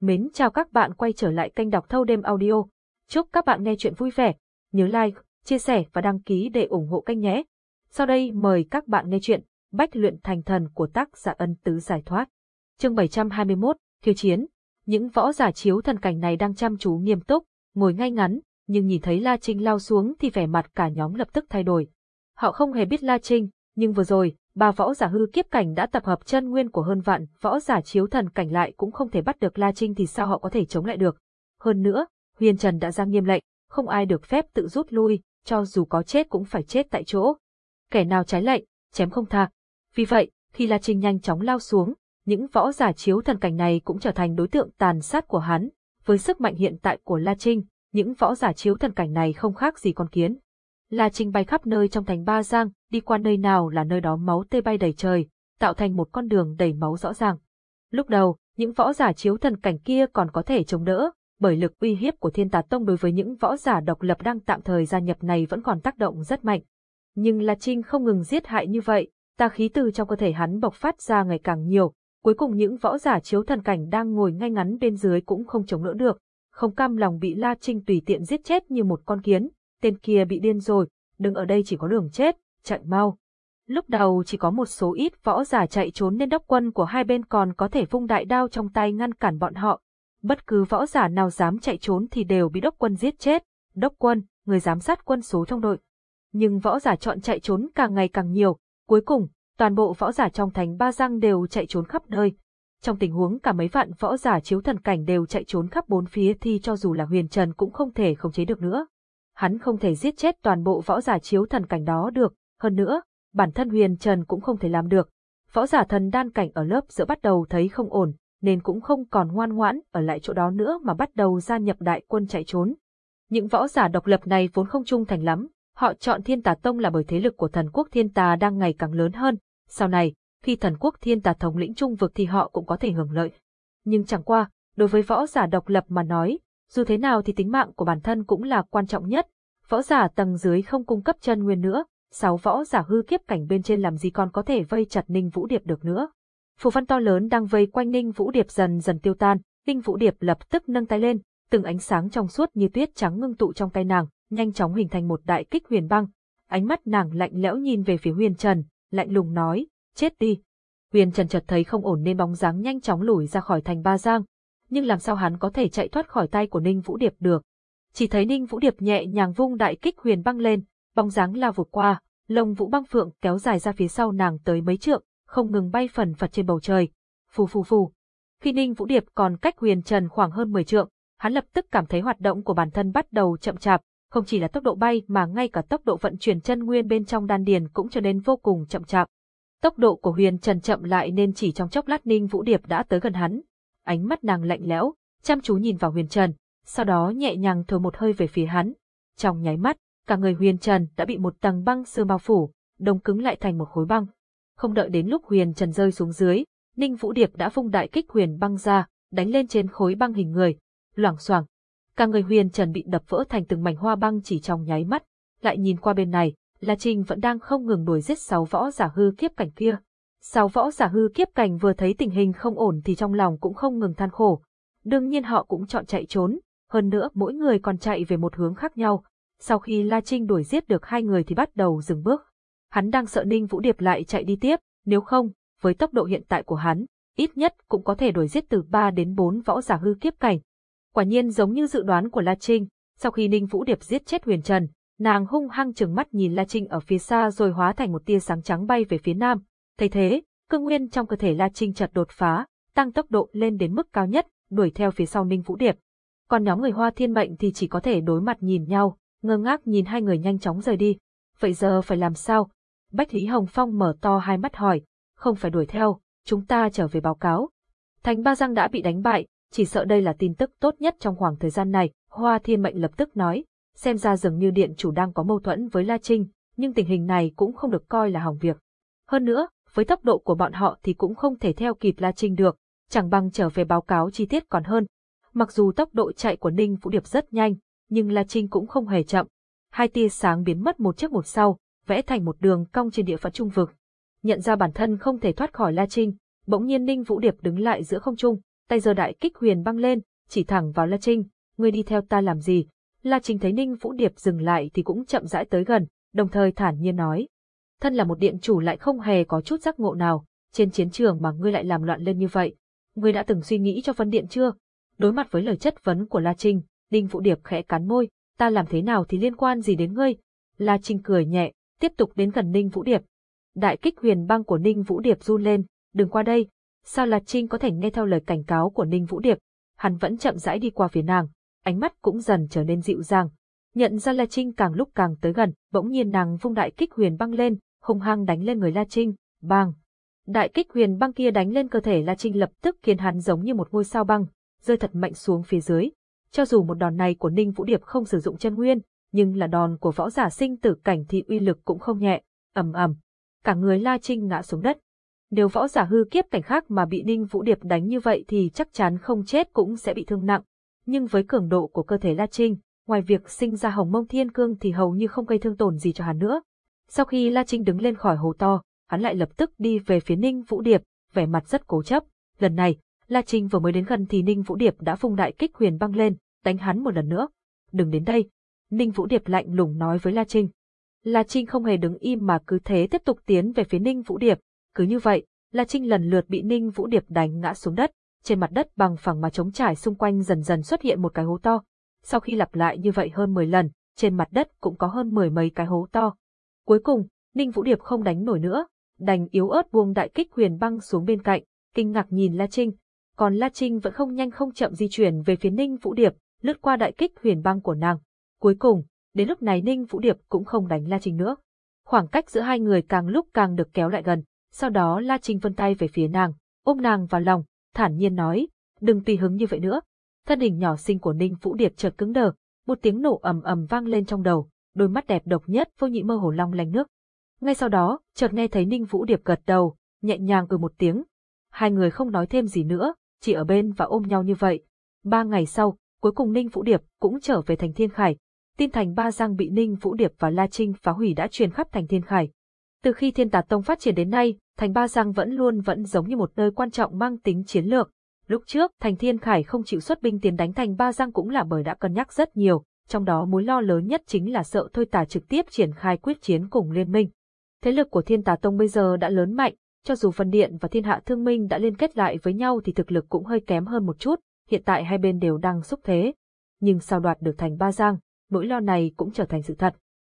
Mến chào các bạn quay trở lại kênh đọc thâu đêm audio. Chúc các bạn nghe chuyện vui vẻ. Nhớ like, chia sẻ và đăng ký để ủng hộ kênh nhé. Sau đây mời các bạn nghe chuyện Bách luyện thành thần của tác giả ân tứ giải thoát. Chương 721, Thiêu chiến. Những võ giả chiếu thần cảnh này đang chăm chú nghiêm túc, ngồi ngay ngắn, nhưng nhìn thấy La Trinh lao xuống thì vẻ mặt cả nhóm lập tức thay đổi. Họ không hề biết La Trinh, nhưng vừa rồi, ba võ giả hư kiếp cảnh đã tập hợp chân nguyên của hơn vạn, võ giả chiếu thần cảnh lại cũng không thể bắt được La Trinh thì sao họ có thể chống lại được. Hơn nữa, Huyền Trần đã ra nghiêm lệnh, không ai được phép tự rút lui, cho dù có chết cũng phải chết tại chỗ. Kẻ nào trái lệnh, chém không tha. Vì vậy, khi La Trinh nhanh chóng lao xuống, những võ giả chiếu thần cảnh này cũng trở thành đối tượng tàn sát của hắn. Với sức mạnh hiện tại của La Trinh, những võ giả chiếu thần cảnh này không khác gì con kiến. La Trình bày khắp nơi trong thành Ba Giang, đi qua nơi nào là nơi đó máu tê bay đầy trời, tạo thành một con đường đầy máu rõ ràng. Lúc đầu, những võ giả chiếu thần cảnh kia còn có thể chống đỡ, bởi lực uy hiếp của Thiên Tà Tông đối với những võ giả độc lập đang tạm thời gia nhập này vẫn còn tác động rất mạnh. Nhưng La Trinh không ngừng giết hại như vậy, tà khí từ trong cơ thể hắn bộc phát ra ngày càng nhiều, cuối cùng những võ giả chiếu thần cảnh đang ngồi ngay ngắn bên dưới cũng không chống đỡ được, không cam lòng bị La Trinh tùy tiện giết chết như một con kiến, tên kia bị điên rồi, đừng ở đây chỉ có đường chết, chạy mau. Lúc đầu chỉ có một số ít võ giả chạy trốn nên đốc quân của hai bên còn có thể vung đại đao trong tay ngăn cản bọn họ. Bất cứ võ giả nào dám chạy trốn thì đều bị đốc quân giết chết. Đốc quân, người giám sát quân số trong đội. Nhưng võ giả chọn chạy trốn càng ngày càng nhiều, cuối cùng, toàn bộ võ giả trong thành Ba Giang đều chạy trốn khắp nơi. Trong tình huống cả mấy vạn võ giả chiếu thần cảnh đều chạy trốn khắp bốn phía thì cho dù là huyền trần cũng không thể khống chế được nữa hắn không thể giết chết toàn bộ võ giả chiếu thần cảnh đó được, hơn nữa, bản thân huyền trần cũng không thể làm được. Võ giả thần đan cảnh ở lớp giữa bắt đầu thấy không ổn, nên cũng không còn ngoan ngoãn ở lại chỗ đó nữa mà bắt đầu gia nhập đại quân chạy trốn. Những võ giả độc lập này vốn không trung thành lắm, họ chọn thiên tà tông là bởi thế lực của thần quốc thiên tà đang ngày càng lớn hơn, sau này, khi thần quốc thiên tà thống lĩnh trung vực thì họ cũng có thể hưởng lợi. Nhưng chẳng qua, đối với võ giả độc lập mà nói, dù thế nào thì tính mạng của bản thân cũng là quan trọng nhất. Võ giả tầng dưới không cung cấp chân nguyên nữa, sáu võ giả hư kiếp cảnh bên trên làm gì còn có thể vây chặt Ninh Vũ Điệp được nữa. Phù văn to lớn đang vây quanh Ninh Vũ Điệp dần dần tiêu tan, Ninh Vũ Điệp lập tức nâng tay lên, từng ánh sáng trong suốt như tuyết trắng ngưng tụ trong tay nàng, nhanh chóng hình thành một đại kích huyền băng. Ánh mắt nàng lạnh lẽo nhìn về phía Huyền Trần, lạnh lùng nói, chết đi. Huyền Trần chợt thấy không ổn nên bóng dáng nhanh chóng lùi ra khỏi thành Ba Giang, nhưng làm sao hắn có thể chạy thoát khỏi tay của Ninh Vũ Điệp được. Chỉ thấy Ninh Vũ Điệp nhẹ nhàng vung đại kích huyền băng lên, bóng dáng lao vụt qua, lông vũ băng phượng kéo dài ra phía sau nàng tới mấy trượng, không ngừng bay phần phật trên bầu trời. Phù phù phù. Khi Ninh Vũ Điệp còn cách huyền trần khoảng hơn 10 trượng, hắn lập tức cảm thấy hoạt động của bản thân bắt đầu chậm chạp, không chỉ là tốc độ bay mà ngay cả tốc độ vận chuyển chân nguyên bên trong đan điền cũng trở nên vô cùng chậm chạp. Tốc độ của huyền trần chậm lại nên chỉ trong chốc lát Ninh Vũ Điệp đã tới gần hắn, ánh mắt nàng lạnh lẽo, chăm chú nhìn vào Huyền Trần, sau đó nhẹ nhàng thở một hơi về phía hắn. Trong nháy mắt, cả người Huyền Trần đã bị một tầng băng sương bao phủ, đông cứng lại thành một khối băng. Không đợi đến lúc Huyền Trần rơi xuống dưới, Ninh Vũ Điệp đã vung đại kích huyền băng ra, đánh lên trên khối băng hình người, loảng xoảng. Cả người Huyền Trần bị đập vỡ thành từng mảnh hoa băng chỉ trong nháy mắt. Lại nhìn qua bên này, La Trinh vẫn đang không ngừng đuổi giết sáu võ giả hư kiếp cảnh kia. Sáu võ giả hư kiếp cảnh vừa thấy tình hình không ổn thì trong lòng cũng không ngừng than khổ. Đương nhiên họ cũng chọn chạy trốn, hơn nữa mỗi người còn chạy về một hướng khác nhau. Sau khi La Trinh đuổi giết được hai người thì bắt đầu dừng bước. Hắn đang sợ Ninh Vũ Điệp lại chạy đi tiếp, nếu không, với tốc độ hiện tại của hắn, ít nhất cũng có thể đuổi giết từ 3 đến 4 võ giả hư kiếp cảnh. Quả nhiên giống như dự đoán của La Trinh, sau khi Ninh Vũ Điệp giết chết Huyền Trần, nàng hung hăng trừng mắt nhìn La Trinh ở phía xa rồi hóa thành một tia sáng trắng bay về phía nam, Thấy thế, cương nguyên trong cơ thể La Trinh chợt đột phá, tăng tốc độ lên đến mức cao nhất, đuổi theo phía sau Ninh Vũ Điệp. Còn nhóm người Hoa Thiên Mệnh thì chỉ có thể đối mặt nhìn nhau, ngơ ngác nhìn hai người nhanh chóng rời đi. Vậy giờ phải làm sao? Bách Lý Hồng Phong mở to hai mắt hỏi, không phải đuổi theo, chúng ta trở về báo cáo. Thành Ba Giang đã bị đánh bại, chỉ sợ đây là tin tức tốt nhất trong khoảng thời gian này, Hoa Thiên Mệnh lập tức nói, xem ra dường như điện chủ đang có mâu thuẫn với La Trinh, nhưng tình hình này cũng không được coi là hỏng việc. Hơn nữa, với tốc độ của bọn họ thì cũng không thể theo kịp La Trinh được, chẳng bằng trở về báo cáo chi tiết còn hơn. Mặc dù tốc độ chạy của Ninh Vũ Điệp rất nhanh, nhưng La Trinh cũng không hề chậm. Hai tia sáng biến mất một trước một sau, vẽ thành một đường cong trên địa phận trung vực. Nhận ra bản thân không thể thoát khỏi La Trinh, bỗng nhiên Ninh Vũ Điệp đứng lại giữa không trung, tay giơ đại kích huyền băng lên, chỉ thẳng vào La Trinh, ngươi đi theo ta làm gì? La Trinh thấy Ninh Vũ Điệp dừng lại thì cũng chậm rãi tới gần, đồng thời thản nhiên nói. Thân là một điện chủ lại không hề có chút giác ngộ nào, trên chiến trường mà ngươi lại làm loạn lên như vậy. Ngươi đã từng suy nghĩ cho phân Điện chưa? Đối mặt với lời chất vấn của La Trinh, Ninh Vũ Điệp khẽ cắn môi, ta làm thế nào thì liên quan gì đến ngươi? La Trinh cười nhẹ, tiếp tục đến gần Ninh Vũ Điệp. Đại kích huyền băng của Ninh Vũ Điệp run lên, đừng qua đây. Sao La Trinh có thể nghe theo lời cảnh cáo của Ninh Vũ Điệp? Hắn vẫn chậm rãi đi qua phía nàng, ánh mắt cũng dần trở nên dịu dàng. Nhận ra La Trinh càng lúc càng tới gần, bỗng nhiên nàng vung đại kích huyền băng lên, hung hăng đánh lên người La Trinh, bang. Đại kích huyền băng kia đánh lên cơ thể La Trinh lập tức khiến hắn giống như một ngôi sao băng, rơi thật mạnh xuống phía dưới. Cho dù một đòn này của Ninh Vũ Điệp không sử dụng chân nguyên, nhưng là đòn của võ giả sinh tử cảnh thì uy lực cũng không nhẹ, ầm ầm. Cả người La Trinh ngã xuống đất. Nếu võ giả hư kiếp cảnh khác mà bị Ninh Vũ Điệp đánh như vậy thì chắc chắn không chết cũng sẽ bị thương nặng. Nhưng với cường độ của cơ thể La Trinh, ngoài việc sinh ra hồng mông thiên cương thì hầu như không gây thương tổn gì cho hắn nữa. Sau khi La Trinh đứng lên khỏi hồ to, hắn lại lập tức đi về phía Ninh Vũ Điệp, vẻ mặt rất cố chấp. Lần này, La Trinh vừa mới đến gần thì Ninh Vũ Điệp đã phung đại kích huyền băng lên, đánh hắn một lần nữa. Đừng đến đây. Ninh Vũ Điệp lạnh lùng nói với La Trinh. La Trinh không hề đứng im mà cứ thế tiếp tục tiến về phía Ninh Vũ Điệp. Cứ như vậy, La Trinh lần lượt bị Ninh Vũ Điệp đánh ngã xuống đất. Trên mặt đất bằng phẳng mà trống trải xung quanh dần dần xuất hiện một cái hố to. Sau khi lặp lại như vậy hơn 10 lần, trên mặt đất cũng có hơn mười mấy cái hố to. Cuối cùng, Ninh Vũ Điệp không đánh nổi nữa, đành yếu ớt buông đại kích huyền băng xuống bên cạnh, kinh ngạc nhìn La Trinh. Còn La Trinh vẫn không nhanh không chậm di chuyển về phía Ninh Vũ Điệp, lướt qua đại kích huyền băng của nàng. Cuối cùng, đến lúc này Ninh Vũ Điệp cũng không đánh La Trinh nữa. Khoảng cách giữa hai người càng lúc càng được kéo lại gần, sau đó La Trinh vươn tay về phía nàng, ôm nàng vào lòng, thản nhiên nói, đừng tùy hứng như vậy nữa. Thân hình nhỏ xinh của Ninh Vũ Điệp chợt cứng đờ, một tiếng nổ ầm ầm vang lên trong đầu, đôi mắt đẹp độc nhất vô nhị mơ hồ long lanh nước. Ngay sau đó, chợt nghe thấy Ninh Vũ Điệp gật đầu, nhẹ nhàng ừ một tiếng. Hai người không nói thêm gì nữa, chỉ ở bên và ôm nhau như vậy. Ba ngày sau, cuối cùng Ninh Vũ Điệp cũng trở về thành Thiên Khải. Tin thành Ba Giang bị Ninh Vũ Điệp và La Trinh phá hủy đã truyền khắp thành Thiên Khải. Từ khi Thiên Tà Tông phát triển đến nay, thành Ba Giang vẫn luôn vẫn giống như một nơi quan trọng mang tính chiến lược. Lúc trước, thành Thiên Khải không chịu xuất binh tiến đánh thành Ba Giang cũng là bởi đã cân nhắc rất nhiều, trong đó mối lo lớn nhất chính là sợ Thôi Tà trực tiếp triển khai quyết chiến cùng liên minh. Thế lực của Thiên Tà Tông bây giờ đã lớn mạnh, cho dù Vân Điện và Thiên Hạ Thương Minh đã liên kết lại với nhau thì thực lực cũng hơi kém hơn một chút, hiện tại hai bên đều đang xúc thế. Nhưng sau đoạt được thành Ba Giang, nỗi lo này cũng trở thành sự thật.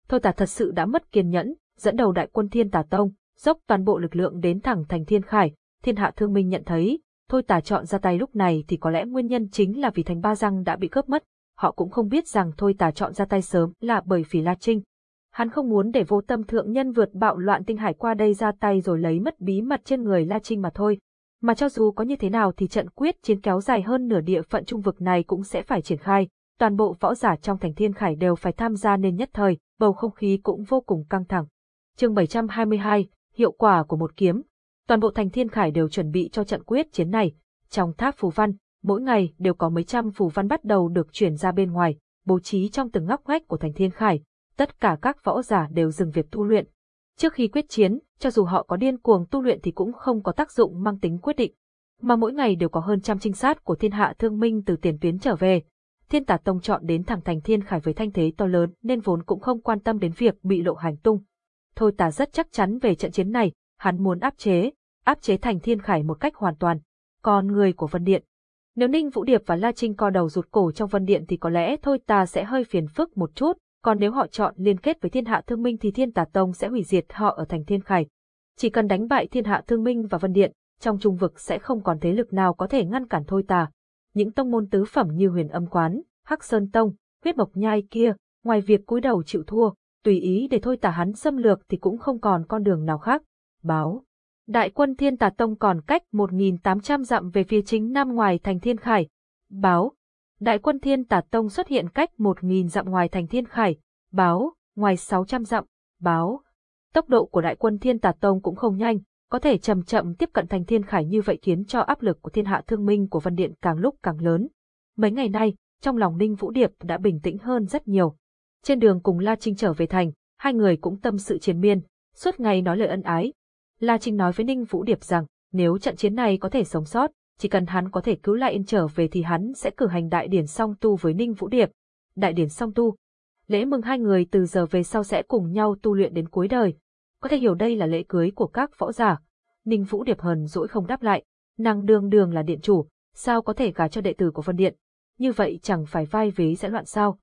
Thôi Tà thật sự đã mất kiên nhẫn, dẫn đầu đại quân Thiên Tà Tông, dốc toàn bộ lực lượng đến thẳng thành Thiên Khải, Thiên Hạ Thương Minh nhận thấy, Thôi Tà chọn ra tay lúc này thì có lẽ nguyên nhân chính là vì thành Ba Giang đã bị cướp mất, họ cũng không biết rằng Thôi Tà chọn ra tay sớm là bởi vì La Trinh, Hắn không muốn để vô tâm thượng nhân vượt bạo loạn tinh hải qua đây ra tay rồi lấy mất bí mật trên người La Trinh mà thôi. Mà cho dù có như thế nào thì trận quyết chiến kéo dài hơn nửa địa phận trung vực này cũng sẽ phải triển khai. Toàn bộ võ giả trong thành thiên khải đều phải tham gia nên nhất thời, bầu không khí cũng vô cùng căng thẳng. chương 722, hiệu quả của một kiếm. Toàn bộ thành thiên khải đều chuẩn bị cho trận quyết chiến này. Trong tháp phù văn, mỗi ngày đều có mấy trăm phù văn bắt đầu được chuyển ra bên ngoài, bố trí trong từng ngóc ngách của thành thiên khải, tất cả các võ giả đều dừng việc tu luyện. Trước khi quyết chiến, cho dù họ có điên cuồng tu luyện thì cũng không có tác dụng mang tính quyết định. Mà mỗi ngày đều có hơn trăm trinh sát của thiên hạ thương minh từ tiền tuyến trở về. Thiên tả tông chọn đến thẳng thành thiên khải với thanh thế to lớn nên vốn cũng không quan tâm đến việc bị lộ hành tung. Thôi tả rất chắc chắn về trận chiến này, hắn muốn áp chế, áp chế thành thiên khải một cách hoàn toàn. Còn người của Vân Điện, nếu Ninh Vũ Điệp và La Trinh co đầu rụt cổ trong Vân Điện thì có lẽ thôi ta sẽ hơi phiền phức một chút, còn nếu họ chọn liên kết với thiên hạ thương minh thì thiên tà tông sẽ hủy diệt họ ở thành thiên khải. Chỉ cần đánh bại thiên hạ thương minh và vân điện, trong trung vực sẽ không còn thế lực nào có thể ngăn cản thôi ta. Những tông môn tứ phẩm như huyền âm quán, hắc sơn tông, huyết mộc nhai kia, ngoài việc cúi đầu chịu thua, tùy ý để thôi tà hắn xâm lược thì cũng không còn con đường nào khác. Báo. Đại quân thiên tà tông còn cách 1.800 dặm về phía chính nam ngoài thành thiên khải. Báo đại quân thiên tà tông xuất hiện cách 1.000 dặm ngoài thành thiên khải, báo, ngoài 600 dặm, báo. Tốc độ của đại quân thiên tà tông cũng không nhanh, có thể chậm chậm tiếp cận thành thiên khải như vậy khiến cho áp lực của thiên hạ thương minh của văn Điện càng lúc càng lớn. Mấy ngày nay, trong lòng Ninh Vũ Điệp đã bình tĩnh hơn rất nhiều. Trên đường cùng La Trinh trở về thành, hai người cũng tâm sự chiến miên, suốt ngày nói lời ân ái. La Trinh nói với Ninh Vũ Điệp rằng, nếu trận chiến này có thể sống sót, chỉ cần hắn có thể cứu lại Yên trở về thì hắn sẽ cử hành đại điển song tu với Ninh Vũ Điệp. Đại điển song tu. Lễ mừng hai người từ giờ về sau sẽ cùng nhau tu luyện đến cuối đời. Có thể hiểu đây là lễ cưới của các võ giả. Ninh Vũ Điệp hờn dỗi không đáp lại. Nàng đường đường là điện chủ, sao có thể gả cho đệ tử của Vân Điện. Như vậy chẳng phải vai vế sẽ loạn sao.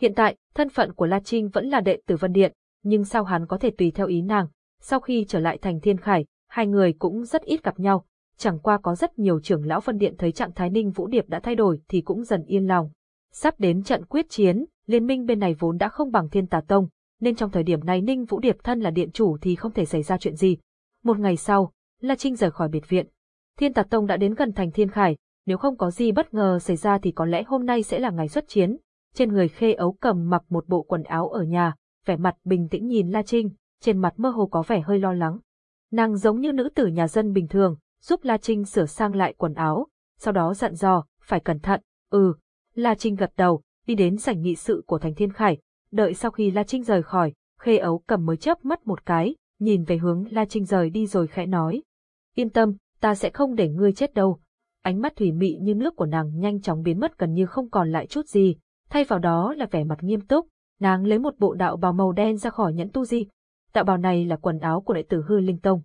Hiện tại, thân phận của La Trinh vẫn là đệ tử Vân Điện, nhưng sao hắn có thể tùy theo ý nàng. Sau khi trở lại thành Thiên Khải, hai người cũng rất ít gặp nhau, chẳng qua có rất nhiều trưởng lão phân điện thấy trạng thái Ninh Vũ Điệp đã thay đổi thì cũng dần yên lòng. Sắp đến trận quyết chiến, liên minh bên này vốn đã không bằng Thiên Tà Tông, nên trong thời điểm này Ninh Vũ Điệp thân là điện chủ thì không thể xảy ra chuyện gì. Một ngày sau, La Trinh rời khỏi biệt viện. Thiên Tà Tông đã đến gần thành Thiên Khải, nếu không có gì bất ngờ xảy ra thì có lẽ hôm nay sẽ là ngày xuất chiến. Trên người Khê Ấu cầm mặc một bộ quần áo ở nhà, vẻ mặt bình tĩnh nhìn La Trinh, trên mặt mơ hồ có vẻ hơi lo lắng. Nàng giống như nữ tử nhà dân bình thường, giúp La Trinh sửa sang lại quần áo, sau đó dặn dò, phải cẩn thận, ừ. La Trinh gật đầu, đi đến sảnh nghị sự của Thành Thiên Khải, đợi sau khi La Trinh rời khỏi, Khê Ấu cầm mới chớp mắt một cái, nhìn về hướng La Trinh rời đi rồi khẽ nói. Yên tâm, ta sẽ không để ngươi chết đâu. Ánh mắt thủy mị như nước của nàng nhanh chóng biến mất gần như không còn lại chút gì, thay vào đó là vẻ mặt nghiêm túc, nàng lấy một bộ đạo bào màu đen ra khỏi nhẫn tu di. Đạo bào này là quần áo của đệ tử Hư Linh Tông.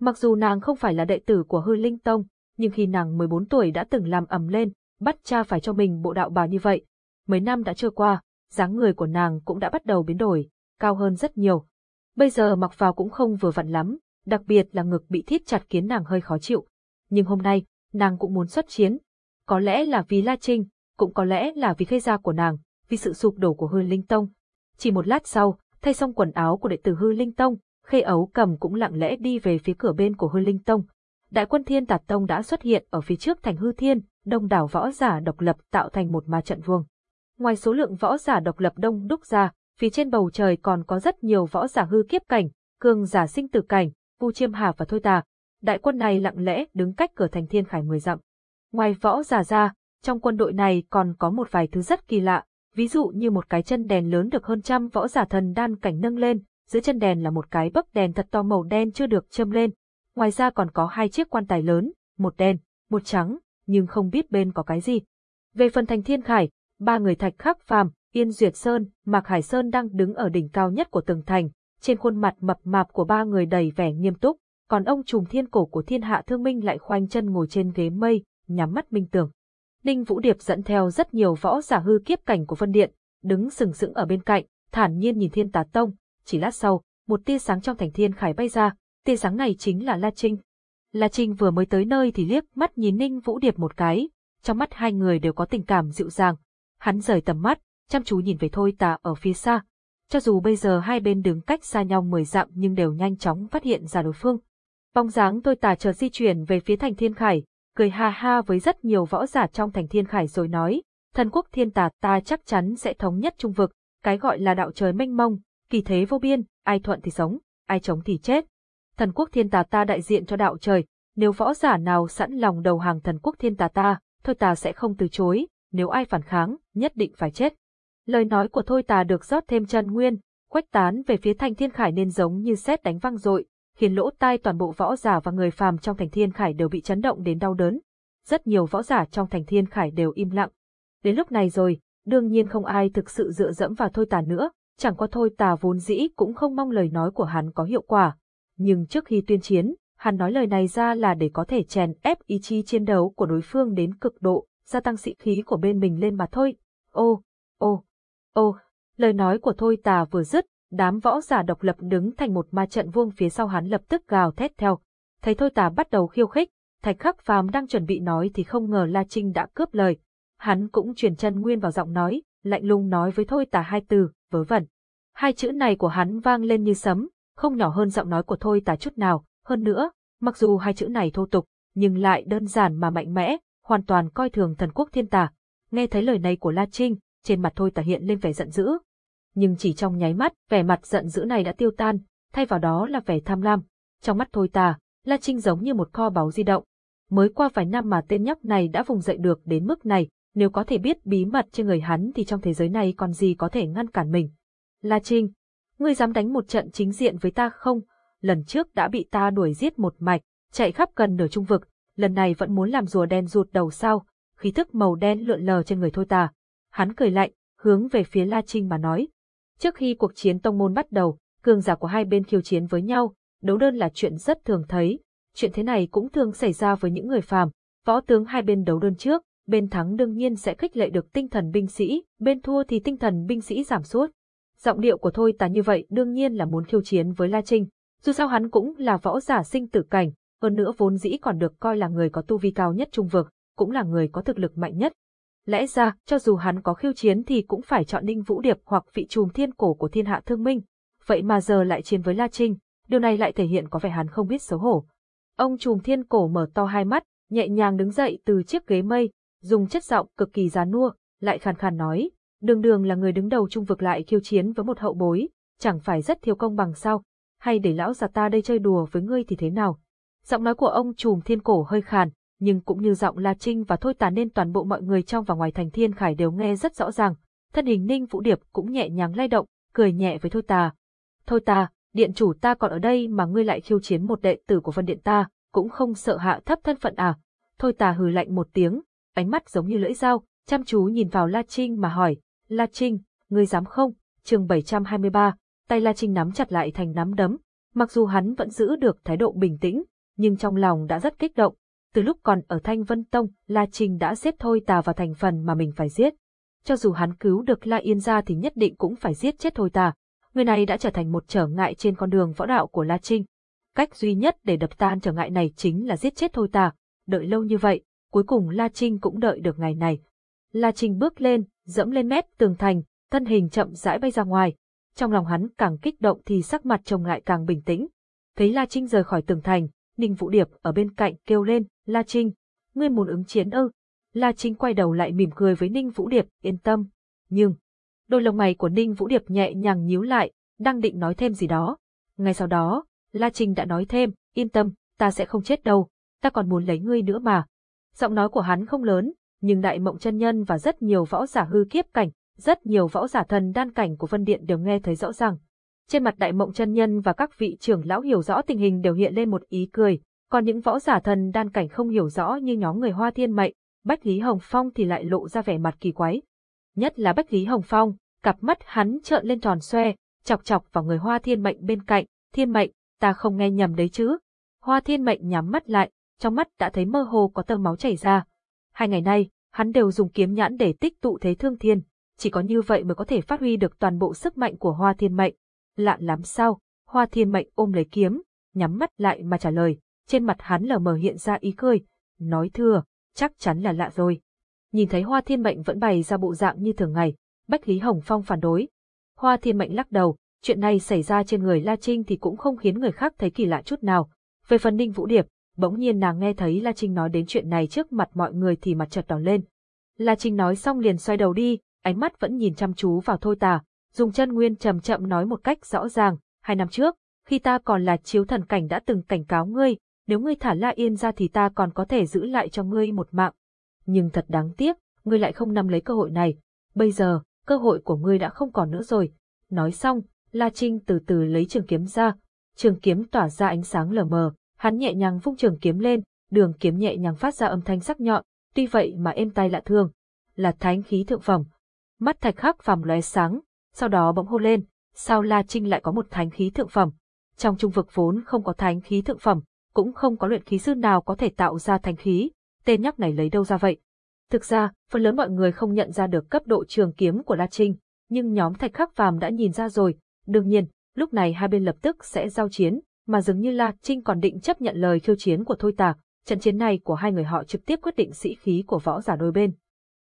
Mặc dù nàng không phải là đệ tử của Hư Linh Tông, nhưng khi nàng 14 tuổi đã từng làm ầm lên, bắt cha phải cho mình bộ đạo bào như vậy. Mấy năm đã trôi qua, dáng người của nàng cũng đã bắt đầu biến đổi, cao hơn rất nhiều. Bây giờ mặc vào cũng không vừa vặn lắm, đặc biệt là ngực bị thít chặt khiến nàng hơi khó chịu. Nhưng hôm nay, nàng cũng muốn xuất chiến. Có lẽ là vì La Trinh, cũng có lẽ là vì khê gia của nàng, vì sự sụp đổ của Hư Linh Tông. Chỉ một lát sau, thay xong quần áo của đệ tử Hư Linh Tông, Khê Ấu cầm cũng lặng lẽ đi về phía cửa bên của Hư Linh Tông. Đại quân Thiên Tạt Tông đã xuất hiện ở phía trước thành Hư Thiên, đông đảo võ giả độc lập tạo thành một ma trận vuông. Ngoài số lượng võ giả độc lập đông đúc ra, phía trên bầu trời còn có rất nhiều võ giả hư kiếp cảnh, cường giả sinh tử cảnh, Vu Chiêm Hà và Thôi Tà. Đại quân này lặng lẽ đứng cách cửa thành Thiên Khải mười dặm. Ngoài võ giả ra, trong quân đội này còn có một vài thứ rất kỳ lạ, ví dụ như một cái chân đèn lớn được hơn trăm võ giả thần đan cảnh nâng lên, giữa chân đèn là một cái bấc đèn thật to màu đen chưa được châm lên. Ngoài ra còn có hai chiếc quan tài lớn, một đen, một trắng, nhưng không biết bên có cái gì. Về phần thành thiên khải, ba người thạch khắc phàm, Yên Duyệt Sơn, Mạc Hải Sơn đang đứng ở đỉnh cao nhất của tường thành, trên khuôn mặt mập mạp của ba người đầy vẻ nghiêm túc, còn ông trùm thiên cổ của thiên hạ thương minh lại khoanh chân ngồi trên ghế mây, nhắm mắt minh tưởng. Ninh Vũ Điệp dẫn theo rất nhiều võ giả hư kiếp cảnh của phân điện, đứng sừng sững ở bên cạnh, thản nhiên nhìn thiên tà tông, chỉ lát sau, một tia sáng trong thành thiên khải bay ra, tia sáng này chính là La Trinh. La Trinh vừa mới tới nơi thì liếc mắt nhìn Ninh Vũ Điệp một cái, trong mắt hai người đều có tình cảm dịu dàng. Hắn rời tầm mắt, chăm chú nhìn về Thôi Tà ở phía xa. Cho dù bây giờ hai bên đứng cách xa nhau mười dặm nhưng đều nhanh chóng phát hiện ra đối phương. Bóng dáng Thôi Tà chợt di chuyển về phía thành Thiên Khải, cười ha ha với rất nhiều võ giả trong thành Thiên Khải rồi nói, thần quốc Thiên Tà ta chắc chắn sẽ thống nhất trung vực, cái gọi là đạo trời mênh mông, kỳ thế vô biên, ai thuận thì sống, ai chống thì chết. Thần quốc thiên tà ta đại diện cho đạo trời, nếu võ giả nào sẵn lòng đầu hàng thần quốc thiên tà ta, thôi ta sẽ không từ chối, nếu ai phản kháng, nhất định phải chết. Lời nói của thôi tà được rót thêm chân nguyên, quách tán về phía thành thiên khải nên giống như xét đánh vang dội, khiến lỗ tai toàn bộ võ giả và người phàm trong thành thiên khải đều bị chấn động đến đau đớn. Rất nhiều võ giả trong thành thiên khải đều im lặng. Đến lúc này rồi, đương nhiên không ai thực sự dựa dẫm vào thôi tà nữa, chẳng qua thôi tà vốn dĩ cũng không mong lời nói của hắn có hiệu quả. Nhưng trước khi tuyên chiến, hắn nói lời này ra là để có thể chèn ép ý chí chiến đấu của đối phương đến cực độ, gia tăng sĩ khí của bên mình lên mà thôi. Ô, ô, ô, lời nói của thôi tà vừa dứt, đám võ giả độc lập đứng thành một ma trận vuông phía sau hắn lập tức gào thét theo. Thấy thôi tà bắt đầu khiêu khích, thạch khắc phàm đang chuẩn bị nói thì không ngờ La Trinh đã cướp lời. Hắn cũng truyền chân nguyên vào giọng nói, lạnh lùng nói với thôi tà hai từ, vớ vẩn. Hai chữ này của hắn vang lên như sấm, không nhỏ hơn giọng nói của thôi tà chút nào, hơn nữa, mặc dù hai chữ này thô tục, nhưng lại đơn giản mà mạnh mẽ, hoàn toàn coi thường thần quốc thiên tà. Nghe thấy lời này của La Trinh, trên mặt thôi tà hiện lên vẻ giận dữ. Nhưng chỉ trong nháy mắt, vẻ mặt giận dữ này đã tiêu tan, thay vào đó là vẻ tham lam. Trong mắt thôi tà, La Trinh giống như một kho báu di động. Mới qua vài năm mà tên nhóc này đã vùng dậy được đến mức này, nếu có thể biết bí mật trên người hắn thì trong thế giới này còn gì có thể ngăn cản mình. La Trinh, ngươi dám đánh một trận chính diện với ta không? Lần trước đã bị ta đuổi giết một mạch, chạy khắp gần nửa trung vực, lần này vẫn muốn làm rùa đen rụt đầu sao, khí thức màu đen lượn lờ trên người thôi tà. Hắn cười lạnh, hướng về phía La Trinh mà nói. Trước khi cuộc chiến tông môn bắt đầu, cường giả của hai bên khiêu chiến với nhau, đấu đơn là chuyện rất thường thấy. Chuyện thế này cũng thường xảy ra với những người phàm. Võ tướng hai bên đấu đơn trước, bên thắng đương nhiên sẽ khích lệ được tinh thần binh sĩ, bên thua thì tinh thần binh sĩ giảm suốt. Giọng điệu của Thôi Tà như vậy đương nhiên là muốn khiêu chiến với La Trinh, dù sao hắn cũng là võ giả sinh tử cảnh, hơn nữa vốn dĩ còn được coi là người có tu vi cao nhất trung vực, cũng là người có thực lực mạnh nhất. Lẽ ra, cho dù hắn có khiêu chiến thì cũng phải chọn Ninh Vũ Điệp hoặc vị trùm thiên cổ của thiên hạ thương minh, vậy mà giờ lại chiến với La Trinh, điều này lại thể hiện có vẻ hắn không biết xấu hổ. Ông trùm thiên cổ mở to hai mắt, nhẹ nhàng đứng dậy từ chiếc ghế mây, dùng chất giọng cực kỳ già nua, lại khàn khàn nói, đường đường là người đứng đầu trung vực lại khiêu chiến với một hậu bối, chẳng phải rất thiếu công bằng sao, hay để lão già ta đây chơi đùa với ngươi thì thế nào. Giọng nói của ông trùm thiên cổ hơi khàn, nhưng cũng như giọng La Trinh và Thôi Tà nên toàn bộ mọi người trong và ngoài thành thiên khải đều nghe rất rõ ràng. Thân hình Ninh Vũ Điệp cũng nhẹ nhàng lay động, cười nhẹ với Thôi Tà. Thôi Tà, điện chủ ta còn ở đây mà ngươi lại khiêu chiến một đệ tử của vân điện ta, cũng không sợ hạ thấp thân phận à. Thôi Tà hừ lạnh một tiếng, ánh mắt giống như lưỡi dao, chăm chú nhìn vào La Trinh mà hỏi, La Trinh, ngươi dám không? chương 723, tay La Trinh nắm chặt lại thành nắm đấm. Mặc dù hắn vẫn giữ được thái độ bình tĩnh, nhưng trong lòng đã rất kích động. Từ lúc còn ở Thanh Vân Tông, La Trinh đã xếp Thôi Tà vào thành phần mà mình phải giết. Cho dù hắn cứu được La Yên ra thì nhất định cũng phải giết chết Thôi Tà. Người này đã trở thành một trở ngại trên con đường võ đạo của La Trinh. Cách duy nhất để đập tan trở ngại này chính là giết chết Thôi Tà. Đợi lâu như vậy, cuối cùng La Trinh cũng đợi được ngày này. La Trinh bước lên, dẫm lên mép tường thành, thân hình chậm rãi bay ra ngoài. Trong lòng hắn càng kích động thì sắc mặt trông lại càng bình tĩnh. Thấy La Trinh rời khỏi tường thành, Ninh Vũ Điệp ở bên cạnh kêu lên, La Trinh, ngươi muốn ứng chiến ư? La Trinh quay đầu lại mỉm cười với Ninh Vũ Điệp, yên tâm. Nhưng, đôi lông mày của Ninh Vũ Điệp nhẹ nhàng nhíu lại, đang định nói thêm gì đó. Ngay sau đó, La Trinh đã nói thêm, yên tâm, ta sẽ không chết đâu, ta còn muốn lấy ngươi nữa mà. Giọng nói của hắn không lớn, nhưng đại mộng chân nhân và rất nhiều võ giả hư kiếp cảnh, rất nhiều võ giả thần đan cảnh của Vân Điện đều nghe thấy rõ ràng. Trên mặt đại mộng chân nhân và các vị trưởng lão hiểu rõ tình hình đều hiện lên một ý cười, còn những võ giả thần đan cảnh không hiểu rõ như nhóm người Hoa Thiên Mệnh, Bách Lý Hồng Phong thì lại lộ ra vẻ mặt kỳ quái. Nhất là Bách Lý Hồng Phong, cặp mắt hắn trợn lên tròn xoe, chọc chọc vào người Hoa Thiên Mệnh bên cạnh, Thiên Mệnh, ta không nghe nhầm đấy chứ. Hoa Thiên Mệnh nhắm mắt lại, trong mắt đã thấy mơ hồ có tơ máu chảy ra. Hai ngày nay, hắn đều dùng kiếm nhãn để tích tụ thế thương thiên, chỉ có như vậy mới có thể phát huy được toàn bộ sức mạnh của Hoa Thiên Mệnh. Lạ lắm sao? Hoa Thiên Mệnh ôm lấy kiếm, nhắm mắt lại mà trả lời, trên mặt hắn lờ mờ hiện ra ý cười, nói thưa, chắc chắn là lạ rồi. Nhìn thấy Hoa Thiên Mệnh vẫn bày ra bộ dạng như thường ngày, Bách Lý Hồng Phong phản đối. Hoa Thiên Mệnh lắc đầu, chuyện này xảy ra trên người La Trinh thì cũng không khiến người khác thấy kỳ lạ chút nào. Về phần Ninh Vũ Điệp, bỗng nhiên nàng nghe thấy La Trinh nói đến chuyện này trước mặt mọi người thì mặt chợt đỏ lên. La Trinh nói xong liền xoay đầu đi, ánh mắt vẫn nhìn chăm chú vào Thôi Tà, dùng chân nguyên chậm chậm nói một cách rõ ràng, hai năm trước, khi ta còn là chiếu thần cảnh đã từng cảnh cáo ngươi, nếu ngươi thả La Yên ra thì ta còn có thể giữ lại cho ngươi một mạng. Nhưng thật đáng tiếc, ngươi lại không nắm lấy cơ hội này. Bây giờ, cơ hội của ngươi đã không còn nữa rồi. Nói xong, La Trinh từ từ lấy trường kiếm ra. Trường kiếm tỏa ra ánh sáng lờ mờ, hắn nhẹ nhàng vung trường kiếm lên, đường kiếm nhẹ nhàng phát ra âm thanh sắc nhọn, tuy vậy mà êm tay lạ thường. Là thánh khí thượng phẩm. Mắt thạch khắc phàm lóe sáng, sau đó bỗng hô lên, sao La Trinh lại có một thánh khí thượng phẩm? Trong trung vực vốn không có thánh khí thượng phẩm, cũng không có luyện khí sư nào có thể tạo ra thánh khí, tên nhóc này lấy đâu ra vậy? Thực ra, phần lớn mọi người không nhận ra được cấp độ trường kiếm của La Trinh, nhưng nhóm thạch khắc phàm đã nhìn ra rồi, đương nhiên, lúc này hai bên lập tức sẽ giao chiến, mà dường như La Trinh còn định chấp nhận lời khiêu chiến của Thôi Tạc, trận chiến này của hai người họ trực tiếp quyết định sĩ khí của võ giả đôi bên.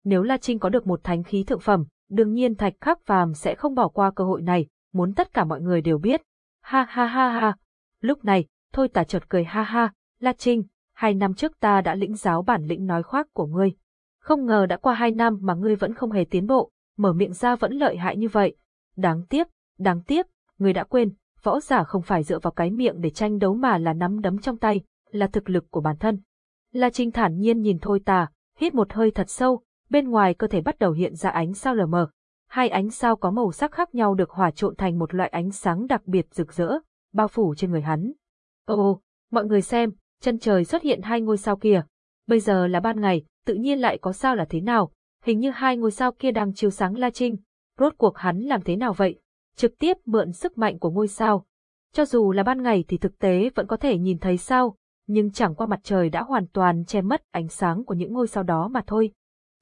Nếu La Trinh có được một thánh khí thượng phẩm, đương nhiên Thạch Khắc Phàm sẽ không bỏ qua cơ hội này, muốn tất cả mọi người đều biết. Ha ha ha ha. Lúc này, Thôi Tà chợt cười ha ha, La Trinh, hai năm trước ta đã lĩnh giáo bản lĩnh nói khoác của ngươi. Không ngờ đã qua hai năm mà ngươi vẫn không hề tiến bộ, mở miệng ra vẫn lợi hại như vậy. Đáng tiếc, đáng tiếc, ngươi đã quên, võ giả không phải dựa vào cái miệng để tranh đấu mà là nắm đấm trong tay, là thực lực của bản thân. La Trinh thản nhiên nhìn Thôi Tà, hít một hơi thật sâu, bên ngoài cơ thể bắt đầu hiện ra ánh sao lờ mờ. Hai ánh sao có màu sắc khác nhau được hòa trộn thành một loại ánh sáng đặc biệt rực rỡ, bao phủ trên người hắn. Ồ, mọi người xem, chân trời xuất hiện hai ngôi sao kia. Bây giờ là ban ngày, tự nhiên lại có sao là thế nào? Hình như hai ngôi sao kia đang chiếu sáng La Trinh. Rốt cuộc hắn làm thế nào vậy? Trực tiếp mượn sức mạnh của ngôi sao. Cho dù là ban ngày thì thực tế vẫn có thể nhìn thấy sao, nhưng chẳng qua mặt trời đã hoàn toàn che mất ánh sáng của những ngôi sao đó mà thôi.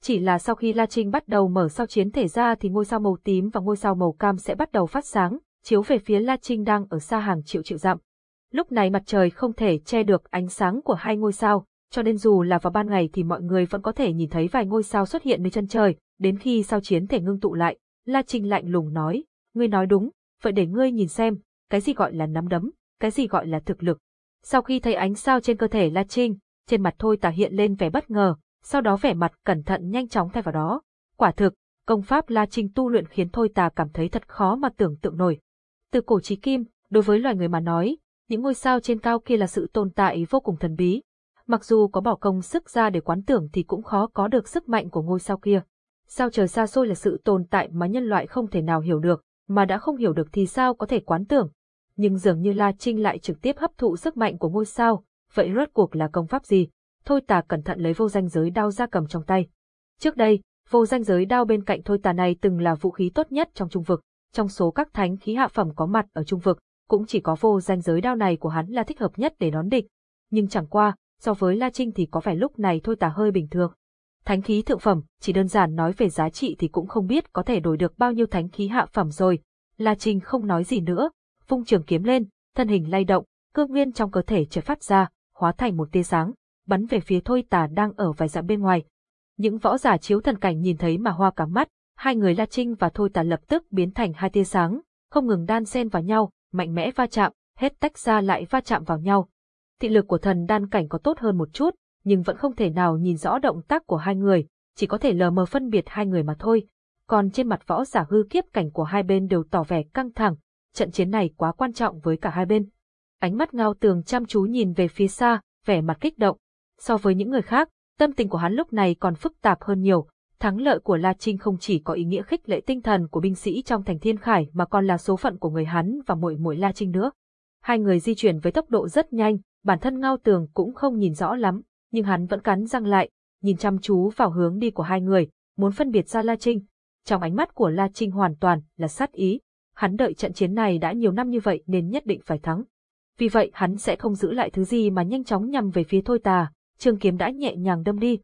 Chỉ là sau khi La Trinh bắt đầu mở sao chiến thể ra thì ngôi sao màu tím và ngôi sao màu cam sẽ bắt đầu phát sáng, chiếu về phía La Trinh đang ở xa hàng triệu triệu dặm. Lúc này mặt trời không thể che được ánh sáng của hai ngôi sao, cho nên dù là vào ban ngày thì mọi người vẫn có thể nhìn thấy vài ngôi sao xuất hiện nơi chân trời, đến khi sao chiến thể ngưng tụ lại, La Trinh lạnh lùng nói, ngươi nói đúng, vậy để ngươi nhìn xem, cái gì gọi là nắm đấm, cái gì gọi là thực lực. Sau khi thấy ánh sao trên cơ thể La Trinh, trên mặt Thôi Tà hiện lên vẻ bất ngờ, sau đó vẻ mặt cẩn thận nhanh chóng thay vào đó. Quả thực, công pháp La Trinh tu luyện khiến Thôi Tà cảm thấy thật khó mà tưởng tượng nổi. Từ cổ chí kim, đối với loài người mà nói, những ngôi sao trên cao kia là sự tồn tại vô cùng thần bí. Mặc dù có bỏ công sức ra để quán tưởng thì cũng khó có được sức mạnh của ngôi sao kia. Sao trời xa xôi là sự tồn tại mà nhân loại không thể nào hiểu được, mà đã không hiểu được thì sao có thể quán tưởng. Nhưng dường như La Trinh lại trực tiếp hấp thụ sức mạnh của ngôi sao, vậy rốt cuộc là công pháp gì? Thôi tà cẩn thận lấy vô danh giới đao ra cầm trong tay. Trước đây, vô danh giới đao bên cạnh thôi tà này từng là vũ khí tốt nhất trong trung vực. Trong số các thánh khí hạ phẩm có mặt ở trung vực, cũng chỉ có vô danh giới đao này của hắn là thích hợp nhất để đón địch. Nhưng chẳng qua, so với La Trinh thì có vẻ lúc này thôi Tả hơi bình thường. Thánh khí thượng phẩm, chỉ đơn giản nói về giá trị thì cũng không biết có thể đổi được bao nhiêu thánh khí hạ phẩm rồi. La Trinh không nói gì nữa, vung trường kiếm lên, thân hình lay động, cương nguyên trong cơ thể chợt phát ra, hóa thành một tia sáng, bắn về phía Thôi Tà đang ở vài dặm bên ngoài. Những võ giả chiếu thần cảnh nhìn thấy mà hoa cả mắt, hai người La Trinh và Thôi Tà lập tức biến thành hai tia sáng, không ngừng đan xen vào nhau, mạnh mẽ va chạm, hết tách ra lại va chạm vào nhau. Thị lực của thần đan cảnh có tốt hơn một chút, nhưng vẫn không thể nào nhìn rõ động tác của hai người, chỉ có thể lờ mờ phân biệt hai người mà thôi. Còn trên mặt võ giả hư kiếp cảnh của hai bên đều tỏ vẻ căng thẳng, trận chiến này quá quan trọng với cả hai bên. Ánh mắt ngao tường chăm chú nhìn về phía xa, vẻ mặt kích động. So với những người khác, tâm tình của hắn lúc này còn phức tạp hơn nhiều. Thắng lợi của La Trinh không chỉ có ý nghĩa khích lệ tinh thần của binh sĩ trong thành thiên khải mà còn là số phận của người hắn và muội muội La Trinh nữa. Hai người di chuyển với tốc độ rất nhanh, bản thân ngao tường cũng không nhìn rõ lắm, nhưng hắn vẫn cắn răng lại, nhìn chăm chú vào hướng đi của hai người, muốn phân biệt ra La Trinh. Trong ánh mắt của La Trinh hoàn toàn là sát ý, hắn đợi trận chiến này đã nhiều năm như vậy nên nhất định phải thắng. Vì vậy hắn sẽ không giữ lại thứ gì mà nhanh chóng nhằm về phía Thôi Tà, trường kiếm đã nhẹ nhàng đâm đi.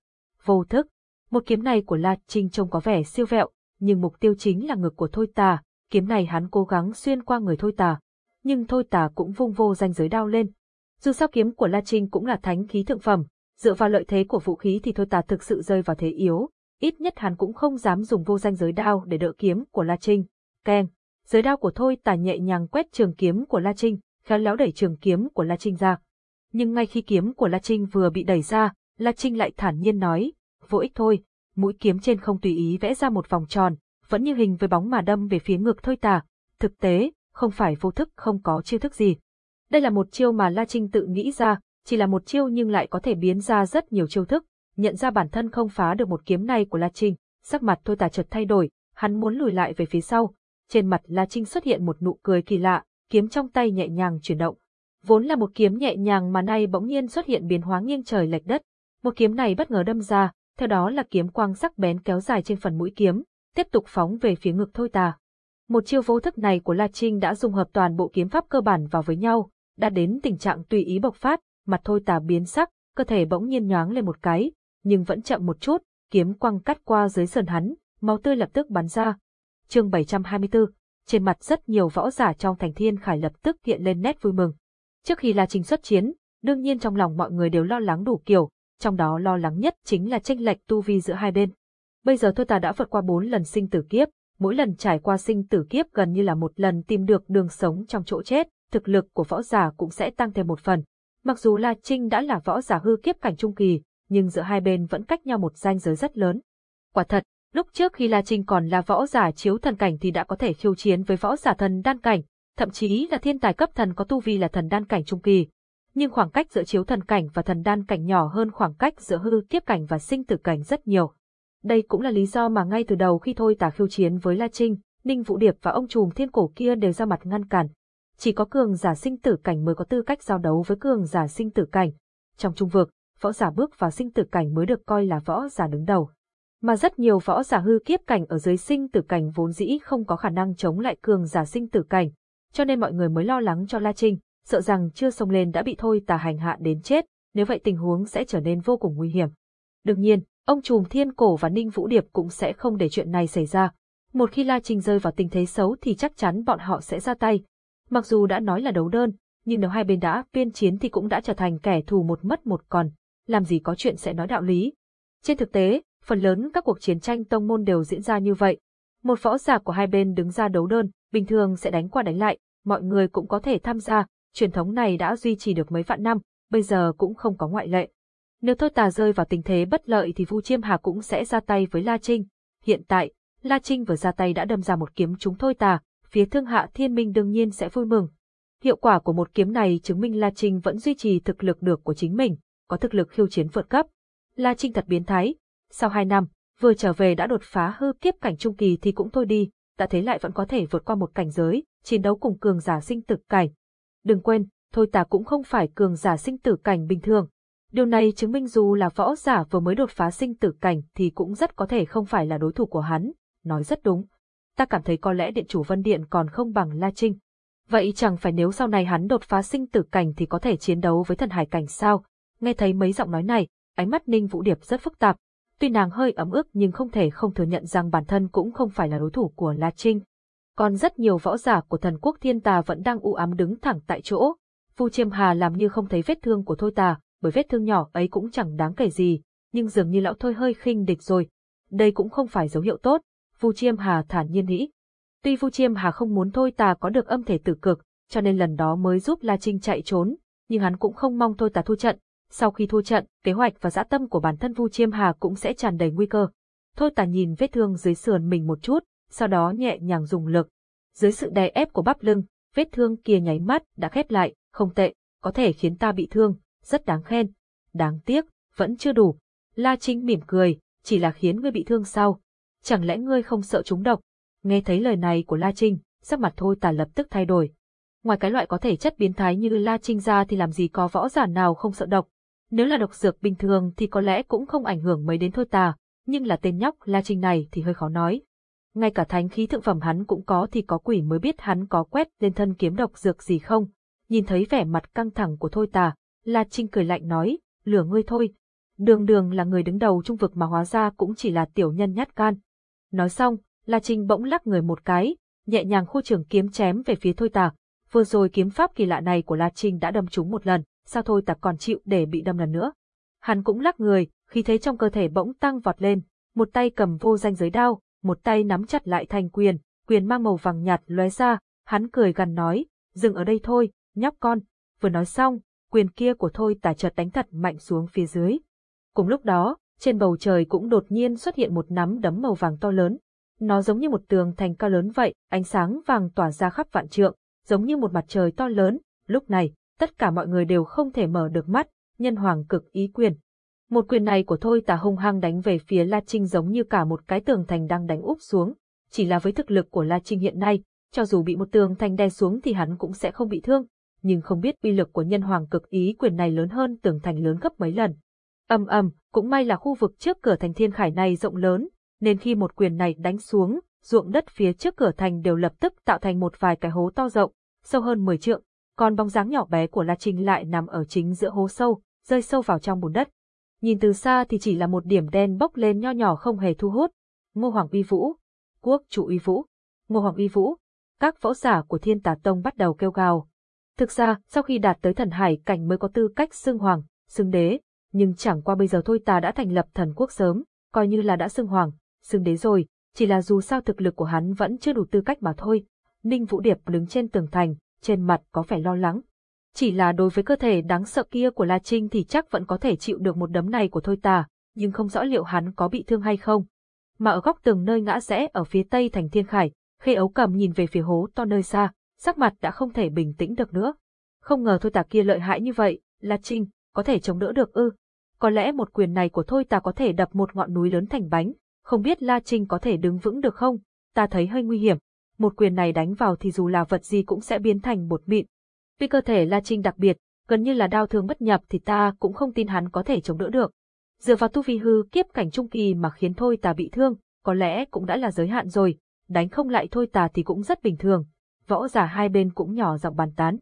Vô thức, một kiếm này của La Trinh trông có vẻ siêu vẹo, nhưng mục tiêu chính là ngực của Thôi Tà, kiếm này hắn cố gắng xuyên qua người Thôi Tà. Nhưng Thôi Tà cũng vung vô danh giới đao lên. Dù sao kiếm của La Trinh cũng là thánh khí thượng phẩm, dựa vào lợi thế của vũ khí thì Thôi Tà thực sự rơi vào thế yếu, ít nhất hắn cũng không dám dùng vô danh giới đao để đỡ kiếm của La Trinh. Keng, giới đao của Thôi Tà nhẹ nhàng quét trường kiếm của La Trinh, khéo léo đẩy trường kiếm của La Trinh ra. Nhưng ngay khi kiếm của La Trinh vừa bị đẩy ra, La Trinh lại thản nhiên nói, vô ích thôi, mũi kiếm trên không tùy ý vẽ ra một vòng tròn, vẫn như hình với bóng mà đâm về phía ngược Thôi Tà. Thực tế, không phải vô thức không có chiêu thức gì. Đây là một chiêu mà La Trinh tự nghĩ ra, chỉ là một chiêu nhưng lại có thể biến ra rất nhiều chiêu thức, nhận ra bản thân không phá được một kiếm này của La Trinh, sắc mặt Thôi Tà chợt thay đổi, hắn muốn lùi lại về phía sau. Trên mặt La Trinh xuất hiện một nụ cười kỳ lạ, kiếm trong tay nhẹ nhàng chuyển động. Vốn là một kiếm nhẹ nhàng mà nay bỗng nhiên xuất hiện biến hóa nghiêng trời lệch đất. Một kiếm này bất ngờ đâm ra, theo đó là kiếm quang sắc bén kéo dài trên phần mũi kiếm, tiếp tục phóng về phía ngực Thôi Tà. Một chiêu vô thức này của La Trinh đã dung hợp toàn bộ kiếm pháp cơ bản vào với nhau, đã đến tình trạng tùy ý bộc phát, mặt Thôi Tà biến sắc, cơ thể bỗng nhiên nhoáng lên một cái, nhưng vẫn chậm một chút, kiếm quang cắt qua dưới sườn hắn, máu tươi lập tức bắn ra. Chương 724 trên mặt rất nhiều võ giả trong thành thiên khải lập tức hiện lên nét vui mừng. Trước khi La Trinh xuất chiến, đương nhiên trong lòng mọi người đều lo lắng đủ kiểu, trong đó lo lắng nhất chính là tranh lệch tu vi giữa hai bên. Bây giờ thôi ta đã vượt qua bốn lần sinh tử kiếp, mỗi lần trải qua sinh tử kiếp gần như là một lần tìm được đường sống trong chỗ chết, thực lực của võ giả cũng sẽ tăng thêm một phần. Mặc dù La Trinh đã là võ giả hư kiếp cảnh trung kỳ, nhưng giữa hai bên vẫn cách nhau một ranh giới rất lớn. Quả thật, Lúc trước khi La Trinh còn là võ giả chiếu thần cảnh thì đã có thể khiêu chiến với võ giả thần đan cảnh, thậm chí là thiên tài cấp thần có tu vi là thần đan cảnh trung kỳ. Nhưng khoảng cách giữa chiếu thần cảnh và thần đan cảnh nhỏ hơn khoảng cách giữa hư kiếp cảnh và sinh tử cảnh rất nhiều. Đây cũng là lý do mà ngay từ đầu khi thôi tả khiêu chiến với La Trinh, Ninh Vũ Điệp và ông trùm thiên cổ kia đều ra mặt ngăn cản. Chỉ có cường giả sinh tử cảnh mới có tư cách giao đấu với cường giả sinh tử cảnh. trong trung vực, võ giả bước vào sinh tử cảnh mới được coi là võ giả đứng đầu. Mà rất nhiều võ giả hư kiếp cảnh ở dưới sinh tử cảnh vốn dĩ không có khả năng chống lại cường giả sinh tử cảnh, cho nên mọi người mới lo lắng cho La Trinh, sợ rằng chưa xông lên đã bị thôi tà hành hạ đến chết, nếu vậy tình huống sẽ trở nên vô cùng nguy hiểm. Đương nhiên, ông trùm thiên cổ và Ninh Vũ Điệp cũng sẽ không để chuyện này xảy ra. Một khi La Trinh rơi vào tình thế xấu thì chắc chắn bọn họ sẽ ra tay. Mặc dù đã nói là đấu đơn, nhưng nếu hai bên đã biên chiến thì cũng đã trở thành kẻ thù một mất một còn, làm gì có chuyện sẽ nói đạo lý. Trên thực tế, phần lớn các cuộc chiến tranh tông môn đều diễn ra như vậy. Một võ giả của hai bên đứng ra đấu đơn, bình thường sẽ đánh qua đánh lại, mọi người cũng có thể tham gia, truyền thống này đã duy trì được mấy vạn năm, bây giờ cũng không có ngoại lệ. Nếu Thôi Tà rơi vào tình thế bất lợi thì Vu Chiêm Hà cũng sẽ ra tay với La Trinh. Hiện tại, La Trinh vừa ra tay đã đâm ra một kiếm trúng Thôi Tà, phía Thương Hạ Thiên Minh đương nhiên sẽ vui mừng. Hiệu quả của một kiếm này chứng minh La Trinh vẫn duy trì thực lực được của chính mình, có thực lực khiêu chiến vượt cấp. La Trinh thật biến thái. Sau hai năm, vừa trở về đã đột phá hư kiếp cảnh trung kỳ thì cũng thôi đi, đã thế lại vẫn có thể vượt qua một cảnh giới, chiến đấu cùng cường giả sinh tử cảnh. Đừng quên, thôi ta cũng không phải cường giả sinh tử cảnh bình thường. Điều này chứng minh dù là võ giả vừa mới đột phá sinh tử cảnh thì cũng rất có thể không phải là đối thủ của hắn, nói rất đúng. Ta cảm thấy có lẽ điện chủ Vân Điện còn không bằng La Trinh. Vậy chẳng phải nếu sau này hắn đột phá sinh tử cảnh thì có thể chiến đấu với thần hải cảnh sao? Nghe thấy mấy giọng nói này, ánh mắt Ninh Vũ Điệp rất phức tạp. Tuy nàng hơi ấm ức nhưng không thể không thừa nhận rằng bản thân cũng không phải là đối thủ của La Trinh. Còn rất nhiều võ giả của thần quốc thiên tà vẫn đang u ám đứng thẳng tại chỗ. Vu Chiêm Hà làm như không thấy vết thương của Thôi Tà, bởi vết thương nhỏ ấy cũng chẳng đáng kể gì, nhưng dường như lão Thôi hơi khinh địch rồi. Đây cũng không phải dấu hiệu tốt, Vu Chiêm Hà thản nhiên nghĩ. Tuy Vu Chiêm Hà không muốn Thôi Tà có được âm thể tử cực, cho nên lần đó mới giúp La Trinh chạy trốn, nhưng hắn cũng không mong Thôi Tà thu trận. Sau khi thua trận, kế hoạch và dã tâm của bản thân Vu Chiêm Hà cũng sẽ tràn đầy nguy cơ. Thôi Tà nhìn vết thương dưới sườn mình một chút, sau đó nhẹ nhàng dùng lực. Dưới sự đè ép của bắp lưng, vết thương kia nháy mắt đã khép lại, không tệ, có thể khiến ta bị thương, rất đáng khen. Đáng tiếc, vẫn chưa đủ. La Trinh mỉm cười, chỉ là khiến ngươi bị thương sao? Chẳng lẽ ngươi không sợ chúng độc? Nghe thấy lời này của La Trinh, sắc mặt thôi tà lập tức thay đổi. Ngoài cái loại có thể chất biến thái như La Trinh ra thì làm gì có võ giả nào không sợ độc. Nếu là độc dược bình thường thì có lẽ cũng không ảnh hưởng mấy đến thôi tà, nhưng là tên nhóc La Trinh này thì hơi khó nói ngay cả thánh khí thượng phẩm hắn cũng có thì có quỷ mới biết hắn có quét lên thân kiếm độc dược gì không. Nhìn thấy vẻ mặt căng thẳng của Thôi Tà, La Trinh cười lạnh nói, lửa ngươi thôi. Đường đường là người đứng đầu trung vực mà hóa ra cũng chỉ là tiểu nhân nhát gan. Nói xong, La Trinh bỗng lắc người một cái, nhẹ nhàng khu trường kiếm chém về phía Thôi Tà. Vừa rồi kiếm pháp kỳ lạ này của La Trinh đã đâm trúng một lần, sao Thôi Tà còn chịu để bị đâm lần nữa. Hắn cũng lắc người, khi thấy trong cơ thể bỗng tăng vọt lên, một tay cầm vô danh giới đao, một tay nắm chặt lại thành quyền, quyền mang màu vàng nhạt lóe ra, hắn cười gần nói, dừng ở đây thôi, nhóc con. Vừa nói xong, quyền kia của thôi tả chợt đánh thật mạnh xuống phía dưới. Cùng lúc đó, trên bầu trời cũng đột nhiên xuất hiện một nắm đấm màu vàng to lớn. Nó giống như một tường thành cao lớn vậy, ánh sáng vàng tỏa ra khắp vạn trượng, giống như một mặt trời to lớn. Lúc này, tất cả mọi người đều không thể mở được mắt, nhân hoàng cực ý quyền, một quyền này của Thôi Tà hung hăng đánh về phía La Trinh giống như cả một cái tường thành đang đánh úp xuống. Chỉ là với thực lực của La Trinh hiện nay, cho dù bị một tường thành đè xuống thì hắn cũng sẽ không bị thương, nhưng không biết uy lực của nhân hoàng cực ý quyền này lớn hơn tường thành lớn gấp mấy lần. Âm ầm, cũng may là khu vực trước cửa thành thiên khải này rộng lớn, nên khi một quyền này đánh xuống, ruộng đất phía trước cửa thành đều lập tức tạo thành một vài cái hố to rộng, sâu hơn 10 trượng, còn bóng dáng nhỏ bé của La Trinh lại nằm ở chính giữa hố sâu, rơi sâu vào trong bùn đất nhìn từ xa thì chỉ là một điểm đen bốc lên nho nhỏ không hề thu hút. Ngô Hoàng Uy Vũ, Quốc chủ Uy Vũ, Ngô Hoàng Uy Vũ, các võ giả của Thiên Tà Tông bắt đầu kêu gào. Thực ra, sau khi đạt tới thần hải cảnh mới có tư cách xưng hoàng, xưng đế, nhưng chẳng qua bây giờ thôi ta đã thành lập thần quốc sớm, coi như là đã xưng hoàng, xưng đế rồi, chỉ là dù sao thực lực của hắn vẫn chưa đủ tư cách mà thôi. Ninh Vũ Điệp đứng trên tường thành, trên mặt có vẻ lo lắng. Chỉ là đối với cơ thể đáng sợ kia của La Trinh thì chắc vẫn có thể chịu được một đấm này của Thôi Tà, nhưng không rõ liệu hắn có bị thương hay không. Mà ở góc tường nơi ngã rẽ ở phía tây thành Thiên Khải, Khê Ấu Cầm nhìn về phía hố to nơi xa, sắc mặt đã không thể bình tĩnh được nữa. Không ngờ Thôi Tà kia lợi hại như vậy, La Trinh, có thể chống đỡ được ư. Có lẽ một quyền này của Thôi Tà có thể đập một ngọn núi lớn thành bánh, không biết La Trinh có thể đứng vững được không, ta thấy hơi nguy hiểm. Một quyền này đánh vào thì dù là vật gì cũng sẽ biến thành bột mịn, Tuy cơ thể La Trinh đặc biệt, gần như là đau thương bất nhập thì ta cũng không tin hắn có thể chống đỡ được. Dựa vào tu vi hư kiếp cảnh trung kỳ mà khiến thôi ta bị thương, có lẽ cũng đã là giới hạn rồi, đánh không lại thôi ta thì cũng rất bình thường. Võ giả hai bên cũng nhỏ giọng bàn tán.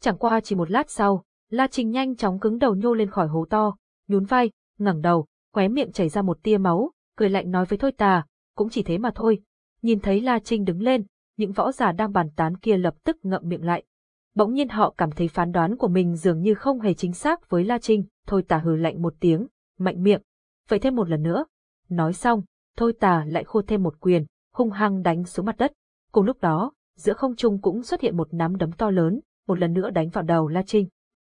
Chẳng qua chỉ một lát sau, La Trình nhanh chóng cứng đầu nhô lên khỏi hố to, nhún vai, ngẩng đầu, khóe miệng chảy ra một tia máu, cười lạnh nói với Thôi Tà, cũng chỉ thế mà thôi. Nhìn thấy La Trinh đứng lên, những võ giả đang bàn tán kia lập tức ngậm miệng lại. Bỗng nhiên họ cảm thấy phán đoán của mình dường như không hề chính xác với La Trinh, Thôi Tà hừ lạnh một tiếng, mạnh miệng. Vậy thêm một lần nữa. Nói xong, Thôi Tà lại khô thêm một quyền, hung hăng đánh xuống mặt đất. Cùng lúc đó, giữa không trung cũng xuất hiện một nắm đấm to lớn, một lần nữa đánh vào đầu La Trinh.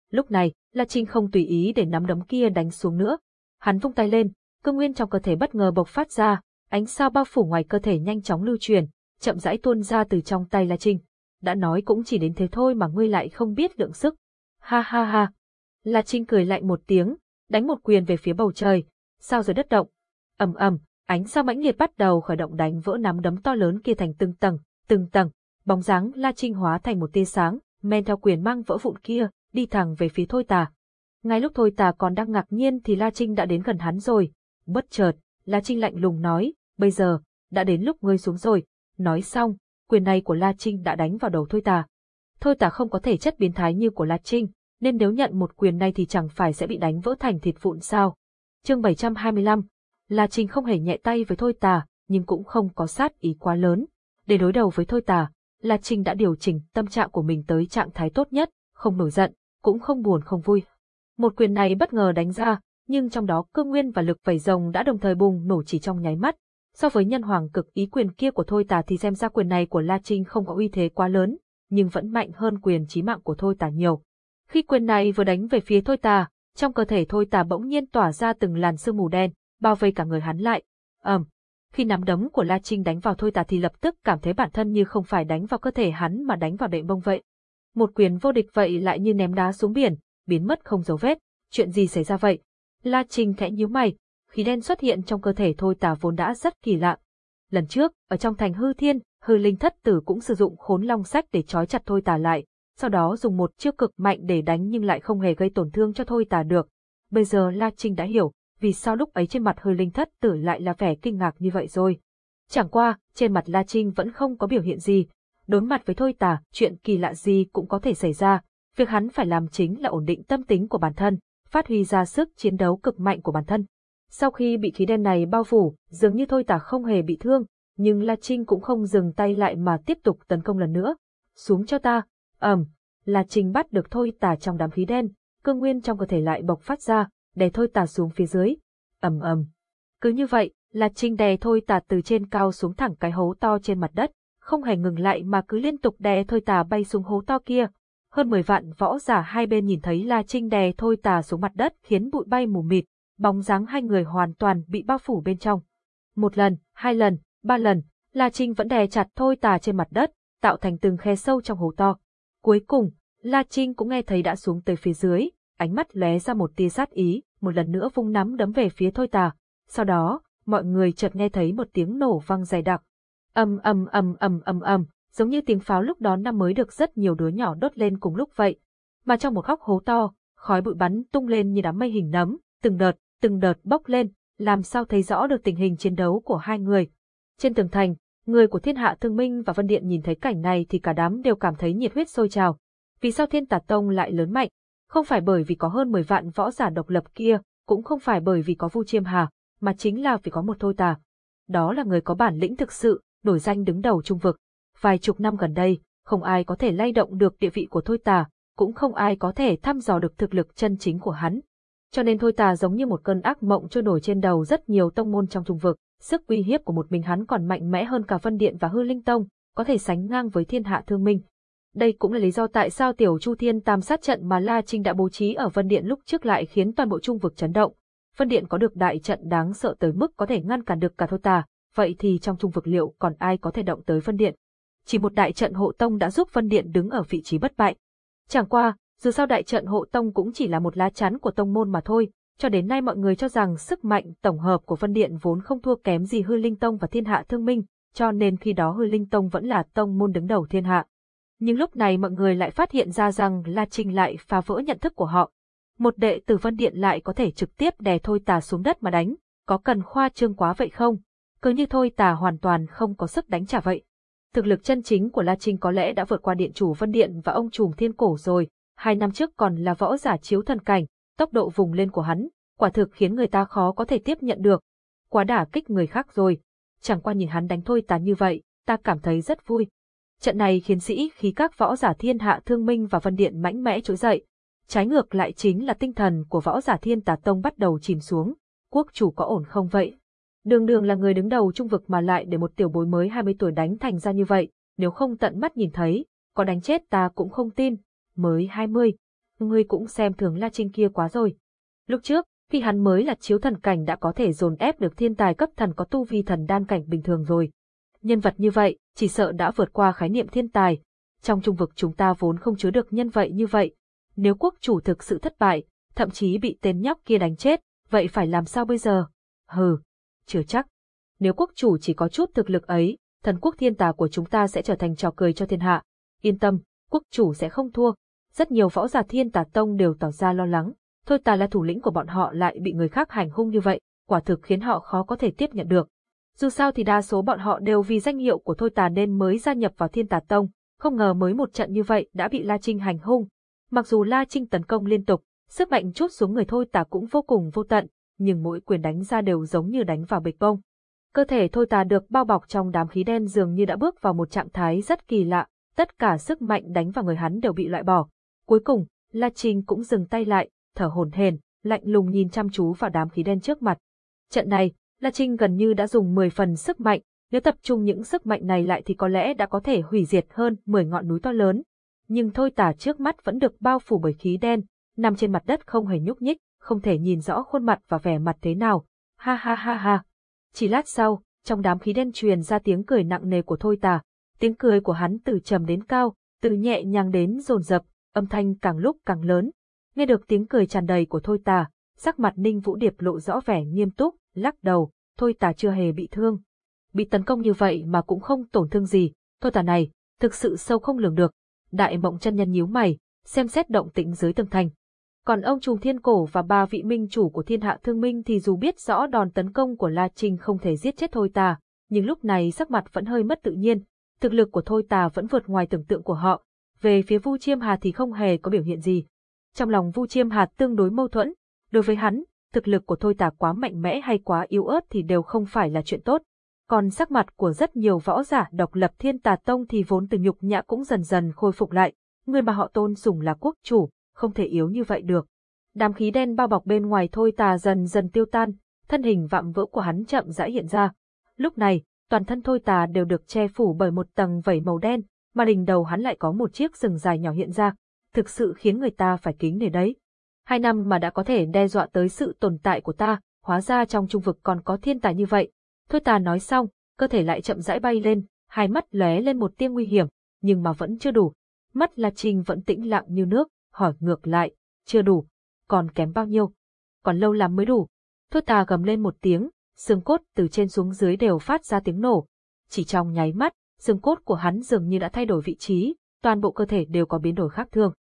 Lúc này, La Trinh không tùy ý để nắm đấm kia đánh xuống nữa. Hắn vung tay lên, cương nguyên trong cơ thể bất ngờ bộc phát ra, ánh sao bao phủ ngoài cơ thể nhanh chóng lưu truyền, chậm rãi tuôn ra từ trong tay La Trinh. Đã nói cũng chỉ đến thế thôi mà ngươi lại không biết lượng sức. Ha ha ha. La Trinh cười lạnh một tiếng, đánh một quyền về phía bầu trời, sao rồi đất động. ầm ầm, ánh sao mãnh liệt bắt đầu khởi động đánh vỡ nắm đấm to lớn kia thành từng tầng, từng tầng. Bóng dáng La Trinh hóa thành một tia sáng, men theo quyền mang vỡ vụn kia, đi thẳng về phía Thôi Tà. Ngay lúc Thôi Tà còn đang ngạc nhiên thì La Trinh đã đến gần hắn rồi. Bất chợt, La Trinh lạnh lùng nói, bây giờ, đã đến lúc ngươi xuống rồi. Nói xong, quyền này của La Trinh đã đánh vào đầu Thôi Tà. Thôi Tà không có thể chất biến thái như của La Trinh, nên nếu nhận một quyền này thì chẳng phải sẽ bị đánh vỡ thành thịt vụn sao. Chương 725 La Trinh không hề nhẹ tay với Thôi Tà, nhưng cũng không có sát ý quá lớn. Để đối đầu với Thôi Tà, La Trinh đã điều chỉnh tâm trạng của mình tới trạng thái tốt nhất, không nổi giận, cũng không buồn không vui. Một quyền này bất ngờ đánh ra, nhưng trong đó cương nguyên và lực vẩy rồng đã đồng thời bùng nổ chỉ trong nháy mắt. So với nhân hoàng cực ý quyền kia của Thôi Tà thì xem ra quyền này của La Trinh không có uy thế quá lớn, nhưng vẫn mạnh hơn quyền chí mạng của Thôi Tà nhiều. Khi quyền này vừa đánh về phía Thôi Tà, trong cơ thể Thôi Tà bỗng nhiên tỏa ra từng làn sương mù đen, bao vây cả người hắn lại. ầm, khi nắm đấm của La Trinh đánh vào Thôi Tà thì lập tức cảm thấy bản thân như không phải đánh vào cơ thể hắn mà đánh vào đệm bông vậy. Một quyền vô địch vậy lại như ném đá xuống biển, biến mất không dấu vết. Chuyện gì xảy ra vậy? La Trinh khẽ nhíu mày, khí đen xuất hiện trong cơ thể Thôi Tà vốn đã rất kỳ lạ. Lần trước, ở trong thành hư thiên, hư linh thất tử cũng sử dụng khốn long sách để trói chặt Thôi Tà lại, sau đó dùng một chiêu cực mạnh để đánh nhưng lại không hề gây tổn thương cho Thôi Tà được. Bây giờ La Trinh đã hiểu, vì sao lúc ấy trên mặt hư linh thất tử lại là vẻ kinh ngạc như vậy rồi. Chẳng qua, trên mặt La Trinh vẫn không có biểu hiện gì. Đối mặt với Thôi Tà, chuyện kỳ lạ gì cũng có thể xảy ra. Việc hắn phải làm chính là ổn định tâm tính của bản thân, phát huy ra sức chiến đấu cực mạnh của bản thân. Sau khi bị khí đen này bao phủ, dường như Thôi Tả không hề bị thương, nhưng La Trinh cũng không dừng tay lại mà tiếp tục tấn công lần nữa. Xuống cho ta, ầm, La Trinh bắt được Thôi Tả trong đám khí đen, cương nguyên trong cơ thể lại bộc phát ra, đè Thôi Tả xuống phía dưới. ầm ầm. Cứ như vậy, La Trinh đè Thôi Tả từ trên cao xuống thẳng cái hố to trên mặt đất, không hề ngừng lại mà cứ liên tục đè Thôi Tà bay xuống hố to kia. Hơn 10 vạn võ giả hai bên nhìn thấy La Trinh đè Thôi Tà xuống mặt đất khiến bụi bay mù mịt, bóng dáng hai người hoàn toàn bị bao phủ bên trong. Một lần, hai lần, ba lần, La Trinh vẫn đè chặt Thôi Tà trên mặt đất, tạo thành từng khe sâu trong hố to. Cuối cùng, La Trinh cũng nghe thấy đã xuống tới phía dưới, ánh mắt lóe ra một tia sát ý, một lần nữa vung nắm đấm về phía Thôi Tà. Sau đó, mọi người chợt nghe thấy một tiếng nổ vang dày đặc. Ầm ầm ầm ầm ầm ầm, giống như tiếng pháo lúc đó năm mới được rất nhiều đứa nhỏ đốt lên cùng lúc vậy. Mà trong một góc hố to, khói bụi bắn tung lên như đám mây hình nấm, từng đợt, từng đợt bốc lên, làm sao thấy rõ được tình hình chiến đấu của hai người. Trên tường thành, người của Thiên Hạ Thương Minh và Vân Điện nhìn thấy cảnh này thì cả đám đều cảm thấy nhiệt huyết sôi trào. Vì sao Thiên Tà Tông lại lớn mạnh? Không phải bởi vì có hơn 10 vạn võ giả độc lập kia, cũng không phải bởi vì có Vu Chiêm Hà, mà chính là vì có một Thôi Tà. Đó là người có bản lĩnh thực sự, nổi danh đứng đầu trung vực. Vài chục năm gần đây, không ai có thể lay động được địa vị của Thôi Tà, cũng không ai có thể thăm dò được thực lực chân chính của hắn. Cho nên Thôi Tà giống như một cơn ác mộng trôi nổi trên đầu rất nhiều tông môn trong trung vực, sức uy hiếp của một mình hắn còn mạnh mẽ hơn cả Vân Điện và Hư Linh Tông, có thể sánh ngang với thiên hạ thương minh. Đây cũng là lý do tại sao tiểu Chu Thiên tam sát trận mà La Trinh đã bố trí ở Vân Điện lúc trước lại khiến toàn bộ trung vực chấn động. Vân Điện có được đại trận đáng sợ tới mức có thể ngăn cản được cả Thôi Tà, vậy thì trong trung vực liệu còn ai có thể động tới Vân Điện? Chỉ một đại trận hộ tông đã giúp Vân Điện đứng ở vị trí bất bại. Chẳng qua, dù sao đại trận hộ tông cũng chỉ là một lá chắn của tông môn mà thôi, cho đến nay mọi người cho rằng sức mạnh tổng hợp của Vân Điện vốn không thua kém gì Hư Linh Tông và Thiên Hạ Thương Minh, cho nên khi đó Hư Linh Tông vẫn là tông môn đứng đầu thiên hạ. Nhưng lúc này mọi người lại phát hiện ra rằng La Trinh lại phá vỡ nhận thức của họ. Một đệ tử Vân Điện lại có thể trực tiếp đè Thôi Tà xuống đất mà đánh, có cần khoa trương quá vậy không? Cứ như Thôi Tà hoàn toàn không có sức đánh trả vậy. Thực lực chân chính của La Trinh có lẽ đã vượt qua điện chủ Vân Điện và ông trùm thiên cổ rồi, hai năm trước còn là võ giả chiếu thần cảnh, tốc độ vùng lên của hắn, quả thực khiến người ta khó có thể tiếp nhận được. Quá đả kích người khác rồi. Chẳng qua nhìn hắn đánh thôi tán như vậy, ta cảm thấy rất vui. Trận này khiến sĩ khí các võ giả thiên hạ thương minh và vân điện mãnh mẽ trỗi dậy. Trái ngược lại chính là tinh thần của võ giả thiên tà tông bắt đầu chìm xuống. Quốc chủ có ổn không vậy? Đường đường là người đứng đầu trung vực mà lại để một tiểu bối mới 20 tuổi đánh thành ra như vậy, nếu không tận mắt nhìn thấy, có đánh chết ta cũng không tin. Mới 20, ngươi cũng xem thường La Trinh kia quá rồi. Lúc trước, khi hắn mới là chiếu thần cảnh đã có thể dồn ép được thiên tài cấp thần có tu vi thần đan cảnh bình thường rồi. Nhân vật như vậy, chỉ sợ đã vượt qua khái niệm thiên tài. Trong trung vực chúng ta vốn không chứa được nhân vậy như vậy. Nếu quốc chủ thực sự thất bại, thậm chí bị tên nhóc kia đánh chết, vậy phải làm sao bây giờ? Hừ, chưa chắc. Nếu quốc chủ chỉ có chút thực lực ấy, thần quốc thiên tà của chúng ta sẽ trở thành trò cười cho thiên hạ. Yên tâm, quốc chủ sẽ không thua. Rất nhiều võ giả thiên tà tông đều tỏ ra lo lắng. Thôi tà là thủ lĩnh của bọn họ lại bị người khác hành hung như vậy, quả thực khiến họ khó có thể tiếp nhận được. Dù sao thì đa số bọn họ đều vì danh hiệu của Thôi Tà nên mới gia nhập vào Thiên Tà Tông, không ngờ mới một trận như vậy đã bị La Trinh hành hung. Mặc dù La Trinh tấn công liên tục, sức mạnh chút xuống người Thôi Tà cũng vô cùng vô tận, nhưng mỗi quyền đánh ra đều giống như đánh vào bịch bông. Cơ thể Thôi Tà được bao bọc trong đám khí đen dường như đã bước vào một trạng thái rất kỳ lạ, tất cả sức mạnh đánh vào người hắn đều bị loại bỏ. Cuối cùng, La Trinh cũng dừng tay lại, thở hổn hển, lạnh lùng nhìn chăm chú vào đám khí đen trước mặt. Trận này, La Trinh gần như đã dùng 10 phần sức mạnh, nếu tập trung những sức mạnh này lại thì có lẽ đã có thể hủy diệt hơn 10 ngọn núi to lớn. Nhưng thôi tả trước mắt vẫn được bao phủ bởi khí đen, nằm trên mặt đất không hề nhúc nhích, không thể nhìn rõ khuôn mặt và vẻ mặt thế nào. Ha ha ha ha. Chỉ lát sau, trong đám khí đen truyền ra tiếng cười nặng nề của thôi tà. Tiếng cười của hắn từ trầm đến cao, từ nhẹ nhàng đến rồn rập, âm thanh càng lúc càng lớn, Nghe được tiếng cười tràn đầy của Thôi Tà, sắc mặt Ninh Vũ Điệp lộ rõ vẻ nghiêm túc, lắc đầu, Thôi Tà chưa hề bị thương. Bị tấn công như vậy mà cũng không tổn thương gì, Thôi Tà này, thực sự sâu không lường được. Đại mộng chân nhân nhíu mày, xem xét động tĩnh dưới tầng thành. Còn ông Trùng Thiên Cổ và ba vị minh chủ của thiên hạ thương minh thì dù biết rõ đòn tấn công của La Trinh không thể giết chết Thôi Tà, nhưng lúc này sắc mặt vẫn hơi mất tự nhiên. Thực lực của Thôi Tà vẫn vượt ngoài tưởng tượng của họ. Về phía Vu Chiêm Hà thì không hề có biểu hiện gì. Trong lòng Vu Chiêm Hạt tương đối mâu thuẫn, đối với hắn, thực lực của Thôi Tà quá mạnh mẽ hay quá yếu ớt thì đều không phải là chuyện tốt. Còn sắc mặt của rất nhiều võ giả độc lập thiên tà tông thì vốn từ nhục nhã cũng dần dần khôi phục lại, người mà họ tôn sùng là quốc chủ, không thể yếu như vậy được. Đám khí đen bao bọc bên ngoài Thôi Tà dần dần tiêu tan, thân hình vạm vỡ của hắn chậm rãi hiện ra. Lúc này, toàn thân Thôi Tà đều được che phủ bởi một tầng vảy màu đen, mà đỉnh đầu hắn lại có một chiếc rừng dài nhỏ hiện ra, thực sự khiến người ta phải kính nể đấy. Hai năm mà đã có thể đe dọa tới sự tồn tại của ta, hóa ra trong trung vực còn có thiên tài như vậy. Thôi ta nói xong, cơ thể lại chậm rãi bay lên, hai mắt lóe lên một tia nguy hiểm, nhưng mà vẫn chưa đủ. Mắt La Trinh vẫn tĩnh lặng như nước, hỏi ngược lại, chưa đủ, còn kém bao nhiêu? Còn lâu lắm mới đủ. Thôi ta gầm lên một tiếng, xương cốt từ trên xuống dưới đều phát ra tiếng nổ. Chỉ trong nháy mắt, xương cốt của hắn dường như đã thay đổi vị trí, toàn bộ cơ thể đều có biến đổi khác thường.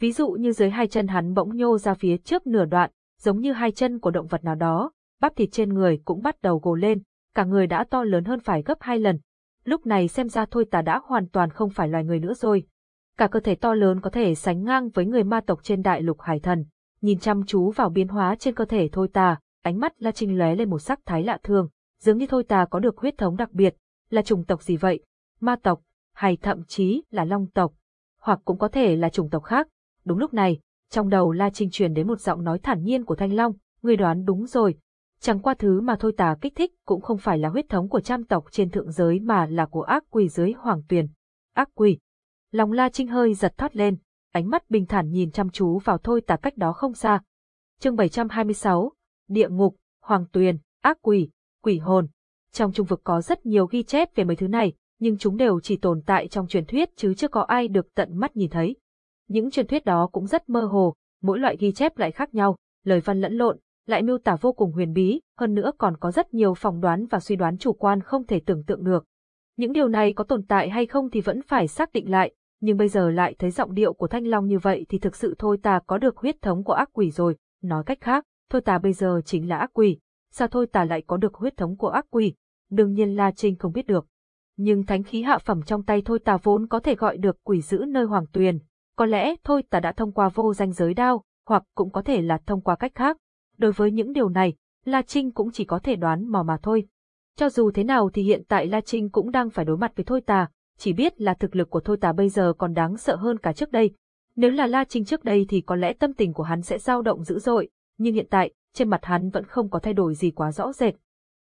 Ví dụ như dưới hai chân hắn bỗng nhô ra phía trước nửa đoạn, giống như hai chân của động vật nào đó, bắp thịt trên người cũng bắt đầu gồ lên, cả người đã to lớn hơn phải gấp hai lần. Lúc này xem ra thôi ta đã hoàn toàn không phải loài người nữa rồi. Cả cơ thể to lớn có thể sánh ngang với người ma tộc trên đại lục hải thần. Nhìn chăm chú vào biến hóa trên cơ thể thôi ta, ánh mắt La Trinh lóe lên một sắc thái lạ thường, dường như thôi ta có được huyết thống đặc biệt, là chủng tộc gì vậy? Ma tộc, hay thậm chí là long tộc, hoặc cũng có thể là chủng tộc khác, Đúng lúc này, trong đầu La Trinh truyền đến một giọng nói thản nhiên của Thanh Long, người đoán đúng rồi. Chẳng qua thứ mà thôi tà kích thích cũng không phải là huyết thống của trăm tộc trên thượng giới mà là của ác quỷ dưới hoàng tuyền. Ác quỷ. Lòng La Trinh hơi giật thoát lên, ánh mắt bình thản nhìn chăm chú vào thôi tà cách đó không xa. chương 726, Địa ngục, Hoàng tuyền, ác quỷ, quỷ hồn. Trong trung vực có rất nhiều ghi chép về mấy thứ này, nhưng chúng đều chỉ tồn tại trong truyền thuyết chứ chưa có ai được tận mắt nhìn thấy. Những truyền thuyết đó cũng rất mơ hồ, mỗi loại ghi chép lại khác nhau, lời văn lẫn lộn, lại miêu tả vô cùng huyền bí, hơn nữa còn có rất nhiều phỏng đoán và suy đoán chủ quan không thể tưởng tượng được. Những điều này có tồn tại hay không thì vẫn phải xác định lại, nhưng bây giờ lại thấy giọng điệu của Thanh Long như vậy thì thực sự thôi ta có được huyết thống của ác quỷ rồi, nói cách khác, thôi ta bây giờ chính là ác quỷ, sao thôi ta lại có được huyết thống của ác quỷ, đương nhiên La Trinh không biết được. Nhưng thánh khí hạ phẩm trong tay thôi tà vốn có thể gọi được quỷ giữ nơi hoàng tuyền, có lẽ thôi tà đã thông qua vô danh giới đao, hoặc cũng có thể là thông qua cách khác. Đối với những điều này, La Trinh cũng chỉ có thể đoán mò mà thôi. Cho dù thế nào thì hiện tại La Trinh cũng đang phải đối mặt với Thôi Tà, chỉ biết là thực lực của Thôi Tà bây giờ còn đáng sợ hơn cả trước đây. Nếu là La Trinh trước đây thì có lẽ tâm tình của hắn sẽ dao động dữ dội, nhưng hiện tại, trên mặt hắn vẫn không có thay đổi gì quá rõ rệt.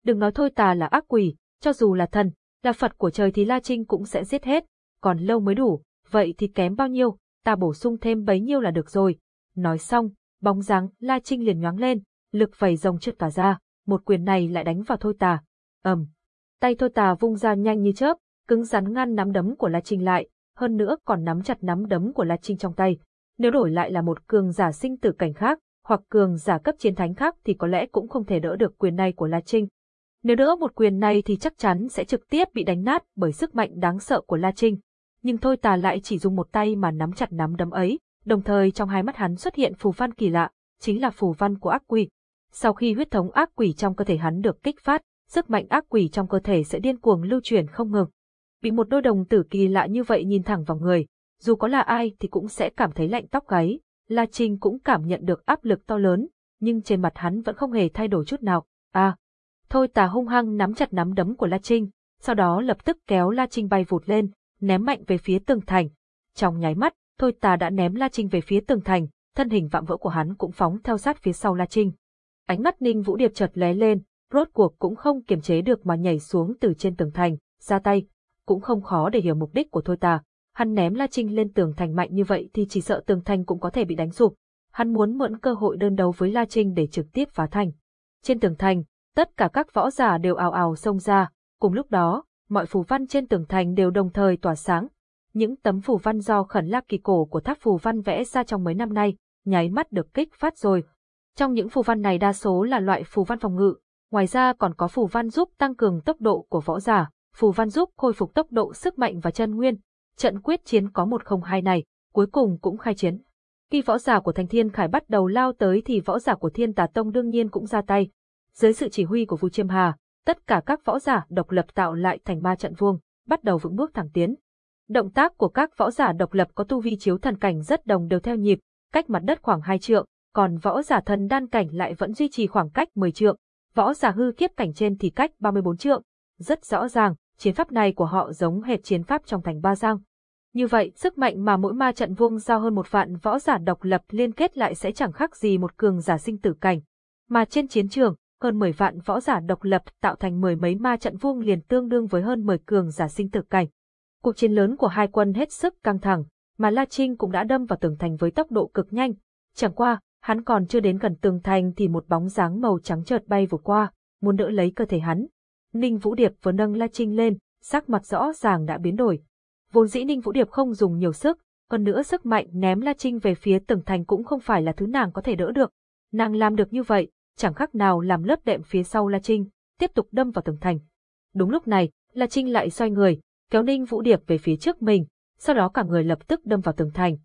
Đừng nói Thôi Tà là ác quỷ, cho dù là thần, là Phật của trời thì La Trinh cũng sẽ giết hết, còn lâu mới đủ, vậy thì kém bao nhiêu, ta bổ sung thêm bấy nhiêu là được rồi. Nói xong, bóng dáng La Trinh liền nhoáng lên, lực vẩy rồng trượt tỏa ra, một quyền này lại đánh vào Thôi Tà. ầm, tay Thôi Tà vung ra nhanh như chớp, cứng rắn ngăn nắm đấm của La Trinh lại, hơn nữa còn nắm chặt nắm đấm của La Trinh trong tay. Nếu đổi lại là một cường giả sinh tử cảnh khác, hoặc cường giả cấp chiến thánh khác thì có lẽ cũng không thể đỡ được quyền này của La Trinh. Nếu đỡ một quyền này thì chắc chắn sẽ trực tiếp bị đánh nát bởi sức mạnh đáng sợ của La Trinh. Nhưng thôi tà lại chỉ dùng một tay mà nắm chặt nắm đấm ấy, đồng thời trong hai mắt hắn xuất hiện phù văn kỳ lạ, chính là phù văn của ác quỷ. Sau khi huyết thống ác quỷ trong cơ thể hắn được kích phát, sức mạnh ác quỷ trong cơ thể sẽ điên cuồng lưu chuyển không ngừng. Bị một đôi đồng tử kỳ lạ như vậy nhìn thẳng vào người, dù có là ai thì cũng sẽ cảm thấy lạnh tóc gáy. La Trinh cũng cảm nhận được áp lực to lớn, nhưng trên mặt hắn vẫn không hề thay đổi chút nào. À, thôi tà hung hăng nắm chặt nắm đấm của La Trinh, sau đó lập tức kéo La Trinh bay vụt lên, ném mạnh về phía tường thành. Trong nháy mắt, thôi tà đã ném La Trinh về phía tường thành, thân hình vạm vỡ của hắn cũng phóng theo sát phía sau La Trinh. Ánh mắt Ninh Vũ Điệp chợt lé lên, rốt cuộc cũng không kiềm chế được mà nhảy xuống từ trên tường thành, ra tay, cũng không khó để hiểu mục đích của Thôi Tà. Hắn ném La Trinh lên tường thành mạnh như vậy thì chỉ sợ tường thành cũng có thể bị đánh sụp. Hắn muốn mượn cơ hội đơn đấu với La Trinh để trực tiếp phá thành. Trên tường thành, tất cả các võ giả đều ào ào xông ra, cùng lúc đó, mọi phù văn trên tường thành đều đồng thời tỏa sáng. Những tấm phù văn do khẩn la kỳ cổ của tháp phù văn vẽ ra trong mấy năm nay, nháy mắt được kích phát rồi. Trong những phù văn này đa số là loại phù văn phòng ngự, ngoài ra còn có phù văn giúp tăng cường tốc độ của võ giả, phù văn giúp khôi phục tốc độ sức mạnh và chân nguyên. Trận quyết chiến có một không hai này, cuối cùng cũng khai chiến. Khi võ giả của Thành Thiên Khải bắt đầu lao tới thì võ giả của Thiên Tà Tông đương nhiên cũng ra tay. Dưới sự chỉ huy của Vu Chiêm Hà, tất cả các võ giả độc lập tạo lại thành ba trận vuông, bắt đầu vững bước thẳng tiến. Động tác của các võ giả độc lập có tu vi chiếu thần cảnh rất đồng đều theo nhịp, cách mặt đất khoảng 2 trượng, còn võ giả thần đan cảnh lại vẫn duy trì khoảng cách 10 trượng, võ giả hư kiếp cảnh trên thì cách 34 trượng. Rất rõ ràng, chiến pháp này của họ giống hệt chiến pháp trong thành Ba Giang. Như vậy, sức mạnh mà mỗi ma trận vuông giao hơn một vạn võ giả độc lập liên kết lại sẽ chẳng khác gì một cường giả sinh tử cảnh. Mà trên chiến trường, hơn 10 vạn võ giả độc lập tạo thành mười mấy ma trận vuông liền tương đương với hơn 10 cường giả sinh tử cảnh. Cuộc chiến lớn của hai quân hết sức căng thẳng, mà La Trinh cũng đã đâm vào tường thành với tốc độ cực nhanh. Chẳng qua, hắn còn chưa đến gần tường thành thì một bóng dáng màu trắng chợt bay vụt qua, muốn đỡ lấy cơ thể hắn. Ninh Vũ Điệp vừa nâng La Trinh lên, sắc mặt rõ ràng đã biến đổi. Vốn dĩ Ninh Vũ Điệp không dùng nhiều sức, còn nữa sức mạnh ném La Trinh về phía tường thành cũng không phải là thứ nàng có thể đỡ được. Nàng làm được như vậy, chẳng khác nào làm lớp đệm phía sau La Trinh, tiếp tục đâm vào tường thành. Đúng lúc này, La Trinh lại xoay người, kéo Ninh Vũ Điệp về phía trước mình, sau đó cả người lập tức đâm vào tường thành.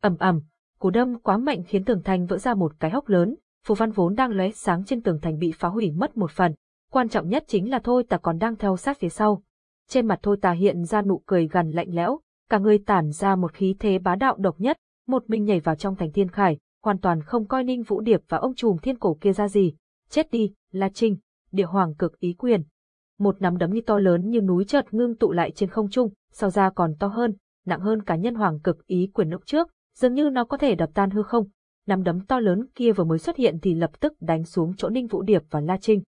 ầm ầm, cú đâm quá mạnh khiến tường thành vỡ ra một cái hốc lớn, phù văn vốn đang lóe sáng trên tường thành bị phá hủy mất một phần. Quan trọng nhất chính là Thôi Tà còn đang theo sát phía sau. Trên mặt Thôi Tà hiện ra nụ cười gần lạnh lẽo, cả người tản ra một khí thế bá đạo độc nhất, một mình nhảy vào trong thành thiên khải, hoàn toàn không coi Ninh Vũ Điệp và ông trùm thiên cổ kia ra gì. Chết đi, La Trinh, địa hoàng cực ý quyền. Một nắm đấm như to lớn như núi chợt ngưng tụ lại trên không trung, sau ra còn to hơn, nặng hơn cả nhân hoàng cực ý quyền lúc trước, dường như nó có thể đập tan hư không. Nắm đấm to lớn kia vừa mới xuất hiện thì lập tức đánh xuống chỗ Ninh Vũ Điệp và La Trinh.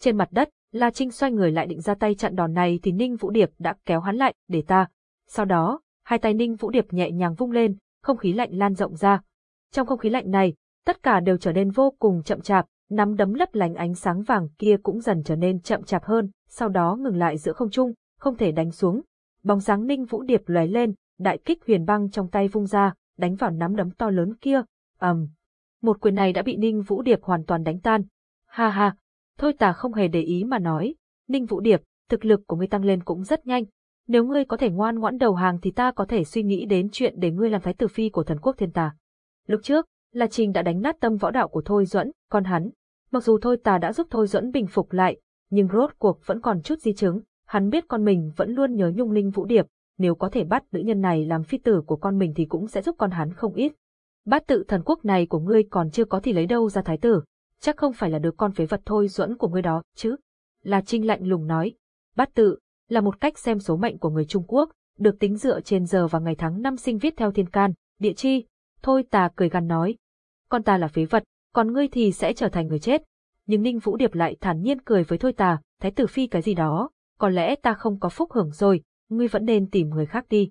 Trên mặt đất, La Trinh xoay người lại định ra tay chặn đòn này thì Ninh Vũ Điệp đã kéo hắn lại, để ta. Sau đó, hai tay Ninh Vũ Điệp nhẹ nhàng vung lên, không khí lạnh lan rộng ra. Trong không khí lạnh này, tất cả đều trở nên vô cùng chậm chạp, nắm đấm lấp lánh ánh sáng vàng kia cũng dần trở nên chậm chạp hơn, sau đó ngừng lại giữa không trung, không thể đánh xuống. Bóng dáng Ninh Vũ Điệp lóe lên, đại kích huyền băng trong tay vung ra, đánh vào nắm đấm to lớn kia. ầm, um. một quyền này đã bị Ninh Vũ Điệp hoàn toàn đánh tan. Ha ha, thôi ta không hề để ý mà nói, Ninh Vũ Điệp, thực lực của ngươi tăng lên cũng rất nhanh. Nếu ngươi có thể ngoan ngoãn đầu hàng thì ta có thể suy nghĩ đến chuyện để ngươi làm thái tử phi của thần quốc thiên tà. Lúc trước, La Trình đã đánh nát tâm võ đạo của Thôi Duẫn, con hắn, mặc dù Thôi Tà đã giúp Thôi Duẫn bình phục lại, nhưng rốt cuộc vẫn còn chút di chứng, hắn biết con mình vẫn luôn nhớ Nhung Linh Vũ Điệp, nếu có thể bắt nữ nhân này làm phi tử của con mình thì cũng sẽ giúp con hắn không ít. Bát tự thần quốc này của ngươi còn chưa có thì lấy đâu ra thái tử, chắc không phải là đứa con phế vật thôi duẫn của ngươi đó, chứ. La Trinh lạnh lùng nói, bát tự, là một cách xem số mệnh của người Trung Quốc, được tính dựa trên giờ và ngày tháng năm sinh viết theo thiên can, địa chi. Thôi tà cười gằn nói, con ta là phế vật, còn ngươi thì sẽ trở thành người chết. Nhưng Ninh Vũ Điệp lại thản nhiên cười với Thôi tà, thái tử phi cái gì đó, có lẽ ta không có phúc hưởng rồi, ngươi vẫn nên tìm người khác đi.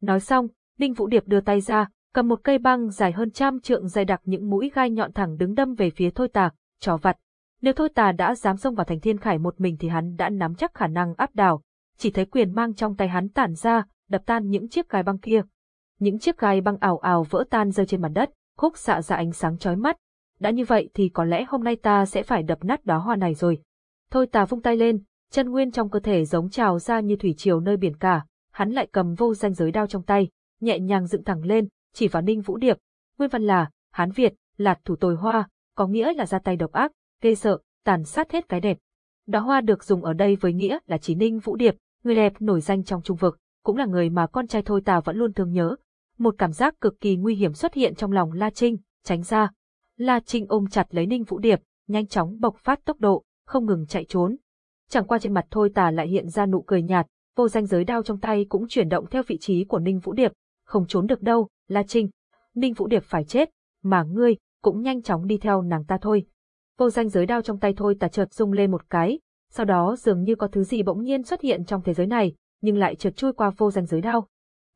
Nói xong, Ninh Vũ Điệp đưa tay ra, cầm một cây băng dài hơn trăm trượng dày đặc những mũi gai nhọn thẳng đứng đâm về phía Thôi Tà, trò vặt. Nếu Thôi Tà đã dám xông vào thành thiên khải một mình thì hắn đã nắm chắc khả năng áp đảo, chỉ thấy quyền mang trong tay hắn tản ra, đập tan những chiếc gai băng kia. Những chiếc gai băng ảo ảo vỡ tan rơi trên mặt đất, khúc xạ ra ánh sáng chói mắt. Đã như vậy thì có lẽ hôm nay ta sẽ phải đập nát đóa hoa này rồi. Thôi Tà vung tay lên, chân nguyên trong cơ thể giống trào ra như thủy triều nơi biển cả, hắn lại cầm vô danh giới đao trong tay, nhẹ nhàng dựng thẳng lên, chỉ vào Ninh Vũ Điệp. Nguyên văn là, Hán Việt, lạt thủ tồi hoa, có nghĩa là ra tay độc ác, gây sợ, tàn sát hết cái đẹp. đóa hoa được dùng ở đây với nghĩa là chỉ Ninh Vũ Điệp, người đẹp nổi danh trong trung vực, cũng là người mà con trai Thôi Tà vẫn luôn thương nhớ. Một cảm giác cực kỳ nguy hiểm xuất hiện trong lòng La Trinh, tránh ra. La Trinh ôm chặt lấy Ninh Vũ Điệp, nhanh chóng bộc phát tốc độ, không ngừng chạy trốn. Chẳng qua trên mặt Thôi Tà lại hiện ra nụ cười nhạt, vô danh giới đao trong tay cũng chuyển động theo vị trí của Ninh Vũ Điệp, không trốn được đâu, La Trinh. Ninh Vũ Điệp phải chết, mà ngươi, cũng nhanh chóng đi theo nàng ta thôi. Vô danh giới đao trong tay thôi tà chợt rung lên một cái, sau đó dường như có thứ gì bỗng nhiên xuất hiện trong thế giới này, nhưng lại chợt chui qua vô danh giới đao.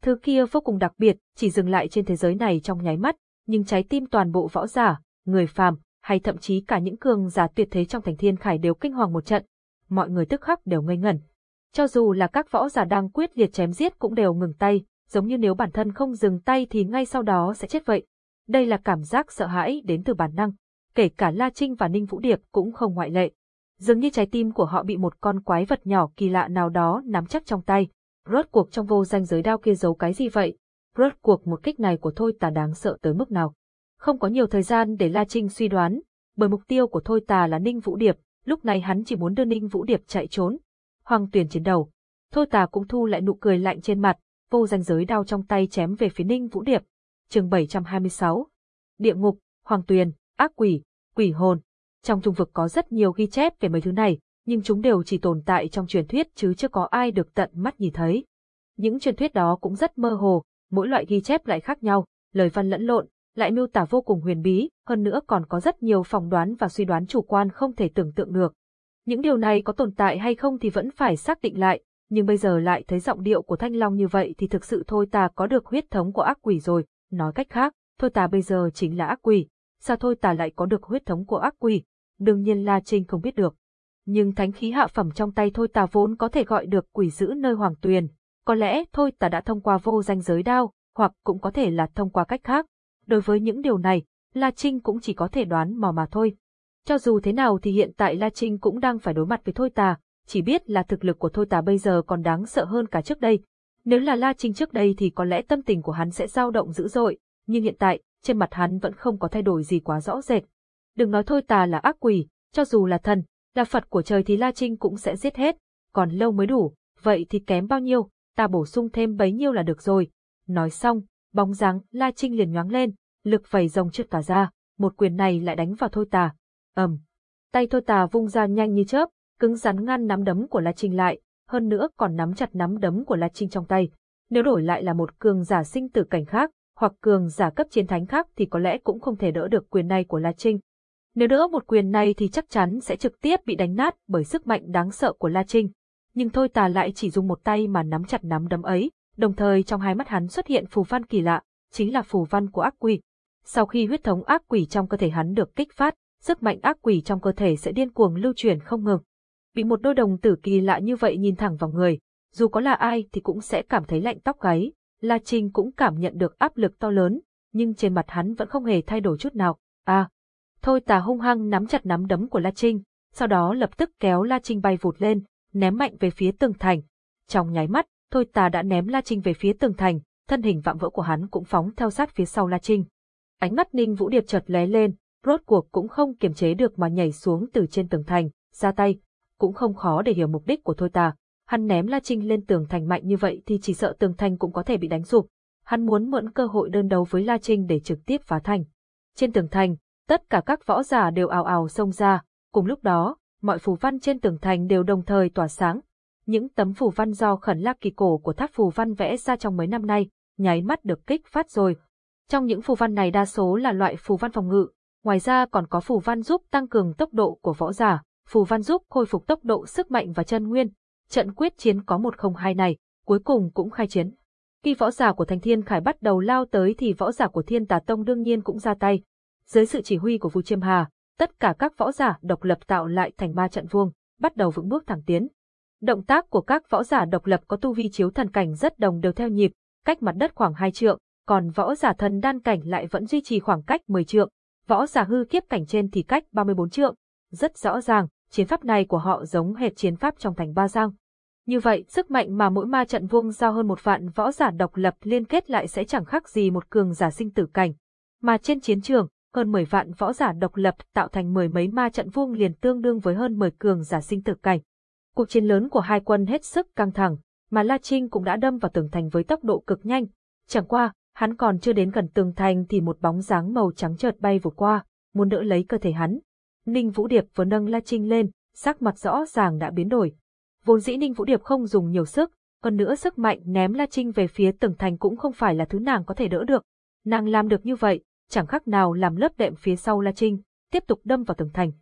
Thứ kia vô cùng đặc biệt, chỉ dừng lại trên thế giới này trong nháy mắt, nhưng trái tim toàn bộ võ giả, người phàm, hay thậm chí cả những cường giả tuyệt thế trong thành thiên khải đều kinh hoàng một trận. Mọi người tức khắc đều ngây ngẩn. Cho dù là các võ giả đang quyết liệt chém giết cũng đều ngừng tay, giống như nếu bản thân không dừng tay thì ngay sau đó sẽ chết vậy. Đây là cảm giác sợ hãi đến từ bản năng, kể cả La Trinh và Ninh Vũ Điệp cũng không ngoại lệ. Dường như trái tim của họ bị một con quái vật nhỏ kỳ lạ nào đó nắm chắc trong tay. Rốt cuộc trong vô danh giới đao kia giấu cái gì vậy? Rốt cuộc một kích này của Thôi Tà đáng sợ tới mức nào? Không có nhiều thời gian để La Trinh suy đoán, bởi mục tiêu của Thôi Tà là Ninh Vũ Điệp, lúc này hắn chỉ muốn đưa Ninh Vũ Điệp chạy trốn. Hoàng tuyển chiến đầu. Thôi Tà cũng thu lại nụ cười lạnh trên mặt, vô danh giới đao trong tay chém về phía Ninh Vũ Điệp. chương 726 Địa ngục, hoàng tuyền, ác quỷ, quỷ hồn. Trong trung vực có rất nhiều ghi chép về mấy thứ này, nhưng chúng đều chỉ tồn tại trong truyền thuyết chứ chưa có ai được tận mắt nhìn thấy. Những truyền thuyết đó cũng rất mơ hồ, mỗi loại ghi chép lại khác nhau, lời văn lẫn lộn, lại miêu tả vô cùng huyền bí, hơn nữa còn có rất nhiều phỏng đoán và suy đoán chủ quan không thể tưởng tượng được. Những điều này có tồn tại hay không thì vẫn phải xác định lại, nhưng bây giờ lại thấy giọng điệu của Thanh Long như vậy thì thực sự thôi ta có được huyết thống của ác quỷ rồi, nói cách khác, thôi ta bây giờ chính là ác quỷ, sao thôi ta lại có được huyết thống của ác quỷ, đương nhiên La Trinh không biết được. Nhưng thánh khí hạ phẩm trong tay thôi tà vốn có thể gọi được quỷ giữ nơi hoàng tuyền, có lẽ thôi tà đã thông qua vô danh giới đao, hoặc cũng có thể là thông qua cách khác. Đối với những điều này, La Trinh cũng chỉ có thể đoán mò mà thôi. Cho dù thế nào thì hiện tại La Trinh cũng đang phải đối mặt với Thôi Tà, chỉ biết là thực lực của Thôi Tà bây giờ còn đáng sợ hơn cả trước đây. Nếu là La Trinh trước đây thì có lẽ tâm tình của hắn sẽ dao động dữ dội, nhưng hiện tại, trên mặt hắn vẫn không có thay đổi gì quá rõ rệt. Đừng nói Thôi Tà là ác quỷ, cho dù là thần, là Phật của trời thì La Trinh cũng sẽ giết hết, còn lâu mới đủ, vậy thì kém bao nhiêu, ta bổ sung thêm bấy nhiêu là được rồi. Nói xong, bóng dáng La Trinh liền nhoáng lên, lực vẩy rồng trước cả ra, một quyền này lại đánh vào Thôi Tà. ầm, tay Thôi Tà vung ra nhanh như chớp, cứng rắn ngăn nắm đấm của La Trinh lại, hơn nữa còn nắm chặt nắm đấm của La Trinh trong tay. Nếu đổi lại là một cường giả sinh tử cảnh khác, hoặc cường giả cấp chiến thánh khác thì có lẽ cũng không thể đỡ được quyền này của La Trinh. Nếu đỡ một quyền này thì chắc chắn sẽ trực tiếp bị đánh nát bởi sức mạnh đáng sợ của La Trinh. Nhưng thôi tà lại chỉ dùng một tay mà nắm chặt nắm đấm ấy, đồng thời trong hai mắt hắn xuất hiện phù văn kỳ lạ, chính là phù văn của ác quỷ. Sau khi huyết thống ác quỷ trong cơ thể hắn được kích phát, sức mạnh ác quỷ trong cơ thể sẽ điên cuồng lưu chuyển không ngừng bị một đôi đồng tử kỳ lạ như vậy nhìn thẳng vào người, dù có là ai thì cũng sẽ cảm thấy lạnh tóc gáy. La Trinh cũng cảm nhận được áp lực to lớn, nhưng trên mặt hắn vẫn không hề thay đổi chút nào. À, thôi tà hung hăng nắm chặt nắm đấm của La Trinh, sau đó lập tức kéo La Trinh bay vụt lên, ném mạnh về phía tường thành. Trong nháy mắt, thôi Tà đã ném La Trinh về phía tường thành, thân hình vạm vỡ của hắn cũng phóng theo sát phía sau La Trinh. Ánh mắt Ninh Vũ Điệp chợt lé lên, rốt cuộc cũng không kiềm chế được mà nhảy xuống từ trên tường thành, ra tay, cũng không khó để hiểu mục đích của thôi Tà, Hắn ném La Trinh lên tường thành mạnh như vậy thì chỉ sợ tường thành cũng có thể bị đánh sụp. Hắn muốn mượn cơ hội đơn đấu với La Trinh để trực tiếp phá thành. Trên tường thành, tất cả các võ giả đều ào ào xông ra, cùng lúc đó, mọi phù văn trên tường thành đều đồng thời tỏa sáng. Những tấm phù văn do khẩn la kỳ cổ của tháp phù văn vẽ ra trong mấy năm nay, nháy mắt được kích phát rồi. Trong những phù văn này đa số là loại phù văn phòng ngự, ngoài ra còn có phù văn giúp tăng cường tốc độ của võ giả, phù văn giúp khôi phục tốc độ sức mạnh và chân nguyên. Trận quyết chiến có một không hai này, cuối cùng cũng khai chiến. Khi võ giả của Thành Thiên Khải bắt đầu lao tới thì võ giả của Thiên Tà Tông đương nhiên cũng ra tay. Dưới sự chỉ huy của Vu Chiêm Hà, tất cả các võ giả độc lập tạo lại thành ba trận vuông, bắt đầu vững bước thẳng tiến. Động tác của các võ giả độc lập có tu vi chiếu thần cảnh rất đồng đều theo nhịp, cách mặt đất khoảng 2 trượng, còn võ giả thần đan cảnh lại vẫn duy trì khoảng cách 10 trượng, võ giả hư kiếp cảnh trên thì cách 34 trượng. Rất rõ ràng, chiến pháp này của họ giống hệt chiến pháp trong thành Ba Giang. Như vậy, sức mạnh mà mỗi ma trận vuông giao hơn một vạn võ giả độc lập liên kết lại sẽ chẳng khác gì một cường giả sinh tử cảnh. Mà trên chiến trường, hơn 10 vạn võ giả độc lập tạo thành mười mấy ma trận vuông liền tương đương với hơn 10 cường giả sinh tử cảnh. Cuộc chiến lớn của hai quân hết sức căng thẳng, mà La Trinh cũng đã đâm vào tường thành với tốc độ cực nhanh. Chẳng qua, hắn còn chưa đến gần tường thành thì một bóng dáng màu trắng chợt bay vụt qua, muốn đỡ lấy cơ thể hắn. Ninh Vũ Điệp vừa nâng La Trinh lên, sắc mặt rõ ràng đã biến đổi. Vốn dĩ Ninh Vũ Điệp không dùng nhiều sức, hơn nữa sức mạnh ném La Trinh về phía tường thành cũng không phải là thứ nàng có thể đỡ được. Nàng làm được như vậy, chẳng khác nào làm lớp đệm phía sau La Trinh, tiếp tục đâm vào tường thành.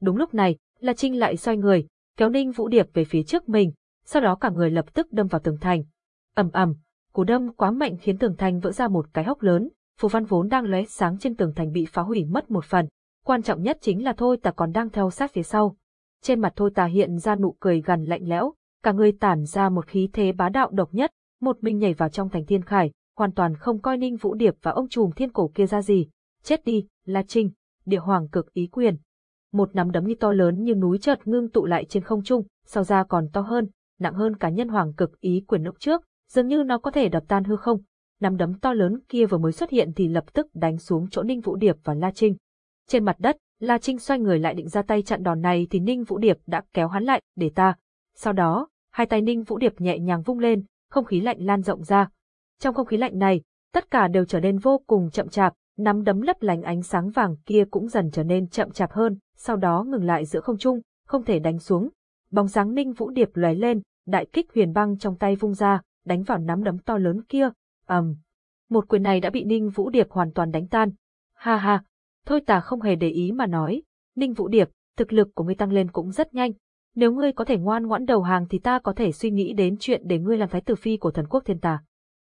Đúng lúc này, La Trinh lại xoay người, kéo Ninh Vũ Điệp về phía trước mình, sau đó cả người lập tức đâm vào tường thành. ầm ầm, cú đâm quá mạnh khiến tường thành vỡ ra một cái hốc lớn, phù văn vốn đang lóe sáng trên tường thành bị phá hủy mất một phần. Quan trọng nhất chính là Thôi Tà còn đang theo sát phía sau. Trên mặt Thôi Tà hiện ra nụ cười gần lạnh lẽo, cả người tản ra một khí thế bá đạo độc nhất, một mình nhảy vào trong thành thiên khải, hoàn toàn không coi Ninh Vũ Điệp và ông trùm thiên cổ kia ra gì. Chết đi, La Trinh, địa hoàng cực ý quyền. Một nắm đấm như to lớn như núi chợt ngưng tụ lại trên không trung, sau ra còn to hơn, nặng hơn cả nhân hoàng cực ý quyền lúc trước, dường như nó có thể đập tan hư không. Nắm đấm to lớn kia vừa mới xuất hiện thì lập tức đánh xuống chỗ Ninh Vũ Điệp và La Trinh. Trên mặt đất, La Trinh xoay người lại định ra tay chặn đòn này thì Ninh Vũ Điệp đã kéo hắn lại, để ta. Sau đó, hai tay Ninh Vũ Điệp nhẹ nhàng vung lên, không khí lạnh lan rộng ra, trong không khí lạnh này, tất cả đều trở nên vô cùng chậm chạp, nắm đấm lấp lánh ánh sáng vàng kia cũng dần trở nên chậm chạp hơn, sau đó ngừng lại giữa không trung, không thể đánh xuống. Bóng dáng Ninh Vũ Điệp lóe lên, đại kích huyền băng trong tay vung ra, đánh vào nắm đấm to lớn kia. ầm, um. một quyền này đã bị Ninh Vũ Điệp hoàn toàn đánh tan. Ha ha, thôi ta không hề để ý mà nói, Ninh Vũ Điệp, thực lực của ngươi tăng lên cũng rất nhanh. Nếu ngươi có thể ngoan ngoãn đầu hàng thì ta có thể suy nghĩ đến chuyện để ngươi làm thái tử phi của thần quốc thiên tà.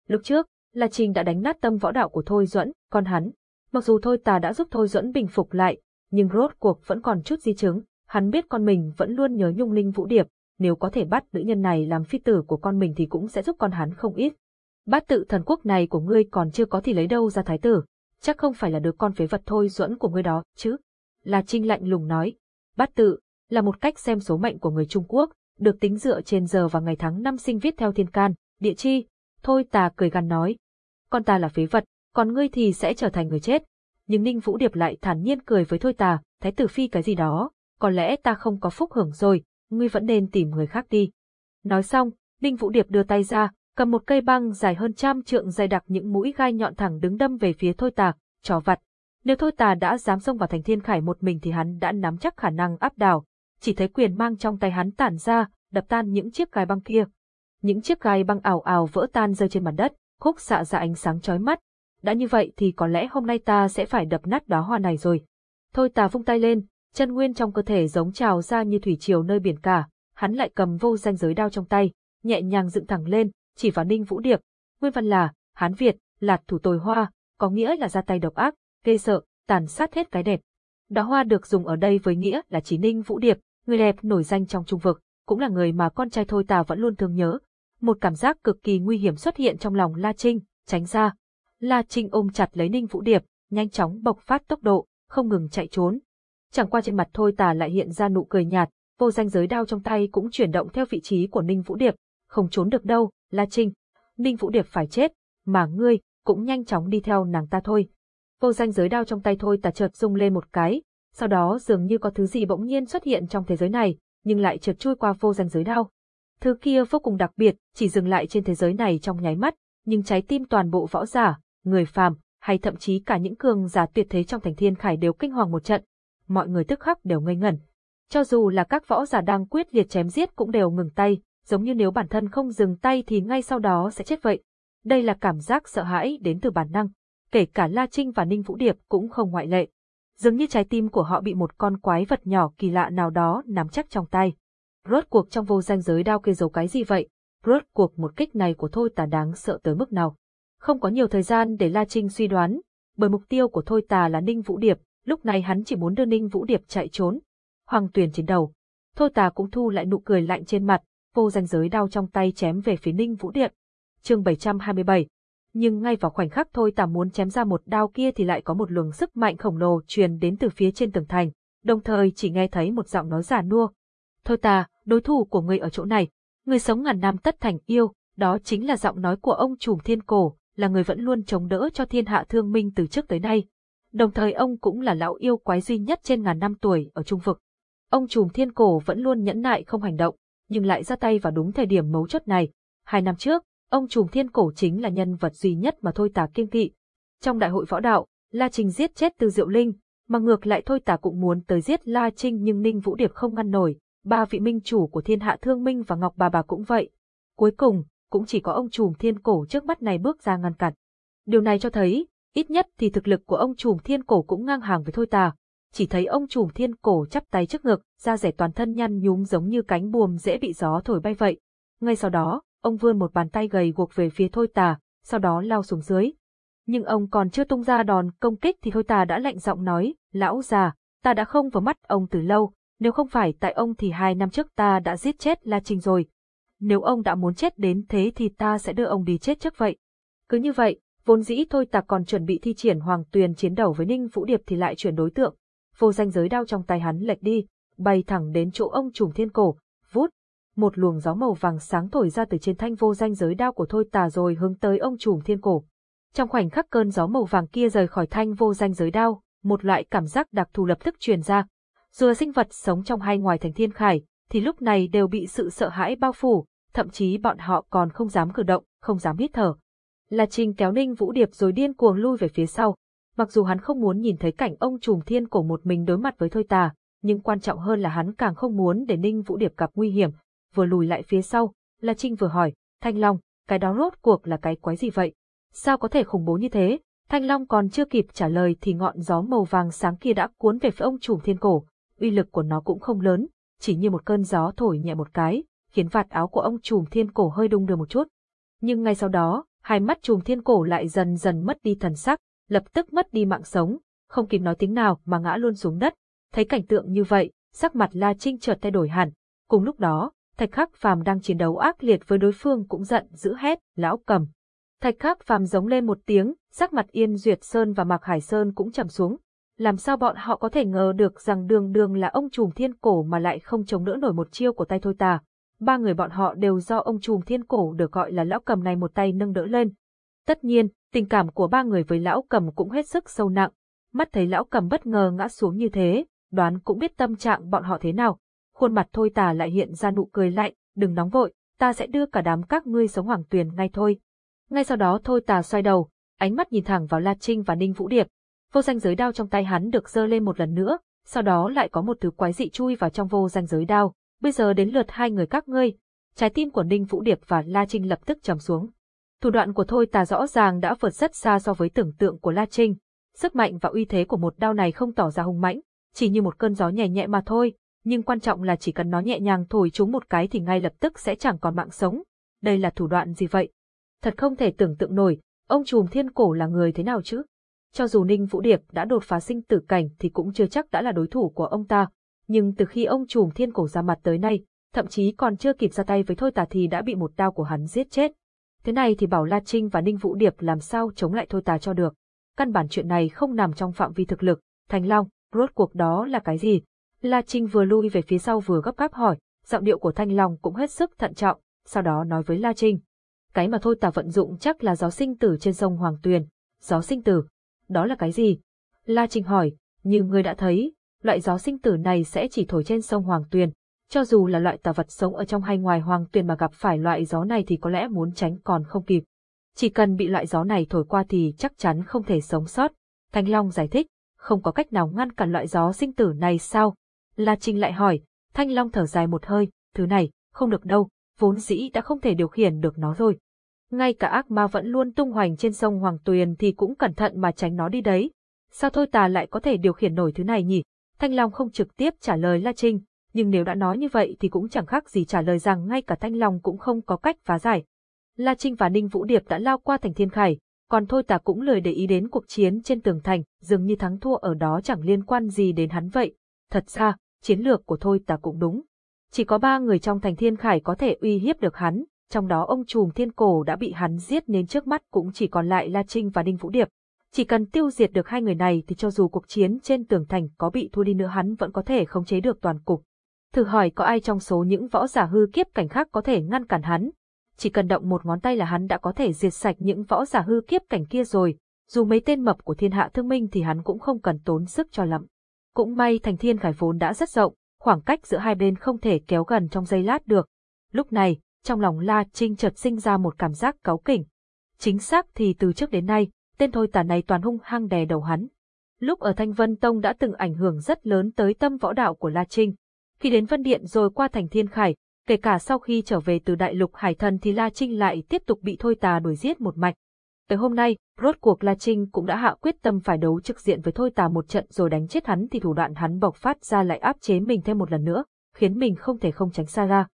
Lúc trước, La Trình đã đánh nát tâm võ đạo của Thôi Duẫn, con hắn, mặc dù Thôi Tà đã giúp Thôi Duẫn bình phục lại, nhưng rốt cuộc vẫn còn chút di chứng, hắn biết con mình vẫn luôn nhớ Nhung Linh Vũ Điệp, nếu có thể bắt nữ nhân này làm phi tử của con mình thì cũng sẽ giúp con hắn không ít. Bát tự thần quốc này của ngươi còn chưa có thì lấy đâu ra thái tử, chắc không phải là đứa con phế vật Thôi Duẫn của ngươi đó, chứ? La Trinh lạnh lùng nói, bát tự là một cách xem số mệnh của người Trung Quốc, được tính dựa trên giờ và ngày tháng năm sinh viết theo thiên can, địa chi, Thôi tà cười gằn nói. Con ta là phế vật, còn ngươi thì sẽ trở thành người chết. Nhưng Ninh Vũ Điệp lại thản nhiên cười với Thôi tà, thái tử phi cái gì đó, có lẽ ta không có phúc hưởng rồi, ngươi vẫn nên tìm người khác đi. Nói xong, Ninh Vũ Điệp đưa tay ra, cầm một cây băng dài hơn trăm trượng dày đặc những mũi gai nhọn thẳng đứng đâm về phía Thôi tà, trò vặt. Nếu Thôi tà đã dám xông vào thành thiên khải một mình thì hắn đã nắm chắc khả năng áp đảo, chỉ thấy quyền mang trong tay hắn tản ra, đập tan những chiếc gai băng kia những chiếc gai băng ảo ảo vỡ tan rơi trên mặt đất, khúc xạ ra ánh sáng chói mắt. Đã như vậy thì có lẽ hôm nay ta sẽ phải đập nát đóa hoa này rồi. Thôi ta vung tay lên, chân nguyên trong cơ thể giống trào ra như thủy triều nơi biển cả, hắn lại cầm vô danh giới đao trong tay, nhẹ nhàng dựng thẳng lên, chỉ vào Ninh Vũ Điệp. Nguyên văn là, Hán Việt, lạt thủ tồi hoa, có nghĩa là ra tay độc ác, gây sợ, tàn sát hết cái đẹp. Đóa hoa được dùng ở đây với nghĩa là chỉ Ninh Vũ Điệp, người đẹp nổi danh trong trung vực, cũng là người mà con trai Thôi Tà vẫn luôn thương nhớ, một cảm giác cực kỳ nguy hiểm xuất hiện trong lòng La Trinh, tránh ra. La Trinh ôm chặt lấy Ninh Vũ Điệp, nhanh chóng bộc phát tốc độ, không ngừng chạy trốn. Chẳng qua trên mặt thôi tà lại hiện ra nụ cười nhạt, vô danh giới đao trong tay cũng chuyển động theo vị trí của Ninh Vũ Điệp, không trốn được đâu, La Trinh. Ninh Vũ Điệp phải chết, mà ngươi, cũng nhanh chóng đi theo nàng ta thôi. Vô danh giới đao trong tay thôi tà chợt rung lên một cái, sau đó dường như có thứ gì bỗng nhiên xuất hiện trong thế giới này, nhưng lại trượt chui qua vô danh giới đao. Thứ kia vô cùng đặc biệt, chỉ dừng lại trên thế giới này trong nháy mắt, nhưng trái tim toàn bộ võ giả, người phàm, hay thậm chí cả những cường giả tuyệt thế trong thành thiên khải đều kinh hoàng một trận. Mọi người tức khắc đều ngây ngẩn. Cho dù là các võ giả đang quyết liệt chém giết cũng đều ngừng tay, giống như nếu bản thân không dừng tay thì ngay sau đó sẽ chết vậy. Đây là cảm giác sợ hãi đến từ bản năng. Kể cả La Trinh và Ninh Vũ Điệp cũng không ngoại lệ. Dường như trái tim của họ bị một con quái vật nhỏ kỳ lạ nào đó nắm chắc trong tay. Rốt cuộc trong vô danh giới đao kia giấu cái gì vậy? Rốt cuộc một kích này của Thôi Tà đáng sợ tới mức nào? Không có nhiều thời gian để La Trinh suy đoán, bởi mục tiêu của Thôi Tà là Ninh Vũ Điệp, lúc này hắn chỉ muốn đưa Ninh Vũ Điệp chạy trốn. Hoàng Tuyền chiến đầu. Thôi Tà cũng thu lại nụ cười lạnh trên mặt, vô danh giới đao trong tay chém về phía Ninh Vũ Điệp. Chương 727. Nhưng ngay vào khoảnh khắc Thôi Tà muốn chém ra một đao kia thì lại có một luồng sức mạnh khổng lồ truyền đến từ phía trên tường thành, đồng thời chỉ nghe thấy một giọng nói giả nua. Thôi Tà, đối thủ của người ở chỗ này, người sống ngàn năm tất thành yêu, đó chính là giọng nói của ông trùm thiên cổ, là người vẫn luôn chống đỡ cho thiên hạ thương minh từ trước tới nay. Đồng thời ông cũng là lão yêu quái duy nhất trên ngàn năm tuổi ở trung vực. Ông trùm thiên cổ vẫn luôn nhẫn nại không hành động, nhưng lại ra tay vào đúng thời điểm mấu chốt này. Hai năm trước, ông trùm thiên cổ chính là nhân vật duy nhất mà Thôi Tà kiêng kỵ. Trong đại hội võ đạo, La Trình giết chết Từ Diệu Linh, mà ngược lại Thôi Tà cũng muốn tới giết La Trinh nhưng Ninh Vũ Điệp không ngăn nổi, ba vị minh chủ của thiên hạ thương minh và Ngọc bà bà cũng vậy. Cuối cùng, cũng chỉ có ông trùm thiên cổ trước mắt này bước ra ngăn cản. Điều này cho thấy, ít nhất thì thực lực của ông trùm thiên cổ cũng ngang hàng với thôi tà. Chỉ thấy ông trùm thiên cổ chắp tay trước ngực, da rẻ toàn thân nhăn nhúm giống như cánh buồm dễ bị gió thổi bay vậy. Ngay sau đó, ông vươn một bàn tay gầy guộc về phía thôi tà, sau đó lao xuống dưới. Nhưng ông còn chưa tung ra đòn công kích thì thôi tà đã lạnh giọng nói, lão già, ta đã không vào mắt ông từ lâu, nếu không phải tại ông thì hai năm trước ta đã giết chết La Trình rồi, nếu ông đã muốn chết đến thế thì ta sẽ đưa ông đi chết trước vậy. Cứ như vậy, vốn dĩ thôi ta còn chuẩn bị thi triển hoàng tuyền chiến đấu với Ninh Vũ Điệp thì lại chuyển đối tượng. Vô danh giới đao trong tay hắn lệch đi, bay thẳng đến chỗ ông trùm thiên cổ, vút. Một luồng gió màu vàng sáng thổi ra từ trên thanh vô danh giới đao của thôi tà rồi hướng tới ông trùm thiên cổ. Trong khoảnh khắc cơn gió màu vàng kia rời khỏi thanh vô danh giới đao, một loại cảm giác đặc thù lập tức truyền ra. Dù là sinh vật sống trong hay ngoài thành thiên khải, thì lúc này đều bị sự sợ hãi bao phủ, thậm chí bọn họ còn không dám cử động, không dám hít thở. La Trinh kéo Ninh Vũ Điệp rồi điên cuồng lui về phía sau. Mặc dù hắn không muốn nhìn thấy cảnh ông trùm thiên cổ một mình đối mặt với Thôi Tà, nhưng quan trọng hơn là hắn càng không muốn để Ninh Vũ Điệp gặp nguy hiểm. Vừa lùi lại phía sau, La Trinh vừa hỏi, Thanh Long, cái đó rốt cuộc là cái quái gì vậy? Sao có thể khủng bố như thế? Thanh Long còn chưa kịp trả lời thì ngọn gió màu vàng sáng kia đã cuốn về phía ông trùm thiên cổ. Uy lực của nó cũng không lớn, chỉ như một cơn gió thổi nhẹ một cái, khiến vạt áo của ông trùm thiên cổ hơi đung đưa một chút. Nhưng ngay sau đó, hai mắt trùm thiên cổ lại dần dần mất đi thần sắc, lập tức mất đi mạng sống, không kịp nói tiếng nào mà ngã luôn xuống đất. Thấy cảnh tượng như vậy, sắc mặt La Trinh chợt thay đổi hẳn. Cùng lúc đó, Thạch Khắc Phàm đang chiến đấu ác liệt với đối phương cũng giận dữ hét, lão cầm. Thạch Khắc Phàm giống lên một tiếng, sắc mặt Yên Duyệt Sơn và Mạc Hải Sơn cũng trầm xuống. Làm sao bọn họ có thể ngờ được rằng đường đường là ông trùm thiên cổ mà lại không chống đỡ nổi một chiêu của tay thôi tà ba người bọn họ đều do ông trùm thiên cổ được gọi là lão cầm này một tay nâng đỡ lên. Tất nhiên, tình cảm của ba người với lão cầm cũng hết sức sâu nặng. Mắt thấy lão cầm bất ngờ ngã xuống như thế, đoán cũng biết tâm trạng bọn họ thế nào. Khuôn mặt thôi tà lại hiện ra nụ cười lạnh, đừng nóng vội, ta sẽ đưa cả đám các ngươi sống hoàng tuyền ngay thôi. Ngay sau đó thôi tà xoay đầu, ánh mắt nhìn thẳng vào La Trinh và Ninh Vũ Điệp. Vô danh giới đao trong tay hắn được giơ lên một lần nữa, sau đó lại có một thứ quái dị chui vào trong vô danh giới đao bây giờ đến lượt hai người các ngươi. Trái tim của Ninh Vũ Điệp và La Trinh lập tức trầm xuống. Thủ đoạn của Thôi Tà rõ ràng đã vượt rất xa so với tưởng tượng của La Trinh. Sức mạnh và uy thế của một đao này không tỏ ra hung mãnh, chỉ như một cơn gió nhẹ nhẹ mà thôi, nhưng quan trọng là chỉ cần nó nhẹ nhàng thổi chúng một cái thì ngay lập tức sẽ chẳng còn mạng sống. Đây là thủ đoạn gì vậy? Thật không thể tưởng tượng nổi, ông trùm thiên cổ là người thế nào chứ? Cho dù Ninh Vũ Điệp đã đột phá sinh tử cảnh thì cũng chưa chắc đã là đối thủ của ông ta, nhưng từ khi ông trùm thiên cổ ra mặt tới nay, thậm chí còn chưa kịp ra tay với Thôi Tà thì đã bị một đao của hắn giết chết. Thế này thì bảo La Trinh và Ninh Vũ Điệp làm sao chống lại Thôi Tà cho được. Căn bản chuyện này không nằm trong phạm vi thực lực. Thành Long, rốt cuộc đó là cái gì? La Trinh vừa lui về phía sau vừa gấp gáp hỏi, giọng điệu của Thanh Long cũng hết sức thận trọng, sau đó nói với La Trinh. Cái mà thôi ta vận dụng chắc là gió sinh tử trên sông Hoàng Tuyền. Gió sinh tử? Đó là cái gì? La Trinh hỏi, như ngươi đã thấy, loại gió sinh tử này sẽ chỉ thổi trên sông Hoàng Tuyền. Cho dù là loại tà vật sống ở trong hay ngoài Hoàng Tuyền mà gặp phải loại gió này thì có lẽ muốn tránh còn không kịp. Chỉ cần bị loại gió này thổi qua thì chắc chắn không thể sống sót. Thanh Long giải thích, không có cách nào ngăn cản loại gió sinh tử này sao? La Trinh lại hỏi, Thanh Long thở dài một hơi, thứ này, không được đâu, vốn dĩ đã không thể điều khiển được nó rồi. Ngay cả ác ma vẫn luôn tung hoành trên sông Hoàng Tuyền thì cũng cẩn thận mà tránh nó đi đấy. Sao thôi tà lại có thể điều khiển nổi thứ này nhỉ? Thanh Long không trực tiếp trả lời La Trinh, nhưng nếu đã nói như vậy thì cũng chẳng khác gì trả lời rằng ngay cả Thanh Long cũng không có cách phá giải. La Trinh và Ninh Vũ Điệp đã lao qua thành thiên khải, còn thôi tà cũng lười để ý đến cuộc chiến trên tường thành, dường như thắng thua ở đó chẳng liên quan gì đến hắn vậy. Thật ra, chiến lược của thôi tà cũng đúng. Chỉ có ba người trong thành thiên khải có thể uy hiếp được hắn, trong đó ông trùm thiên cổ đã bị hắn giết nên trước mắt cũng chỉ còn lại La Trinh và Ninh Vũ Điệp. Chỉ cần tiêu diệt được hai người này thì cho dù cuộc chiến trên tường thành có bị thua đi nữa hắn vẫn có thể khống chế được toàn cục. Thử hỏi có ai trong số những võ giả hư kiếp cảnh khác có thể ngăn cản hắn, chỉ cần động một ngón tay là hắn đã có thể diệt sạch những võ giả hư kiếp cảnh kia rồi, dù mấy tên mập của thiên hạ thương minh thì hắn cũng không cần tốn sức cho lắm. Cũng may thành thiên khải vốn đã rất rộng, khoảng cách giữa hai bên không thể kéo gần trong giây lát được. Lúc này, trong lòng La Trinh chợt sinh ra một cảm giác cáu kỉnh. Chính xác thì từ trước đến nay, tên thôi Tả này toàn hung hăng đè đầu hắn. Lúc ở Thanh Vân Tông đã từng ảnh hưởng rất lớn tới tâm võ đạo của La Trinh. Khi đến Vân Điện rồi qua thành Thiên Khải, Kể cả sau khi trở về từ đại lục Hải Thần thì La Trinh lại tiếp tục bị Thôi Tà đuổi giết một mạch. Tới hôm nay, rốt cuộc La Trinh cũng đã hạ quyết tâm phải đấu trực diện với Thôi Tà một trận rồi đánh chết hắn thì thủ đoạn hắn bộc phát ra lại áp chế mình thêm một lần nữa, khiến mình không thể không tránh xa ra.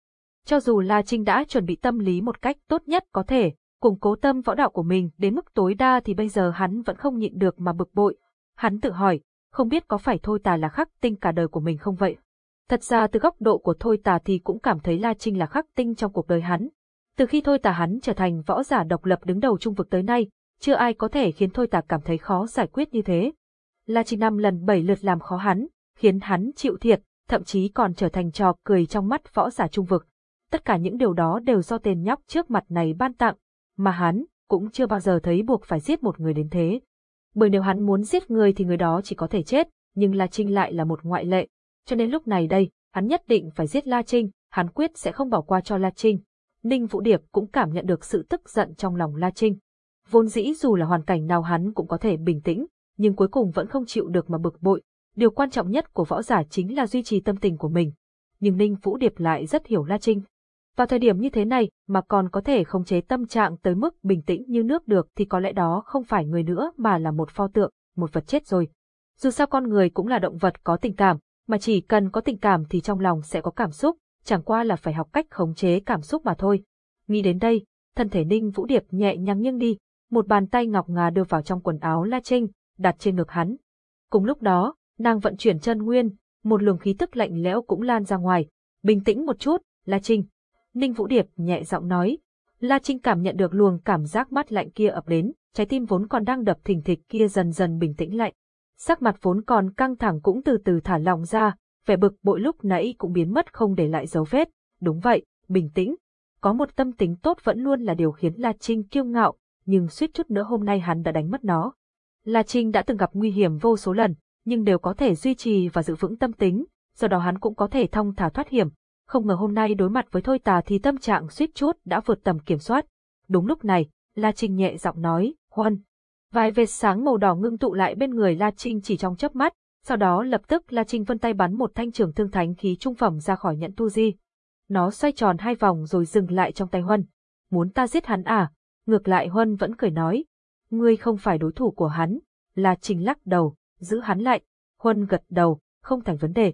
Cho dù La Trinh đã chuẩn bị tâm lý một cách tốt nhất có thể, củng cố tâm võ đạo của mình đến mức tối đa thì bây giờ hắn vẫn không nhịn được mà bực bội. Hắn tự hỏi, không biết có phải Thôi Tà là khắc tinh cả đời của mình không vậy? Thật ra từ góc độ của Thôi Tà thì cũng cảm thấy La Trinh là khắc tinh trong cuộc đời hắn. Từ khi Thôi Tà hắn trở thành võ giả độc lập đứng đầu trung vực tới nay, chưa ai có thể khiến Thôi Tà cảm thấy khó giải quyết như thế. La Trinh năm lần bảy lượt làm khó hắn, khiến hắn chịu thiệt, thậm chí còn trở thành trò cười trong mắt võ giả trung vực. Tất cả những điều đó đều do tên nhóc trước mặt này ban tặng, mà hắn cũng chưa bao giờ thấy buộc phải giết một người đến thế. Bởi nếu hắn muốn giết người thì người đó chỉ có thể chết, nhưng La Trinh lại là một ngoại lệ cho nên lúc này đây, hắn nhất định phải giết La Trinh, hắn quyết sẽ không bỏ qua cho La Trinh. Ninh Vũ Điệp cũng cảm nhận được sự tức giận trong lòng La Trinh. Vốn dĩ dù là hoàn cảnh nào hắn cũng có thể bình tĩnh, nhưng cuối cùng vẫn không chịu được mà bực bội. Điều quan trọng nhất của võ giả chính là duy trì tâm tình của mình. Nhưng Ninh Vũ Điệp lại rất hiểu La Trinh. Vào thời điểm như thế này mà còn có thể khống chế tâm trạng tới mức bình tĩnh như nước được thì có lẽ đó không phải người nữa mà là một pho tượng, một vật chết rồi. Dù sao con người cũng là động vật có tình cảm, mà chỉ cần có tình cảm thì trong lòng sẽ có cảm xúc, chẳng qua là phải học cách khống chế cảm xúc mà thôi. Nghĩ đến đây, thân thể Ninh Vũ Điệp nhẹ nhàng nghiêng đi, một bàn tay ngọc ngà đưa vào trong quần áo La Trinh, đặt trên ngực hắn. Cùng lúc đó, nàng vận chuyển chân nguyên, một luồng khí tức lạnh lẽo cũng lan ra ngoài. Bình tĩnh một chút, La Trinh. Ninh Vũ Điệp nhẹ giọng nói. La Trinh cảm nhận được luồng cảm giác mát lạnh kia ập đến, trái tim vốn còn đang đập thình thịch kia dần dần bình tĩnh lại sắc mặt vốn còn căng thẳng cũng từ từ thả lỏng ra, vẻ bực bội lúc nãy cũng biến mất không để lại dấu vết. Đúng vậy, bình tĩnh. Có một tâm tính tốt vẫn luôn là điều khiến La Trinh kiêu ngạo, nhưng suýt chút nữa hôm nay hắn đã đánh mất nó. La Trinh đã từng gặp nguy hiểm vô số lần, nhưng đều có thể duy trì và giữ vững tâm tính, do đó hắn cũng có thể thông thả thoát hiểm. Không ngờ hôm nay đối mặt với Thôi Tà thì tâm trạng suýt chút đã vượt tầm kiểm soát. Đúng lúc này, La Trinh nhẹ giọng nói, Huân, Vài vệt sáng màu đỏ ngưng tụ lại bên người La Trinh chỉ trong chớp mắt, sau đó lập tức La Trinh vân tay bắn một thanh trường thương thánh khí trung phẩm ra khỏi nhận tu di. Nó xoay tròn hai vòng rồi dừng lại trong tay Huân. Muốn ta giết hắn à? Ngược lại Huân vẫn cười nói. Ngươi không phải đối thủ của hắn. La Trinh lắc đầu, giữ hắn lại. Huân gật đầu, không thành vấn đề.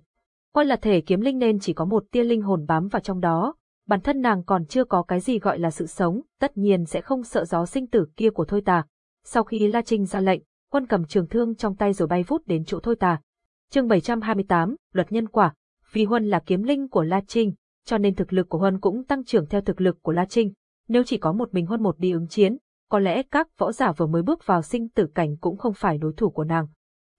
Huân là thể kiếm linh nên chỉ có một tia linh hồn bám vào trong đó. Bản thân nàng còn chưa có cái gì gọi là sự sống, tất nhiên sẽ không sợ gió sinh tử kia của thôi tà. Sau khi La Trinh ra lệnh, quân cầm trường thương trong tay rồi bay vút đến chỗ Thôi Tà. Chương 728, Luật nhân quả. Vì Huân là kiếm linh của La Trinh, cho nên thực lực của Huân cũng tăng trưởng theo thực lực của La Trinh. Nếu chỉ có một mình Huân một đi ứng chiến, có lẽ các võ giả vừa mới bước vào sinh tử cảnh cũng không phải đối thủ của nàng.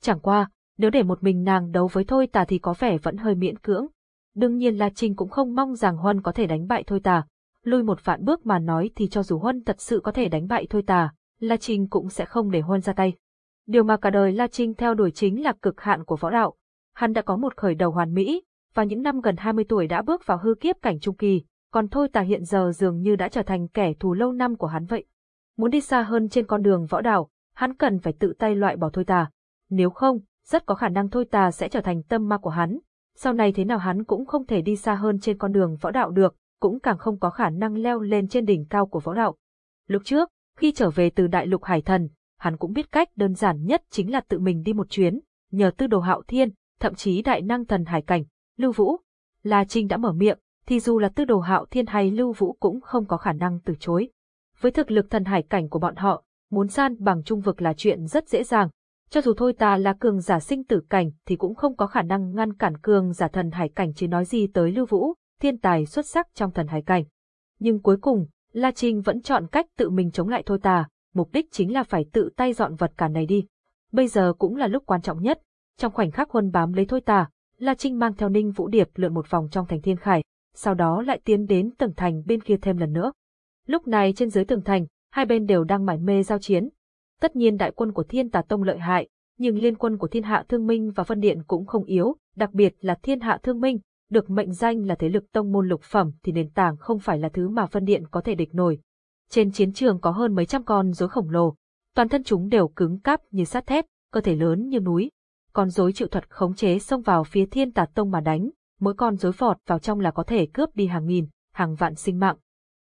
Chẳng qua, nếu để một mình nàng đấu với Thôi Tà thì có vẻ vẫn hơi miễn cưỡng. Đương nhiên La Trinh cũng không mong rằng Huân có thể đánh bại Thôi Tà. Lui một vạn bước mà nói thì cho dù Huân thật sự có thể đánh bại thôi tà, La Trinh cũng sẽ không để Huân ra tay. Điều mà cả đời La Trinh theo đuổi chính là cực hạn của võ đạo. Hắn đã có một khởi đầu hoàn mỹ, và những năm gần 20 tuổi đã bước vào hư kiếp cảnh trung kỳ, còn thôi tà hiện giờ dường như đã trở thành kẻ thù lâu năm của hắn vậy. Muốn đi xa hơn trên con đường võ đạo, hắn cần phải tự tay loại bỏ thôi tà. Nếu không, rất có khả năng thôi tà sẽ trở thành tâm ma của hắn. Sau này thế nào hắn cũng không thể đi xa hơn trên con đường võ đạo được, cũng càng không có khả năng leo lên trên đỉnh cao của võ đạo. Lúc trước, khi trở về từ đại lục hải thần, hắn cũng biết cách đơn giản nhất chính là tự mình đi một chuyến, nhờ tư đồ hạo thiên, thậm chí đại năng thần hải cảnh, Lưu Vũ. La Trinh đã mở miệng, thì dù là tư đồ hạo thiên hay Lưu Vũ cũng không có khả năng từ chối. Với thực lực thần hải cảnh của bọn họ, muốn san bằng trung vực là chuyện rất dễ dàng. Cho dù thôi ta là cường giả sinh tử cảnh thì cũng không có khả năng ngăn cản cường giả thần hải cảnh chứ nói gì tới Lưu Vũ, thiên tài xuất sắc trong thần hải cảnh. Nhưng cuối cùng, La Trinh vẫn chọn cách tự mình chống lại thôi tà, mục đích chính là phải tự tay dọn vật cản này đi. Bây giờ cũng là lúc quan trọng nhất. Trong khoảnh khắc huân bám lấy thôi tà, La Trinh mang theo Ninh Vũ Điệp lượn một vòng trong thành thiên khải, sau đó lại tiến đến tầng thành bên kia thêm lần nữa. Lúc này trên dưới tường thành, hai bên đều đang mải mê giao chiến. Tất nhiên đại quân của Thiên Tà Tông lợi hại, nhưng liên quân của Thiên Hạ Thương Minh và Vân Điện cũng không yếu, đặc biệt là Thiên Hạ Thương Minh, được mệnh danh là thế lực tông môn lục phẩm thì nền tảng không phải là thứ mà Vân Điện có thể địch nổi. Trên chiến trường có hơn mấy trăm con rối khổng lồ, toàn thân chúng đều cứng cáp như sắt thép, cơ thể lớn như núi. Con rối chịu thuật khống chế xông vào phía Thiên Tà Tông mà đánh, mỗi con rối vọt vào trong là có thể cướp đi hàng nghìn, hàng vạn sinh mạng.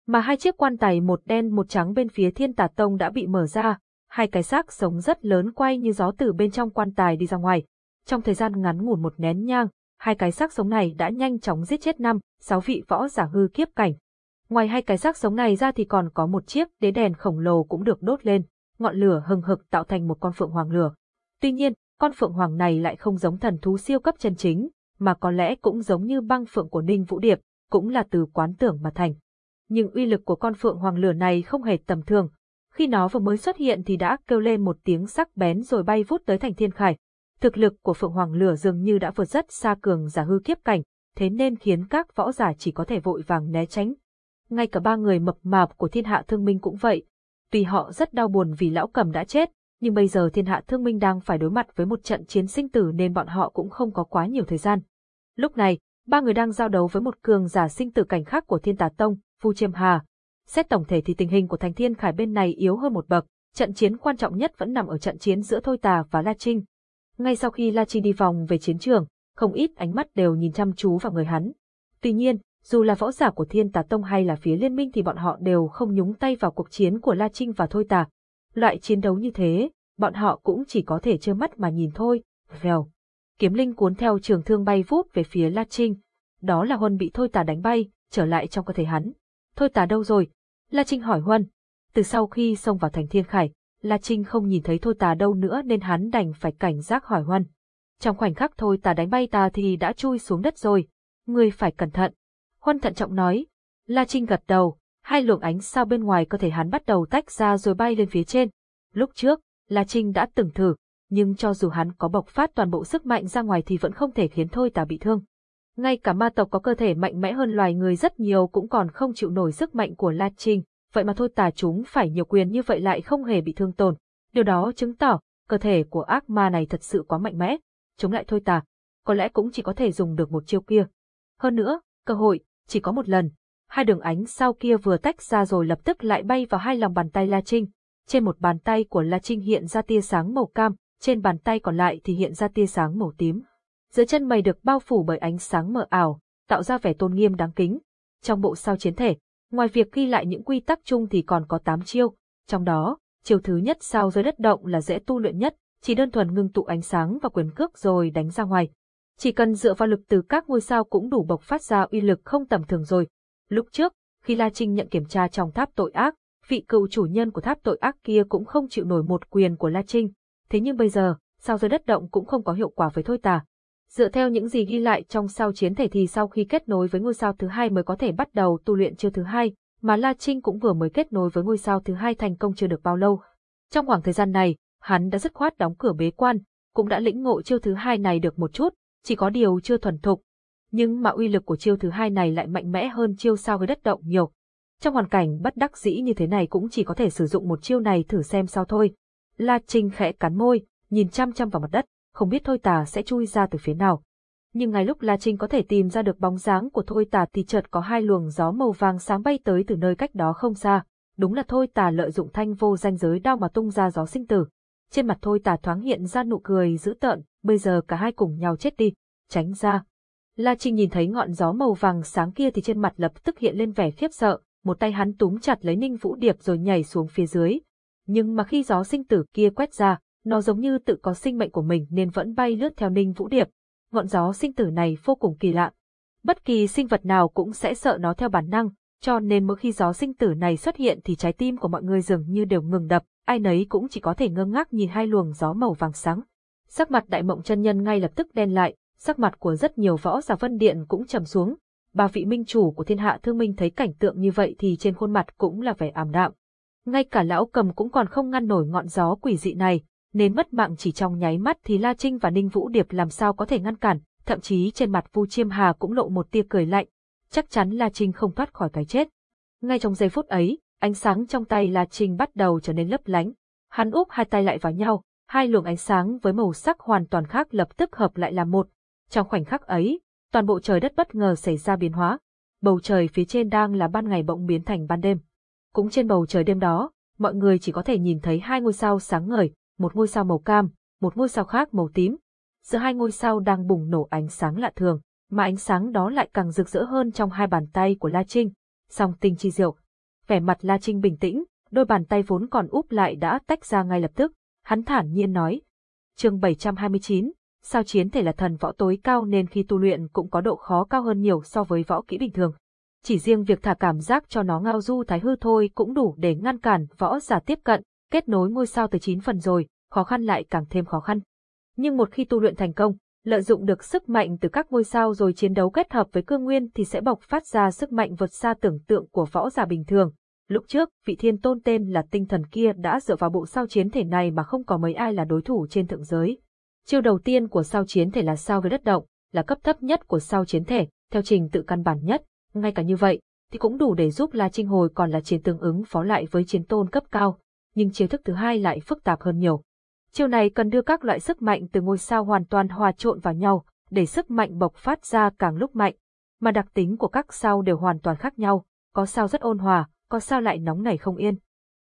Mà hai chiếc quan tài một đen một trắng bên phía Thiên Tà Tông đã bị mở ra, hai cái xác sống rất lớn quay như gió từ bên trong quan tài đi ra ngoài. Trong thời gian ngắn ngủn một nén nhang, hai cái xác sống này đã nhanh chóng giết chết năm, sáu vị võ giả hư kiếp cảnh. Ngoài hai cái xác sống này ra thì còn có một chiếc đế đèn khổng lồ cũng được đốt lên, ngọn lửa hừng hực tạo thành một con phượng hoàng lửa. Tuy nhiên, con phượng hoàng này lại không giống thần thú siêu cấp chân chính, mà có lẽ cũng giống như băng phượng của Ninh Vũ Điệp, cũng là từ quán tưởng mà thành. Nhưng uy lực của con phượng hoàng lửa này không hề tầm thường. Khi nó vừa mới xuất hiện thì đã kêu lên một tiếng sắc bén rồi bay vút tới thành thiên khải, Thực lực của Phượng Hoàng Lửa dường như đã vượt rất xa cường giả hư kiếp cảnh, thế nên khiến các võ giả chỉ có thể vội vàng né tránh. Ngay cả ba người mập mạp của thiên hạ thương minh cũng vậy. Tuy họ rất đau buồn vì lão cầm đã chết, nhưng bây giờ thiên hạ thương minh đang phải đối mặt với một trận chiến sinh tử nên bọn họ cũng không có quá nhiều thời gian. Lúc này, ba người đang giao đấu với một cường giả sinh tử cảnh khác của thiên tà tông, Phu Chiêm Hà. Xét tổng thể thì tình hình của thành thiên khải bên này yếu hơn một bậc, trận chiến quan trọng nhất vẫn nằm ở trận chiến giữa Thôi Tà và La Trinh, ngay sau khi La trinh đi vòng về chiến trường, không ít ánh mắt đều nhìn chăm chú vào người hắn. Tuy nhiên, dù là võ giả của Thiên Tà Tông hay là phía liên minh thì bọn họ đều không nhúng tay vào cuộc chiến của La Trinh và Thôi Tà. Loại chiến đấu như thế, bọn họ cũng chỉ có thể trơ mắt mà nhìn thôi. Vèo. Kiếm linh cuốn theo trường thương bay vút về phía La Trinh. Đó là Huân bị Thôi Tà đánh bay, trở lại trong cơ thể hắn. Thôi Tà đâu rồi? La Trinh hỏi Huân. Từ sau khi xông vào thành Thiên Khải, La Trinh không nhìn thấy Thôi Tà đâu nữa nên hắn đành phải cảnh giác hỏi Huân. Trong khoảnh khắc Thôi Tà đánh bay ta thì đã chui xuống đất rồi. Ngươi phải cẩn thận. Huân thận trọng nói. La Trinh gật đầu, hai luồng ánh sao bên ngoài cơ thể hắn bắt đầu tách ra rồi bay lên phía trên. Lúc trước, La Trinh đã từng thử, nhưng cho dù hắn có bộc phát toàn bộ sức mạnh ra ngoài thì vẫn không thể khiến Thôi Tà bị thương. Ngay cả ma tộc có cơ thể mạnh mẽ hơn loài người rất nhiều cũng còn không chịu nổi sức mạnh của La Trinh, vậy mà thôi tà chúng phải nhiều quyền như vậy lại không hề bị thương tổn. Điều đó chứng tỏ, cơ thể của ác ma này thật sự quá mạnh mẽ. Chống lại thôi tà, có lẽ cũng chỉ có thể dùng được một chiêu kia. Hơn nữa, cơ hội, chỉ có một lần. Hai đường ánh sau kia vừa tách ra rồi lập tức lại bay vào hai lòng bàn tay La Trinh. Trên một bàn tay của La Trinh hiện ra tia sáng màu cam, trên bàn tay còn lại thì hiện ra tia sáng màu tím. Dưới chân mày được bao phủ bởi ánh sáng mờ ảo, tạo ra vẻ tôn nghiêm đáng kính. Trong bộ sao chiến thể, Ngoài việc ghi lại những quy tắc chung thì còn có 8 chiêu, trong đó, chiêu thứ nhất sao dưới đất động là dễ tu luyện nhất, chỉ đơn thuần ngưng tụ ánh sáng và quyền cước rồi đánh ra ngoài. Chỉ cần dựa vào lực từ các ngôi sao cũng đủ bộc phát ra uy lực không tầm thường rồi. Lúc trước, khi La Trinh nhận kiểm tra trong tháp tội ác, vị cựu chủ nhân của tháp tội ác kia cũng không chịu nổi một quyền của La Trinh. Thế nhưng bây giờ, sao dưới đất động cũng không có hiệu quả với thôi tà. Dựa theo những gì ghi lại trong sao chiến thể thì sau khi kết nối với ngôi sao thứ hai mới có thể bắt đầu tu luyện chiêu thứ hai, mà La Trinh cũng vừa mới kết nối với ngôi sao thứ hai thành công chưa được bao lâu. Trong khoảng thời gian này, hắn đã dứt khoát đóng cửa bế quan, cũng đã lĩnh ngộ chiêu thứ hai này được một chút, chỉ có điều chưa thuần thục. Nhưng mà uy lực của chiêu thứ hai này lại mạnh mẽ hơn chiêu sao với đất động nhiều. Trong hoàn cảnh bất đắc dĩ như thế này cũng chỉ có thể sử dụng một chiêu này thử xem sao thôi. La Trinh khẽ cắn môi, nhìn chăm chăm vào mặt đất, không biết thôi tà sẽ chui ra từ phía nào. Nhưng ngay lúc La Trinh có thể tìm ra được bóng dáng của thôi tà thì chợt có hai luồng gió màu vàng sáng bay tới từ nơi cách đó không xa. Đúng là thôi tà lợi dụng thanh vô danh giới đau mà tung ra gió sinh tử. Trên mặt thôi tà thoáng hiện ra nụ cười dữ tợn, bây giờ cả hai cùng nhau chết đi, tránh ra. La Trinh nhìn thấy ngọn gió màu vàng sáng kia thì trên mặt lập tức hiện lên vẻ khiếp sợ, một tay hắn túm chặt lấy Ninh Vũ Điệp rồi nhảy xuống phía dưới. Nhưng mà khi gió sinh tử kia quét ra, nó giống như tự có sinh mệnh của mình nên vẫn bay lướt theo Ninh Vũ Điệp. Ngọn gió sinh tử này vô cùng kỳ lạ. Bất kỳ sinh vật nào cũng sẽ sợ nó theo bản năng, cho nên mỗi khi gió sinh tử này xuất hiện thì trái tim của mọi người dường như đều ngừng đập, ai nấy cũng chỉ có thể ngơ ngác nhìn hai luồng gió màu vàng sáng. Sắc mặt đại mộng chân nhân ngay lập tức đen lại, sắc mặt của rất nhiều võ giả vân điện cũng trầm xuống. bà vị minh chủ của thiên hạ thương minh thấy cảnh tượng như vậy thì trên khuôn mặt cũng là vẻ ảm đạm. Ngay cả lão cầm cũng còn không ngăn nổi ngọn gió quỷ dị này, nên mất mạng chỉ trong nháy mắt thì La Trinh và Ninh Vũ Điệp làm sao có thể ngăn cản, thậm chí trên mặt Vu Chiêm Hà cũng lộ một tia cười lạnh, chắc chắn La Trinh không thoát khỏi cái chết. Ngay trong giây phút ấy, ánh sáng trong tay La Trinh bắt đầu trở nên lấp lánh. Hắn úp hai tay lại vào nhau, hai luồng ánh sáng với màu sắc hoàn toàn khác lập tức hợp lại làm một. Trong khoảnh khắc ấy, toàn bộ trời đất bất ngờ xảy ra biến hóa. Bầu trời phía trên đang là ban ngày bỗng biến thành ban đêm. Cũng trên bầu trời đêm đó, mọi người chỉ có thể nhìn thấy hai ngôi sao sáng ngời, một ngôi sao màu cam, một ngôi sao khác màu tím. Giữa hai ngôi sao đang bùng nổ ánh sáng lạ thường, mà ánh sáng đó lại càng rực rỡ hơn trong hai bàn tay của La Trinh. Song tinh chi diệu. Vẻ mặt La Trinh bình tĩnh, đôi bàn tay vốn còn úp lại đã tách ra ngay lập tức. Hắn thản nhiên nói. chương 729, sao chiến thể là thần võ tối cao nên khi tu luyện cũng có độ khó cao hơn nhiều so với võ kỹ bình thường. Chỉ riêng việc thả cảm giác cho nó ngao du thái hư thôi cũng đủ để ngăn cản võ giả tiếp cận, kết nối ngôi sao tới 9 phần rồi, khó khăn lại càng thêm khó khăn. Nhưng một khi tu luyện thành công, lợi dụng được sức mạnh từ các ngôi sao rồi chiến đấu kết hợp với cương nguyên thì sẽ bộc phát ra sức mạnh vượt xa tưởng tượng của võ giả bình thường. Lúc trước, vị thiên tôn tên là tinh thần kia đã dựa vào bộ sao chiến thể này mà không có mấy ai là đối thủ trên thượng giới. Chiêu đầu tiên của sao chiến thể là sao với đất động, là cấp thấp nhất của sao chiến thể, theo trình tự căn bản nhất, ngay cả như vậy, thì cũng đủ để giúp La Trinh hồi còn là chiến tương ứng phó lại với chiến tôn cấp cao, nhưng chiêu thức thứ hai lại phức tạp hơn nhiều. Chiêu này cần đưa các loại sức mạnh từ ngôi sao hoàn toàn hòa trộn vào nhau, để sức mạnh bộc phát ra càng lúc mạnh, mà đặc tính của các sao đều hoàn toàn khác nhau, có sao rất ôn hòa, có sao lại nóng nảy không yên.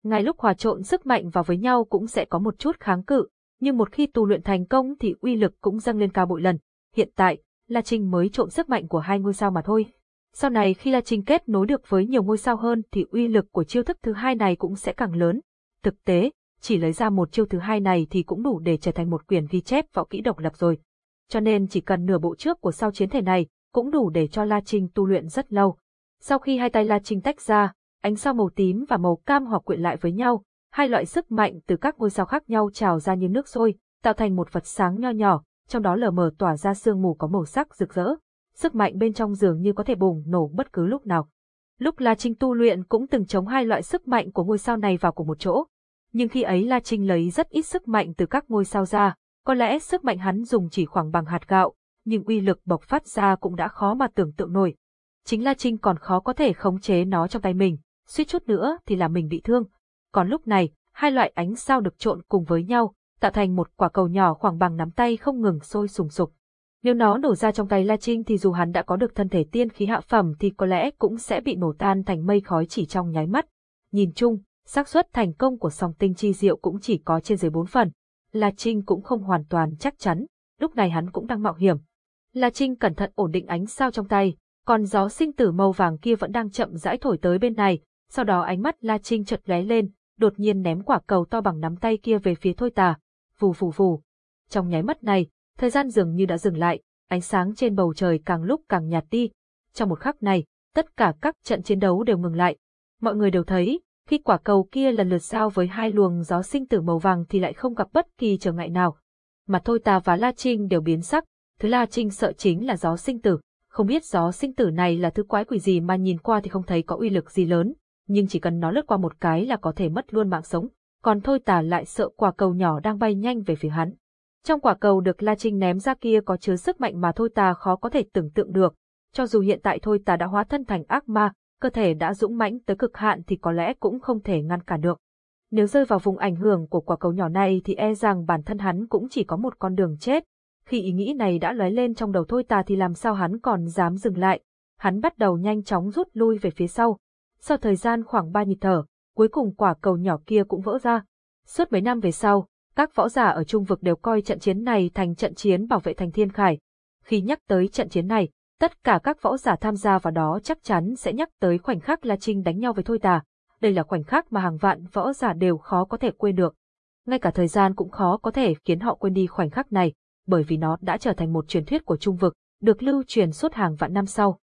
Ngay lúc hòa trộn sức mạnh vào với nhau cũng sẽ có một chút kháng cự, nhưng một khi tu luyện thành công thì uy lực cũng dâng lên cao bội lần. Hiện tại, La Trinh mới trộn sức mạnh của hai ngôi sao mà thôi. Sau này khi La Trinh kết nối được với nhiều ngôi sao hơn thì uy lực của chiêu thức thứ hai này cũng sẽ càng lớn. Thực tế, chỉ lấy ra một chiêu thứ hai này thì cũng đủ để trở thành một quyển ghi chép võ kỹ độc lập rồi. Cho nên chỉ cần nửa bộ trước của sao chiến thể này, cũng đủ để cho La Trinh tu luyện rất lâu. Sau khi hai tay La Trinh tách ra, ánh sao màu tím và màu cam hòa quyện lại với nhau, hai loại sức mạnh từ các ngôi sao khác nhau trào ra như nước sôi, tạo thành một vật sáng nho nhỏ, trong đó lờ mờ tỏa ra sương mù có màu sắc rực rỡ. Sức mạnh bên trong dường như có thể bùng nổ bất cứ lúc nào. Lúc La Trinh tu luyện cũng từng chống hai loại sức mạnh của ngôi sao này vào cùng một chỗ, nhưng khi ấy La Trinh lấy rất ít sức mạnh từ các ngôi sao ra, có lẽ sức mạnh hắn dùng chỉ khoảng bằng hạt gạo, nhưng uy lực bộc phát ra cũng đã khó mà tưởng tượng nổi. Chính La Trinh còn khó có thể khống chế nó trong tay mình, suýt chút nữa thì là mình bị thương. Còn lúc này, hai loại ánh sao được trộn cùng với nhau, tạo thành một quả cầu nhỏ khoảng bằng nắm tay không ngừng sôi sùng sục. Nếu nó nổ ra trong tay La Trinh thì dù hắn đã có được thân thể tiên khí hạ phẩm thì có lẽ cũng sẽ bị nổ tan thành mây khói chỉ trong nháy mắt. Nhìn chung, xác suất thành công của song tinh chi diệu cũng chỉ có trên dưới bốn phần. La Trinh cũng không hoàn toàn chắc chắn, lúc này hắn cũng đang mạo hiểm. La Trinh cẩn thận ổn định ánh sao trong tay, còn gió sinh tử màu vàng kia vẫn đang chậm rãi thổi tới bên này, sau đó ánh mắt La Trinh chợt lóe lên, đột nhiên ném quả cầu to bằng nắm tay kia về phía Thôi Tà. Vù vù vù. Trong nháy mắt này, thời gian dường như đã dừng lại, ánh sáng trên bầu trời càng lúc càng nhạt đi. Trong một khắc này, tất cả các trận chiến đấu đều ngừng lại. Mọi người đều thấy, khi quả cầu kia lần lượt giao với hai luồng gió sinh tử màu vàng thì lại không gặp bất kỳ trở ngại nào. Mà Thôi Tà và La Trinh đều biến sắc, thứ La Trinh sợ chính là gió sinh tử, không biết gió sinh tử này là thứ quái quỷ gì mà nhìn qua thì không thấy có uy lực gì lớn, nhưng chỉ cần nó lướt qua một cái là có thể mất luôn mạng sống, còn Thôi Tà lại sợ quả cầu nhỏ đang bay nhanh về phía hắn. Trong quả cầu được La Trinh ném ra kia có chứa sức mạnh mà Thôi Tà khó có thể tưởng tượng được, cho dù hiện tại Thôi Tà đã hóa thân thành ác ma, cơ thể đã dũng mãnh tới cực hạn thì có lẽ cũng không thể ngăn cản được. Nếu rơi vào vùng ảnh hưởng của quả cầu nhỏ này thì e rằng bản thân hắn cũng chỉ có một con đường chết. Khi ý nghĩ này đã lóe lên trong đầu thôi ta thì làm sao hắn còn dám dừng lại. Hắn bắt đầu nhanh chóng rút lui về phía sau. Sau thời gian khoảng ba nhịp thở, cuối cùng quả cầu nhỏ kia cũng vỡ ra. Suốt mấy năm về sau, các võ giả ở trung vực đều coi trận chiến này thành trận chiến bảo vệ thành thiên khải. Khi nhắc tới trận chiến này, tất cả các võ giả tham gia vào đó chắc chắn sẽ nhắc tới khoảnh khắc La Trinh đánh nhau với Thôi Tà. Đây là khoảnh khắc mà hàng vạn võ giả đều khó có thể quên được. Ngay cả thời gian cũng khó có thể khiến họ quên đi khoảnh khắc này, bởi vì nó đã trở thành một truyền thuyết của trung vực, được lưu truyền suốt hàng vạn năm sau.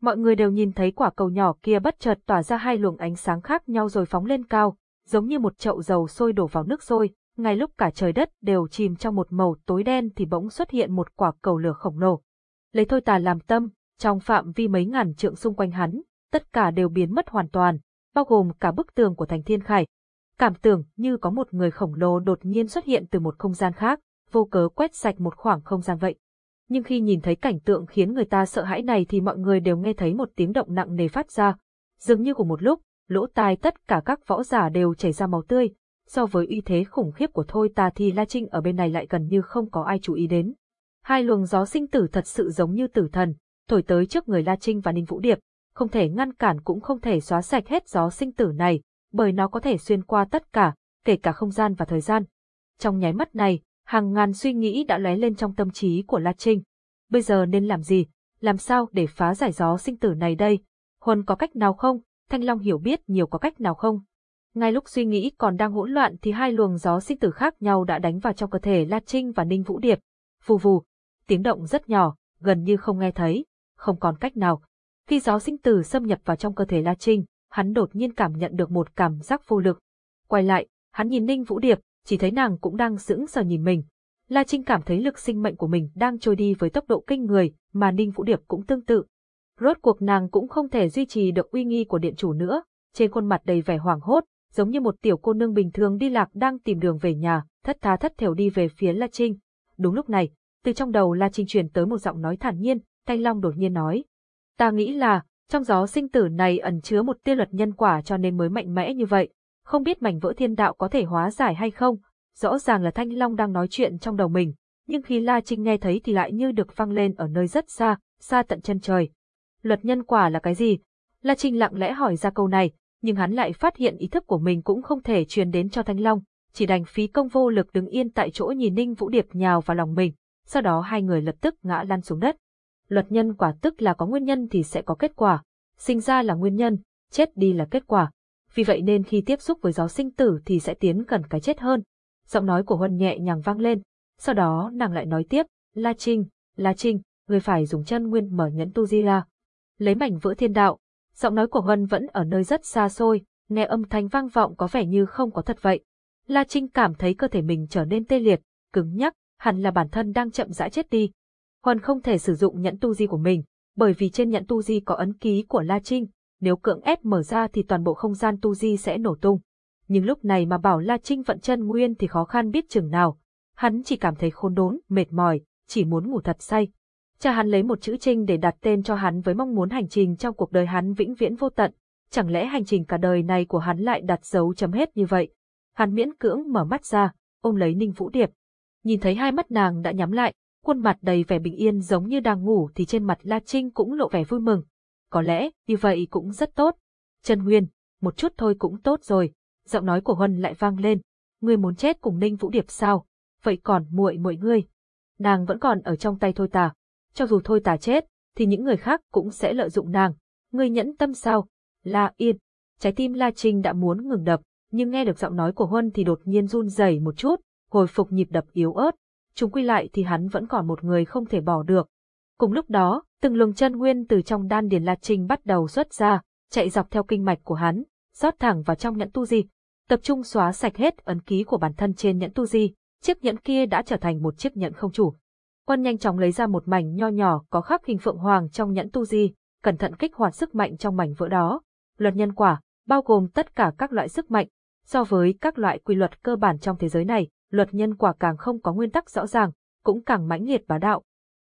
Mọi người đều nhìn thấy quả cầu nhỏ kia bất chợt tỏa ra hai luồng ánh sáng khác nhau rồi phóng lên cao, giống như một chậu dầu sôi đổ vào nước sôi, ngay lúc cả trời đất đều chìm trong một màu tối đen thì bỗng xuất hiện một quả cầu lửa khổng lồ. Lấy thôi tà làm tâm, trong phạm vi mấy ngàn trượng xung quanh hắn, tất cả đều biến mất hoàn toàn, bao gồm cả bức tường của thành thiên khải. Cảm tưởng như có một người khổng lồ đột nhiên xuất hiện từ một không gian khác, vô cớ quét sạch một khoảng không gian vậy. Nhưng khi nhìn thấy cảnh tượng khiến người ta sợ hãi này thì mọi người đều nghe thấy một tiếng động nặng nề phát ra. Dường như của một lúc, lỗ tai tất cả các võ giả đều chảy ra máu tươi, so với uy thế khủng khiếp của Thôi Ta thì La Trinh ở bên này lại gần như không có ai chú ý đến. Hai luồng gió sinh tử thật sự giống như tử thần, thổi tới trước người La Trinh và Ninh Vũ Điệp, không thể ngăn cản cũng không thể xóa sạch hết gió sinh tử này, bởi nó có thể xuyên qua tất cả, kể cả không gian và thời gian. Trong nháy mắt này, hàng ngàn suy nghĩ đã lóe lên trong tâm trí của La Trinh. Bây giờ nên làm gì? Làm sao để phá giải gió sinh tử này đây? Huân có cách nào không? Thanh Long hiểu biết nhiều có cách nào không? Ngay lúc suy nghĩ còn đang hỗn loạn thì hai luồng gió sinh tử khác nhau đã đánh vào trong cơ thể La Trinh và Ninh Vũ Điệp. Vù vù, tiếng động rất nhỏ, gần như không nghe thấy, không còn cách nào. Khi gió sinh tử xâm nhập vào trong cơ thể La Trinh, hắn đột nhiên cảm nhận được một cảm giác vô lực. Quay lại, hắn nhìn Ninh Vũ Điệp, chỉ thấy nàng cũng đang sững sờ nhìn mình. La Trinh cảm thấy lực sinh mệnh của mình đang trôi đi với tốc độ kinh người, mà Ninh Vũ Điệp cũng tương tự. Rốt cuộc nàng cũng không thể duy trì được uy nghi của điện chủ nữa, trên khuôn mặt đầy vẻ hoảng hốt, giống như một tiểu cô nương bình thường đi lạc đang tìm đường về nhà, thất tha thất thểu đi về phía La Trinh. Đúng lúc này, từ trong đầu La Trinh truyền tới một giọng nói thản nhiên, Thanh Long đột nhiên nói. Ta nghĩ là, trong gió sinh tử này ẩn chứa một tia luật nhân quả cho nên mới mạnh mẽ như vậy, không biết mảnh vỡ thiên đạo có thể hóa giải hay không, rõ ràng là Thanh Long đang nói chuyện trong đầu mình, nhưng khi La Trinh nghe thấy thì lại như được vang lên ở nơi rất xa, xa tận chân trời. Luật nhân quả là cái gì? La Trinh lặng lẽ hỏi ra câu này, nhưng hắn lại phát hiện ý thức của mình cũng không thể truyền đến cho Thanh Long, chỉ đành phí công vô lực đứng yên tại chỗ nhìn Ninh Vũ Điệp nhào vào lòng mình, sau đó hai người lập tức ngã lăn xuống đất. Luật nhân quả tức là có nguyên nhân thì sẽ có kết quả, sinh ra là nguyên nhân, chết đi là kết quả. Vì vậy nên khi tiếp xúc với gió sinh tử thì sẽ tiến gần cái chết hơn. Giọng nói của Huân nhẹ nhàng vang lên, sau đó nàng lại nói tiếp, La Trinh, La Trinh, người phải dùng chân nguyên mở nhẫn tu di la, Lấy mảnh vỡ thiên đạo, Giọng nói của Huân vẫn ở nơi rất xa xôi, nghe âm thanh vang vọng có vẻ như không có thật vậy. La Trinh cảm thấy cơ thể mình trở nên tê liệt, cứng nhắc, hẳn là bản thân đang chậm rãi chết đi. Huân không thể sử dụng nhẫn tu di của mình, bởi vì trên nhẫn tu di có ấn ký của La Trinh, nếu cưỡng ép mở ra thì toàn bộ không gian tu di sẽ nổ tung. Nhưng lúc này mà bảo La Trinh vận chân nguyên thì khó khăn biết chừng nào. Hắn chỉ cảm thấy khôn đốn, mệt mỏi, chỉ muốn ngủ thật say. Cha hắn lấy một chữ Trinh để đặt tên cho hắn với mong muốn hành trình trong cuộc đời hắn vĩnh viễn vô tận. Chẳng lẽ hành trình cả đời này của hắn lại đặt dấu chấm hết như vậy? Hắn miễn cưỡng mở mắt ra, ôm lấy Ninh Vũ Điệp. Nhìn thấy hai mắt nàng đã nhắm lại, khuôn mặt đầy vẻ bình yên giống như đang ngủ thì trên mặt La Trinh cũng lộ vẻ vui mừng. Có lẽ, như vậy cũng rất tốt. Trần Nguyên, một chút thôi cũng tốt rồi. Giọng nói của Huân lại vang lên. Ngươi muốn chết cùng Ninh Vũ Điệp sao? Vậy còn muội muội ngươi? Nàng vẫn còn ở trong tay thôi tà, cho dù thôi tà chết, thì những người khác cũng sẽ lợi dụng nàng. ngươi nhẫn tâm sao? La Yên. Trái tim La Trinh đã muốn ngừng đập, nhưng nghe được giọng nói của Huân thì đột nhiên run rẩy một chút, hồi phục nhịp đập yếu ớt. Chúng quy lại thì hắn vẫn còn một người không thể bỏ được. Cùng lúc đó, từng luồng chân nguyên từ trong đan điền La Trinh bắt đầu xuất ra, chạy dọc theo kinh mạch của hắn, rót thẳng vào trong nhẫn tu di, tập trung xóa sạch hết ấn ký của bản thân trên nhẫn tu di. Chiếc nhẫn kia đã trở thành một chiếc nhẫn không chủ. Quân nhanh chóng lấy ra một mảnh nho nhỏ có khắc hình phượng hoàng trong nhẫn tu di, cẩn thận kích hoạt sức mạnh trong mảnh vỡ đó. Luật nhân quả, bao gồm tất cả các loại sức mạnh. So với các loại quy luật cơ bản trong thế giới này, luật nhân quả càng không có nguyên tắc rõ ràng, cũng càng mãnh liệt bá đạo.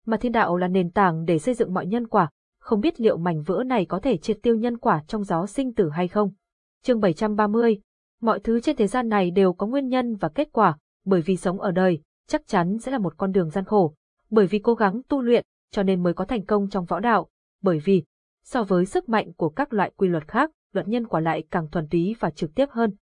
Mà thiên đạo là nền tảng để xây dựng mọi nhân quả, không biết liệu mảnh vỡ này có thể triệt tiêu nhân quả trong gió sinh tử hay không. Chương 730 Mọi thứ trên thế gian này đều có nguyên nhân và kết quả, bởi vì sống ở đời, chắc chắn sẽ là một con đường gian khổ, bởi vì cố gắng tu luyện, cho nên mới có thành công trong võ đạo, bởi vì, so với sức mạnh của các loại quy luật khác, luật nhân quả lại càng thuần túy và trực tiếp hơn.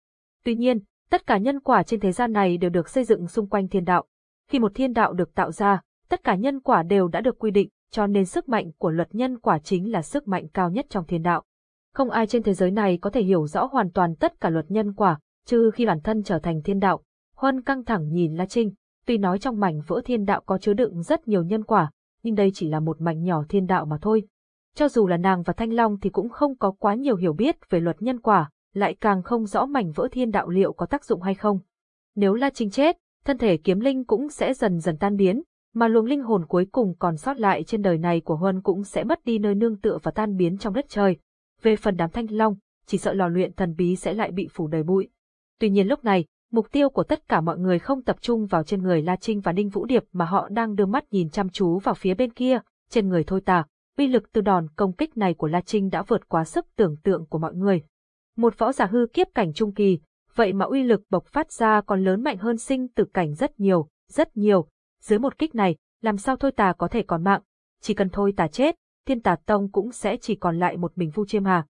Tuy nhiên, tất cả nhân quả trên thế gian này đều được xây dựng xung quanh thiên đạo. Khi một thiên đạo được tạo ra, tất cả nhân quả đều đã được quy định, cho nên sức mạnh của luật nhân quả chính là sức mạnh cao nhất trong thiên đạo. Không ai trên thế giới này có thể hiểu rõ hoàn toàn tất cả luật nhân quả, trừ khi bản thân trở thành thiên đạo. Huân căng thẳng nhìn La Trinh, tuy nói trong mảnh vỡ thiên đạo có chứa đựng rất nhiều nhân quả, nhưng đây chỉ là một mảnh nhỏ thiên đạo mà thôi. Cho dù là nàng và Thanh Long thì cũng không có quá nhiều hiểu biết về luật nhân quả, lại càng không rõ mảnh vỡ thiên đạo liệu có tác dụng hay không. Nếu La Trinh chết, thân thể kiếm linh cũng sẽ dần dần tan biến, mà luồng linh hồn cuối cùng còn sót lại trên đời này của Huân cũng sẽ mất đi nơi nương tựa và tan biến trong đất trời. Về phần đám Thanh Long, chỉ sợ lò luyện thần bí sẽ lại bị phủ đầy bụi. Tuy nhiên lúc này, mục tiêu của tất cả mọi người không tập trung vào trên người La Trinh và Ninh Vũ Điệp mà họ đang đưa mắt nhìn chăm chú vào phía bên kia, trên người Thôi Tà. Uy lực từ đòn công kích này của La Trinh đã vượt quá sức tưởng tượng của mọi người. Một võ giả hư kiếp cảnh trung kỳ, vậy mà uy lực bộc phát ra còn lớn mạnh hơn sinh tử cảnh rất nhiều, rất nhiều. Dưới một kích này, làm sao Thôi Tà có thể còn mạng? Chỉ cần Thôi Tà chết, Thiên Tà Tông cũng sẽ chỉ còn lại một mình Vu Chiêm Hà.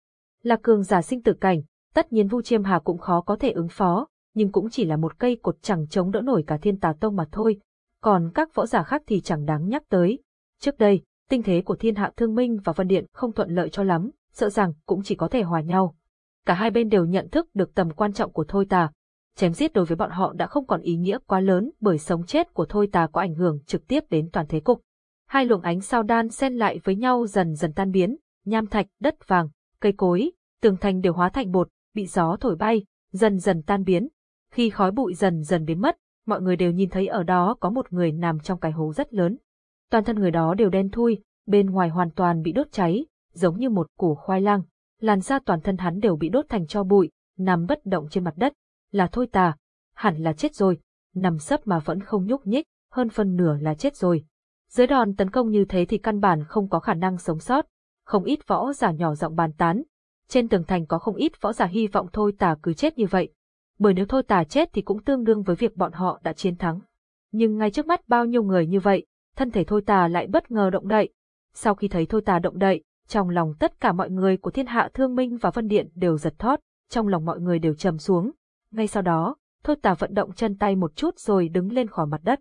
Là cường giả sinh tử cảnh, tất nhiên Vu Chiêm Hà cũng khó có thể ứng phó, nhưng cũng chỉ là một cây cột chẳng chống đỡ nổi cả Thiên Tà Tông mà thôi. Còn các võ giả khác thì chẳng đáng nhắc tới. Trước đây, tinh thế của Thiên Hạ Thương Minh và Vân Điện không thuận lợi cho lắm, sợ rằng cũng chỉ có thể hòa nhau cả hai bên đều nhận thức được tầm quan trọng của Thôi Tà. Chém giết đối với bọn họ đã không còn ý nghĩa quá lớn bởi sống chết của Thôi Tà có ảnh hưởng trực tiếp đến toàn thế cục. Hai luồng ánh sao đan xen lại với nhau dần dần tan biến, nham thạch, đất vàng, cây cối, tường thành đều hóa thành bột, bị gió thổi bay, dần dần tan biến. Khi khói bụi dần dần biến mất, mọi người đều nhìn thấy ở đó có một người nằm trong cái hố rất lớn. Toàn thân người đó đều đen thui, bên ngoài hoàn toàn bị đốt cháy, giống như một củ khoai lang làn da toàn thân hắn đều bị đốt thành cho bụi, nằm bất động trên mặt đất, là thôi tà, hẳn là chết rồi, nằm sấp mà vẫn không nhúc nhích, hơn phân nửa là chết rồi. Dưới đòn tấn công như thế thì căn bản không có khả năng sống sót, không ít võ giả nhỏ giọng bàn tán. Trên tường thành có không ít võ giả hy vọng thôi tà cứ chết như vậy. Bởi nếu thôi tà chết thì cũng tương đương với việc bọn họ đã chiến thắng. Nhưng ngay trước mắt bao nhiêu người như vậy, thân thể thôi tà lại bất ngờ động đậy. Sau khi thấy thôi tà động đậy, trong lòng tất cả mọi người của thiên hạ thương minh và vân điện đều giật thót, trong lòng mọi người đều trầm xuống. Ngay sau đó, thôi tà vận động chân tay một chút rồi đứng lên khỏi mặt đất.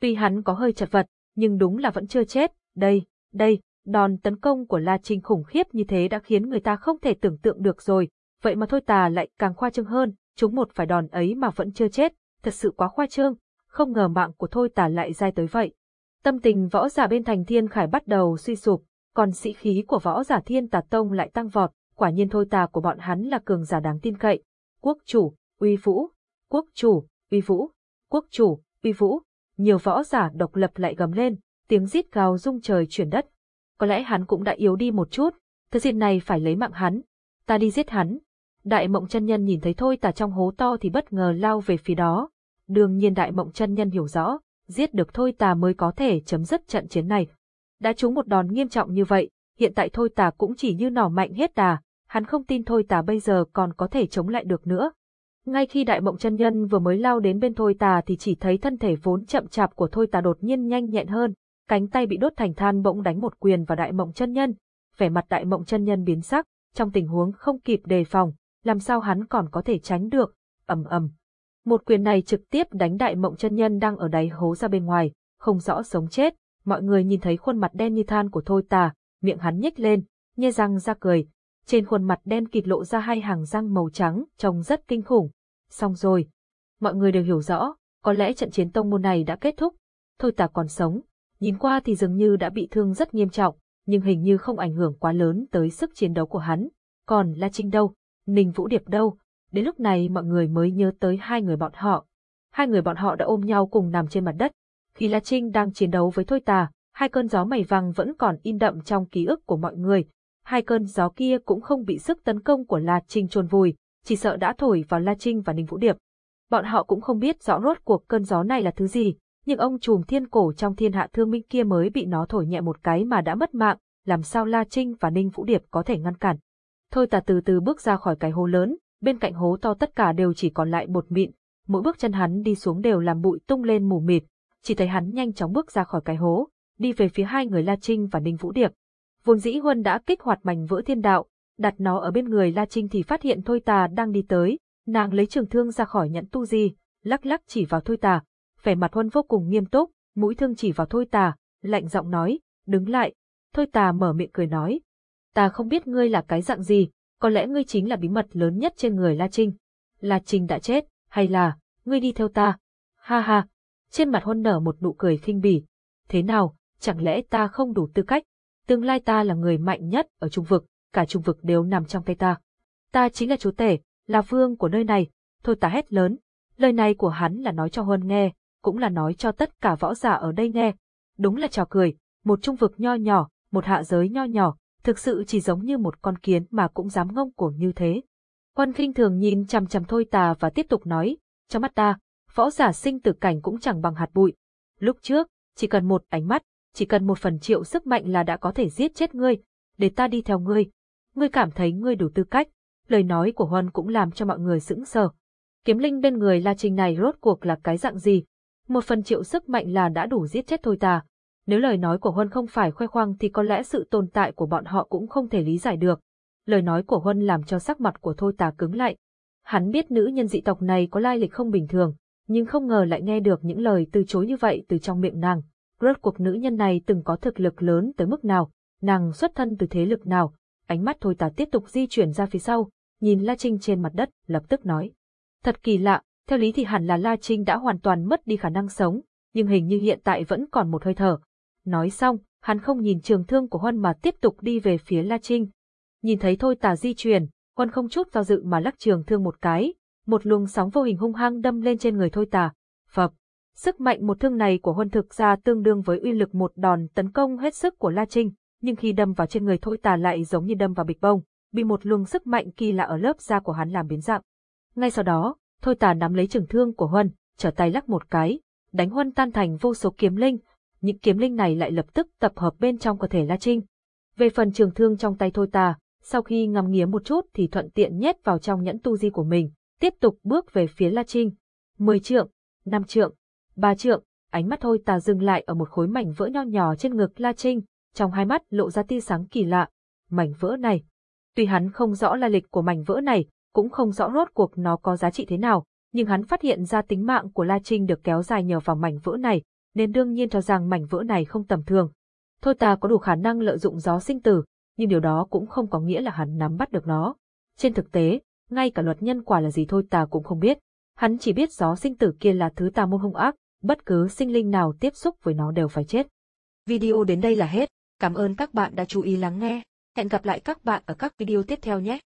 Tuy hắn có hơi chật vật, nhưng đúng là vẫn chưa chết, đây, đây, đòn tấn công của La Trinh khủng khiếp như thế đã khiến người ta không thể tưởng tượng được rồi, vậy mà thôi tà lại càng khoa trương hơn, chúng một phải đòn ấy mà vẫn chưa chết, thật sự quá khoa trương, không ngờ mạng của thôi tà lại dai tới vậy. Tâm tình võ giả bên thành thiên khải bắt đầu suy sụp, còn sĩ khí của võ giả thiên tà tông lại tăng vọt, quả nhiên thôi tà của bọn hắn là cường giả đáng tin cậy. Quốc chủ, uy vũ, quốc chủ, uy vũ, quốc chủ, uy vũ, nhiều võ giả độc lập lại gầm lên, tiếng rít gào rung trời chuyển đất. Có lẽ hắn cũng đã yếu đi một chút, thời diện này phải lấy mạng hắn, ta đi giết hắn. Đại mộng chân nhân nhìn thấy thôi tà trong hố to thì bất ngờ lao về phía đó. Đương nhiên đại mộng chân nhân hiểu rõ, giết được thôi tà mới có thể chấm dứt trận chiến này. Đã trúng một đòn nghiêm trọng như vậy, hiện tại thôi tà cũng chỉ như nỏ mạnh hết đà, hắn không tin thôi tà bây giờ còn có thể chống lại được nữa. Ngay khi đại mộng chân nhân vừa mới lao đến bên thôi tà thì chỉ thấy thân thể vốn chậm chạp của thôi tà đột nhiên nhanh nhẹn hơn, cánh tay bị đốt thành than bỗng đánh một quyền vào đại mộng chân nhân. Vẻ mặt đại mộng chân nhân biến sắc, trong tình huống không kịp đề phòng, làm sao hắn còn có thể tránh được, ầm ầm. Một quyền này trực tiếp đánh đại mộng chân nhân đang ở đáy hố ra bên ngoài, không rõ sống chết, mọi người nhìn thấy khuôn mặt đen như than của Thôi Tà, miệng hắn nhếch lên, nhe răng ra cười. Trên khuôn mặt đen kịt lộ ra hai hàng răng màu trắng, trông rất kinh khủng. Xong rồi. Mọi người đều hiểu rõ, có lẽ trận chiến tông môn này đã kết thúc. Thôi Tà còn sống. Nhìn qua thì dường như đã bị thương rất nghiêm trọng, nhưng hình như không ảnh hưởng quá lớn tới sức chiến đấu của hắn. Còn La Trinh đâu? Ninh Vũ Điệp đâu? Đến lúc này mọi người mới nhớ tới hai người bọn họ. Hai người bọn họ đã ôm nhau cùng nằm trên mặt đất, khi La Trinh đang chiến đấu với Thôi Tà, hai cơn gió mày vàng vẫn còn in đậm trong ký ức của mọi người. Hai cơn gió kia cũng không bị sức tấn công của La Trinh chôn vùi, chỉ sợ đã thổi vào La Trinh và Ninh Vũ Điệp. Bọn họ cũng không biết rõ rốt cuộc cơn gió này là thứ gì, nhưng ông trùm thiên cổ trong thiên hạ thương minh kia mới bị nó thổi nhẹ một cái mà đã mất mạng, làm sao La Trinh và Ninh Vũ Điệp có thể ngăn cản. Thôi tà từ từ bước ra khỏi cái hố lớn, bên cạnh hố to tất cả đều chỉ còn lại bột mịn, mỗi bước chân hắn đi xuống đều làm bụi tung lên mù mịt, chỉ thấy hắn nhanh chóng bước ra khỏi cái hố, đi về phía hai người La Trinh và Ninh Vũ Điệp. Vốn dĩ Huân đã kích hoạt mảnh vỡ thiên đạo, đặt nó ở bên người La Trinh thì phát hiện Thôi Tà đang đi tới, nàng lấy trường thương ra khỏi nhẫn tu di, lắc lắc chỉ vào Thôi Tà, vẻ mặt Huân vô cùng nghiêm túc, mũi thương chỉ vào Thôi Tà, lạnh giọng nói, đứng lại. Thôi Tà mở miệng cười nói, ta không biết ngươi là cái dạng gì, có lẽ ngươi chính là bí mật lớn nhất trên người La Trinh. La Trinh đã chết, hay là, ngươi đi theo ta? Ha ha, trên mặt hôn nở một nụ cười khinh bỉ. Thế nào, chẳng lẽ ta không đủ tư cách? Tương lai ta là người mạnh nhất ở trung vực, cả trung vực đều nằm trong tay ta. Ta chính là chúa tể, là vương của nơi này, thôi ta hét lớn. Lời này của hắn là nói cho Huân nghe, cũng là nói cho tất cả võ giả ở đây nghe. Đúng là trò cười, một trung vực nho nhỏ, một hạ giới nho nhỏ, thực sự chỉ giống như một con kiến mà cũng dám ngông cuồng như thế. Huân khinh thường nhìn chằm chằm thôi tà và tiếp tục nói, trong mắt ta, võ giả sinh tử cảnh cũng chẳng bằng hạt bụi. Lúc trước, chỉ cần một ánh mắt, chỉ cần một phần triệu sức mạnh là đã có thể giết chết ngươi, để ta đi theo ngươi. Ngươi cảm thấy ngươi đủ tư cách. Lời nói của Huân cũng làm cho mọi người sững sờ. Kiếm linh bên người La Trinh này rốt cuộc là cái dạng gì? Một phần triệu sức mạnh là đã đủ giết chết thôi ta. Nếu lời nói của Huân không phải khoe khoang thì có lẽ sự tồn tại của bọn họ cũng không thể lý giải được. Lời nói của Huân làm cho sắc mặt của Thôi Tà cứng lại. Hắn biết nữ nhân dị tộc này có lai lịch không bình thường, nhưng không ngờ lại nghe được những lời từ chối như vậy từ trong miệng nàng. Rốt cuộc nữ nhân này từng có thực lực lớn tới mức nào, nàng xuất thân từ thế lực nào, ánh mắt thôi tà tiếp tục di chuyển ra phía sau, nhìn La Trinh trên mặt đất, lập tức nói. Thật kỳ lạ, theo lý thì hẳn là La Trinh đã hoàn toàn mất đi khả năng sống, nhưng hình như hiện tại vẫn còn một hơi thở. Nói xong, hắn không nhìn trường thương của Huân mà tiếp tục đi về phía La Trinh. Nhìn thấy thôi tà di chuyển, Huân không chút do dự mà lắc trường thương một cái, một luồng sóng vô hình hung hăng đâm lên trên người thôi tà. Phập, Sức mạnh một thương này của Huân thực ra tương đương với uy lực một đòn tấn công hết sức của La Trinh, nhưng khi đâm vào trên người Thôi Tà lại giống như đâm vào bịch bông, bị một luồng sức mạnh kỳ lạ ở lớp da của hắn làm biến dạng. Ngay sau đó, Thôi Tà nắm lấy trường thương của Huân, trở tay lắc một cái, đánh Huân tan thành vô số kiếm linh, những kiếm linh này lại lập tức tập hợp bên trong cơ thể La Trinh. Về phần trường thương trong tay Thôi Tà, sau khi ngắm nghía một chút thì thuận tiện nhét vào trong nhẫn tu di của mình, tiếp tục bước về phía La Trinh. Mười trượng, năm trượng, Ba trượng, ánh mắt thôi tà dừng lại ở một khối mảnh vỡ nho nhỏ trên ngực La Trinh, trong hai mắt lộ ra tia sáng kỳ lạ. Mảnh vỡ này. Tuy hắn không rõ la lịch của mảnh vỡ này, cũng không rõ rốt cuộc nó có giá trị thế nào, nhưng hắn phát hiện ra tính mạng của La Trinh được kéo dài nhờ vào mảnh vỡ này, nên đương nhiên cho rằng mảnh vỡ này không tầm thường. Thôi ta có đủ khả năng lợi dụng gió sinh tử, nhưng điều đó cũng không có nghĩa là hắn nắm bắt được nó. Trên thực tế, ngay cả luật nhân quả là gì thôi ta cũng không biết. Hắn chỉ biết gió sinh tử kia là thứ tà môn hung ác, bất cứ sinh linh nào tiếp xúc với nó đều phải chết. Video đến đây là hết. Cảm ơn các bạn đã chú ý lắng nghe. Hẹn gặp lại các bạn ở các video tiếp theo nhé.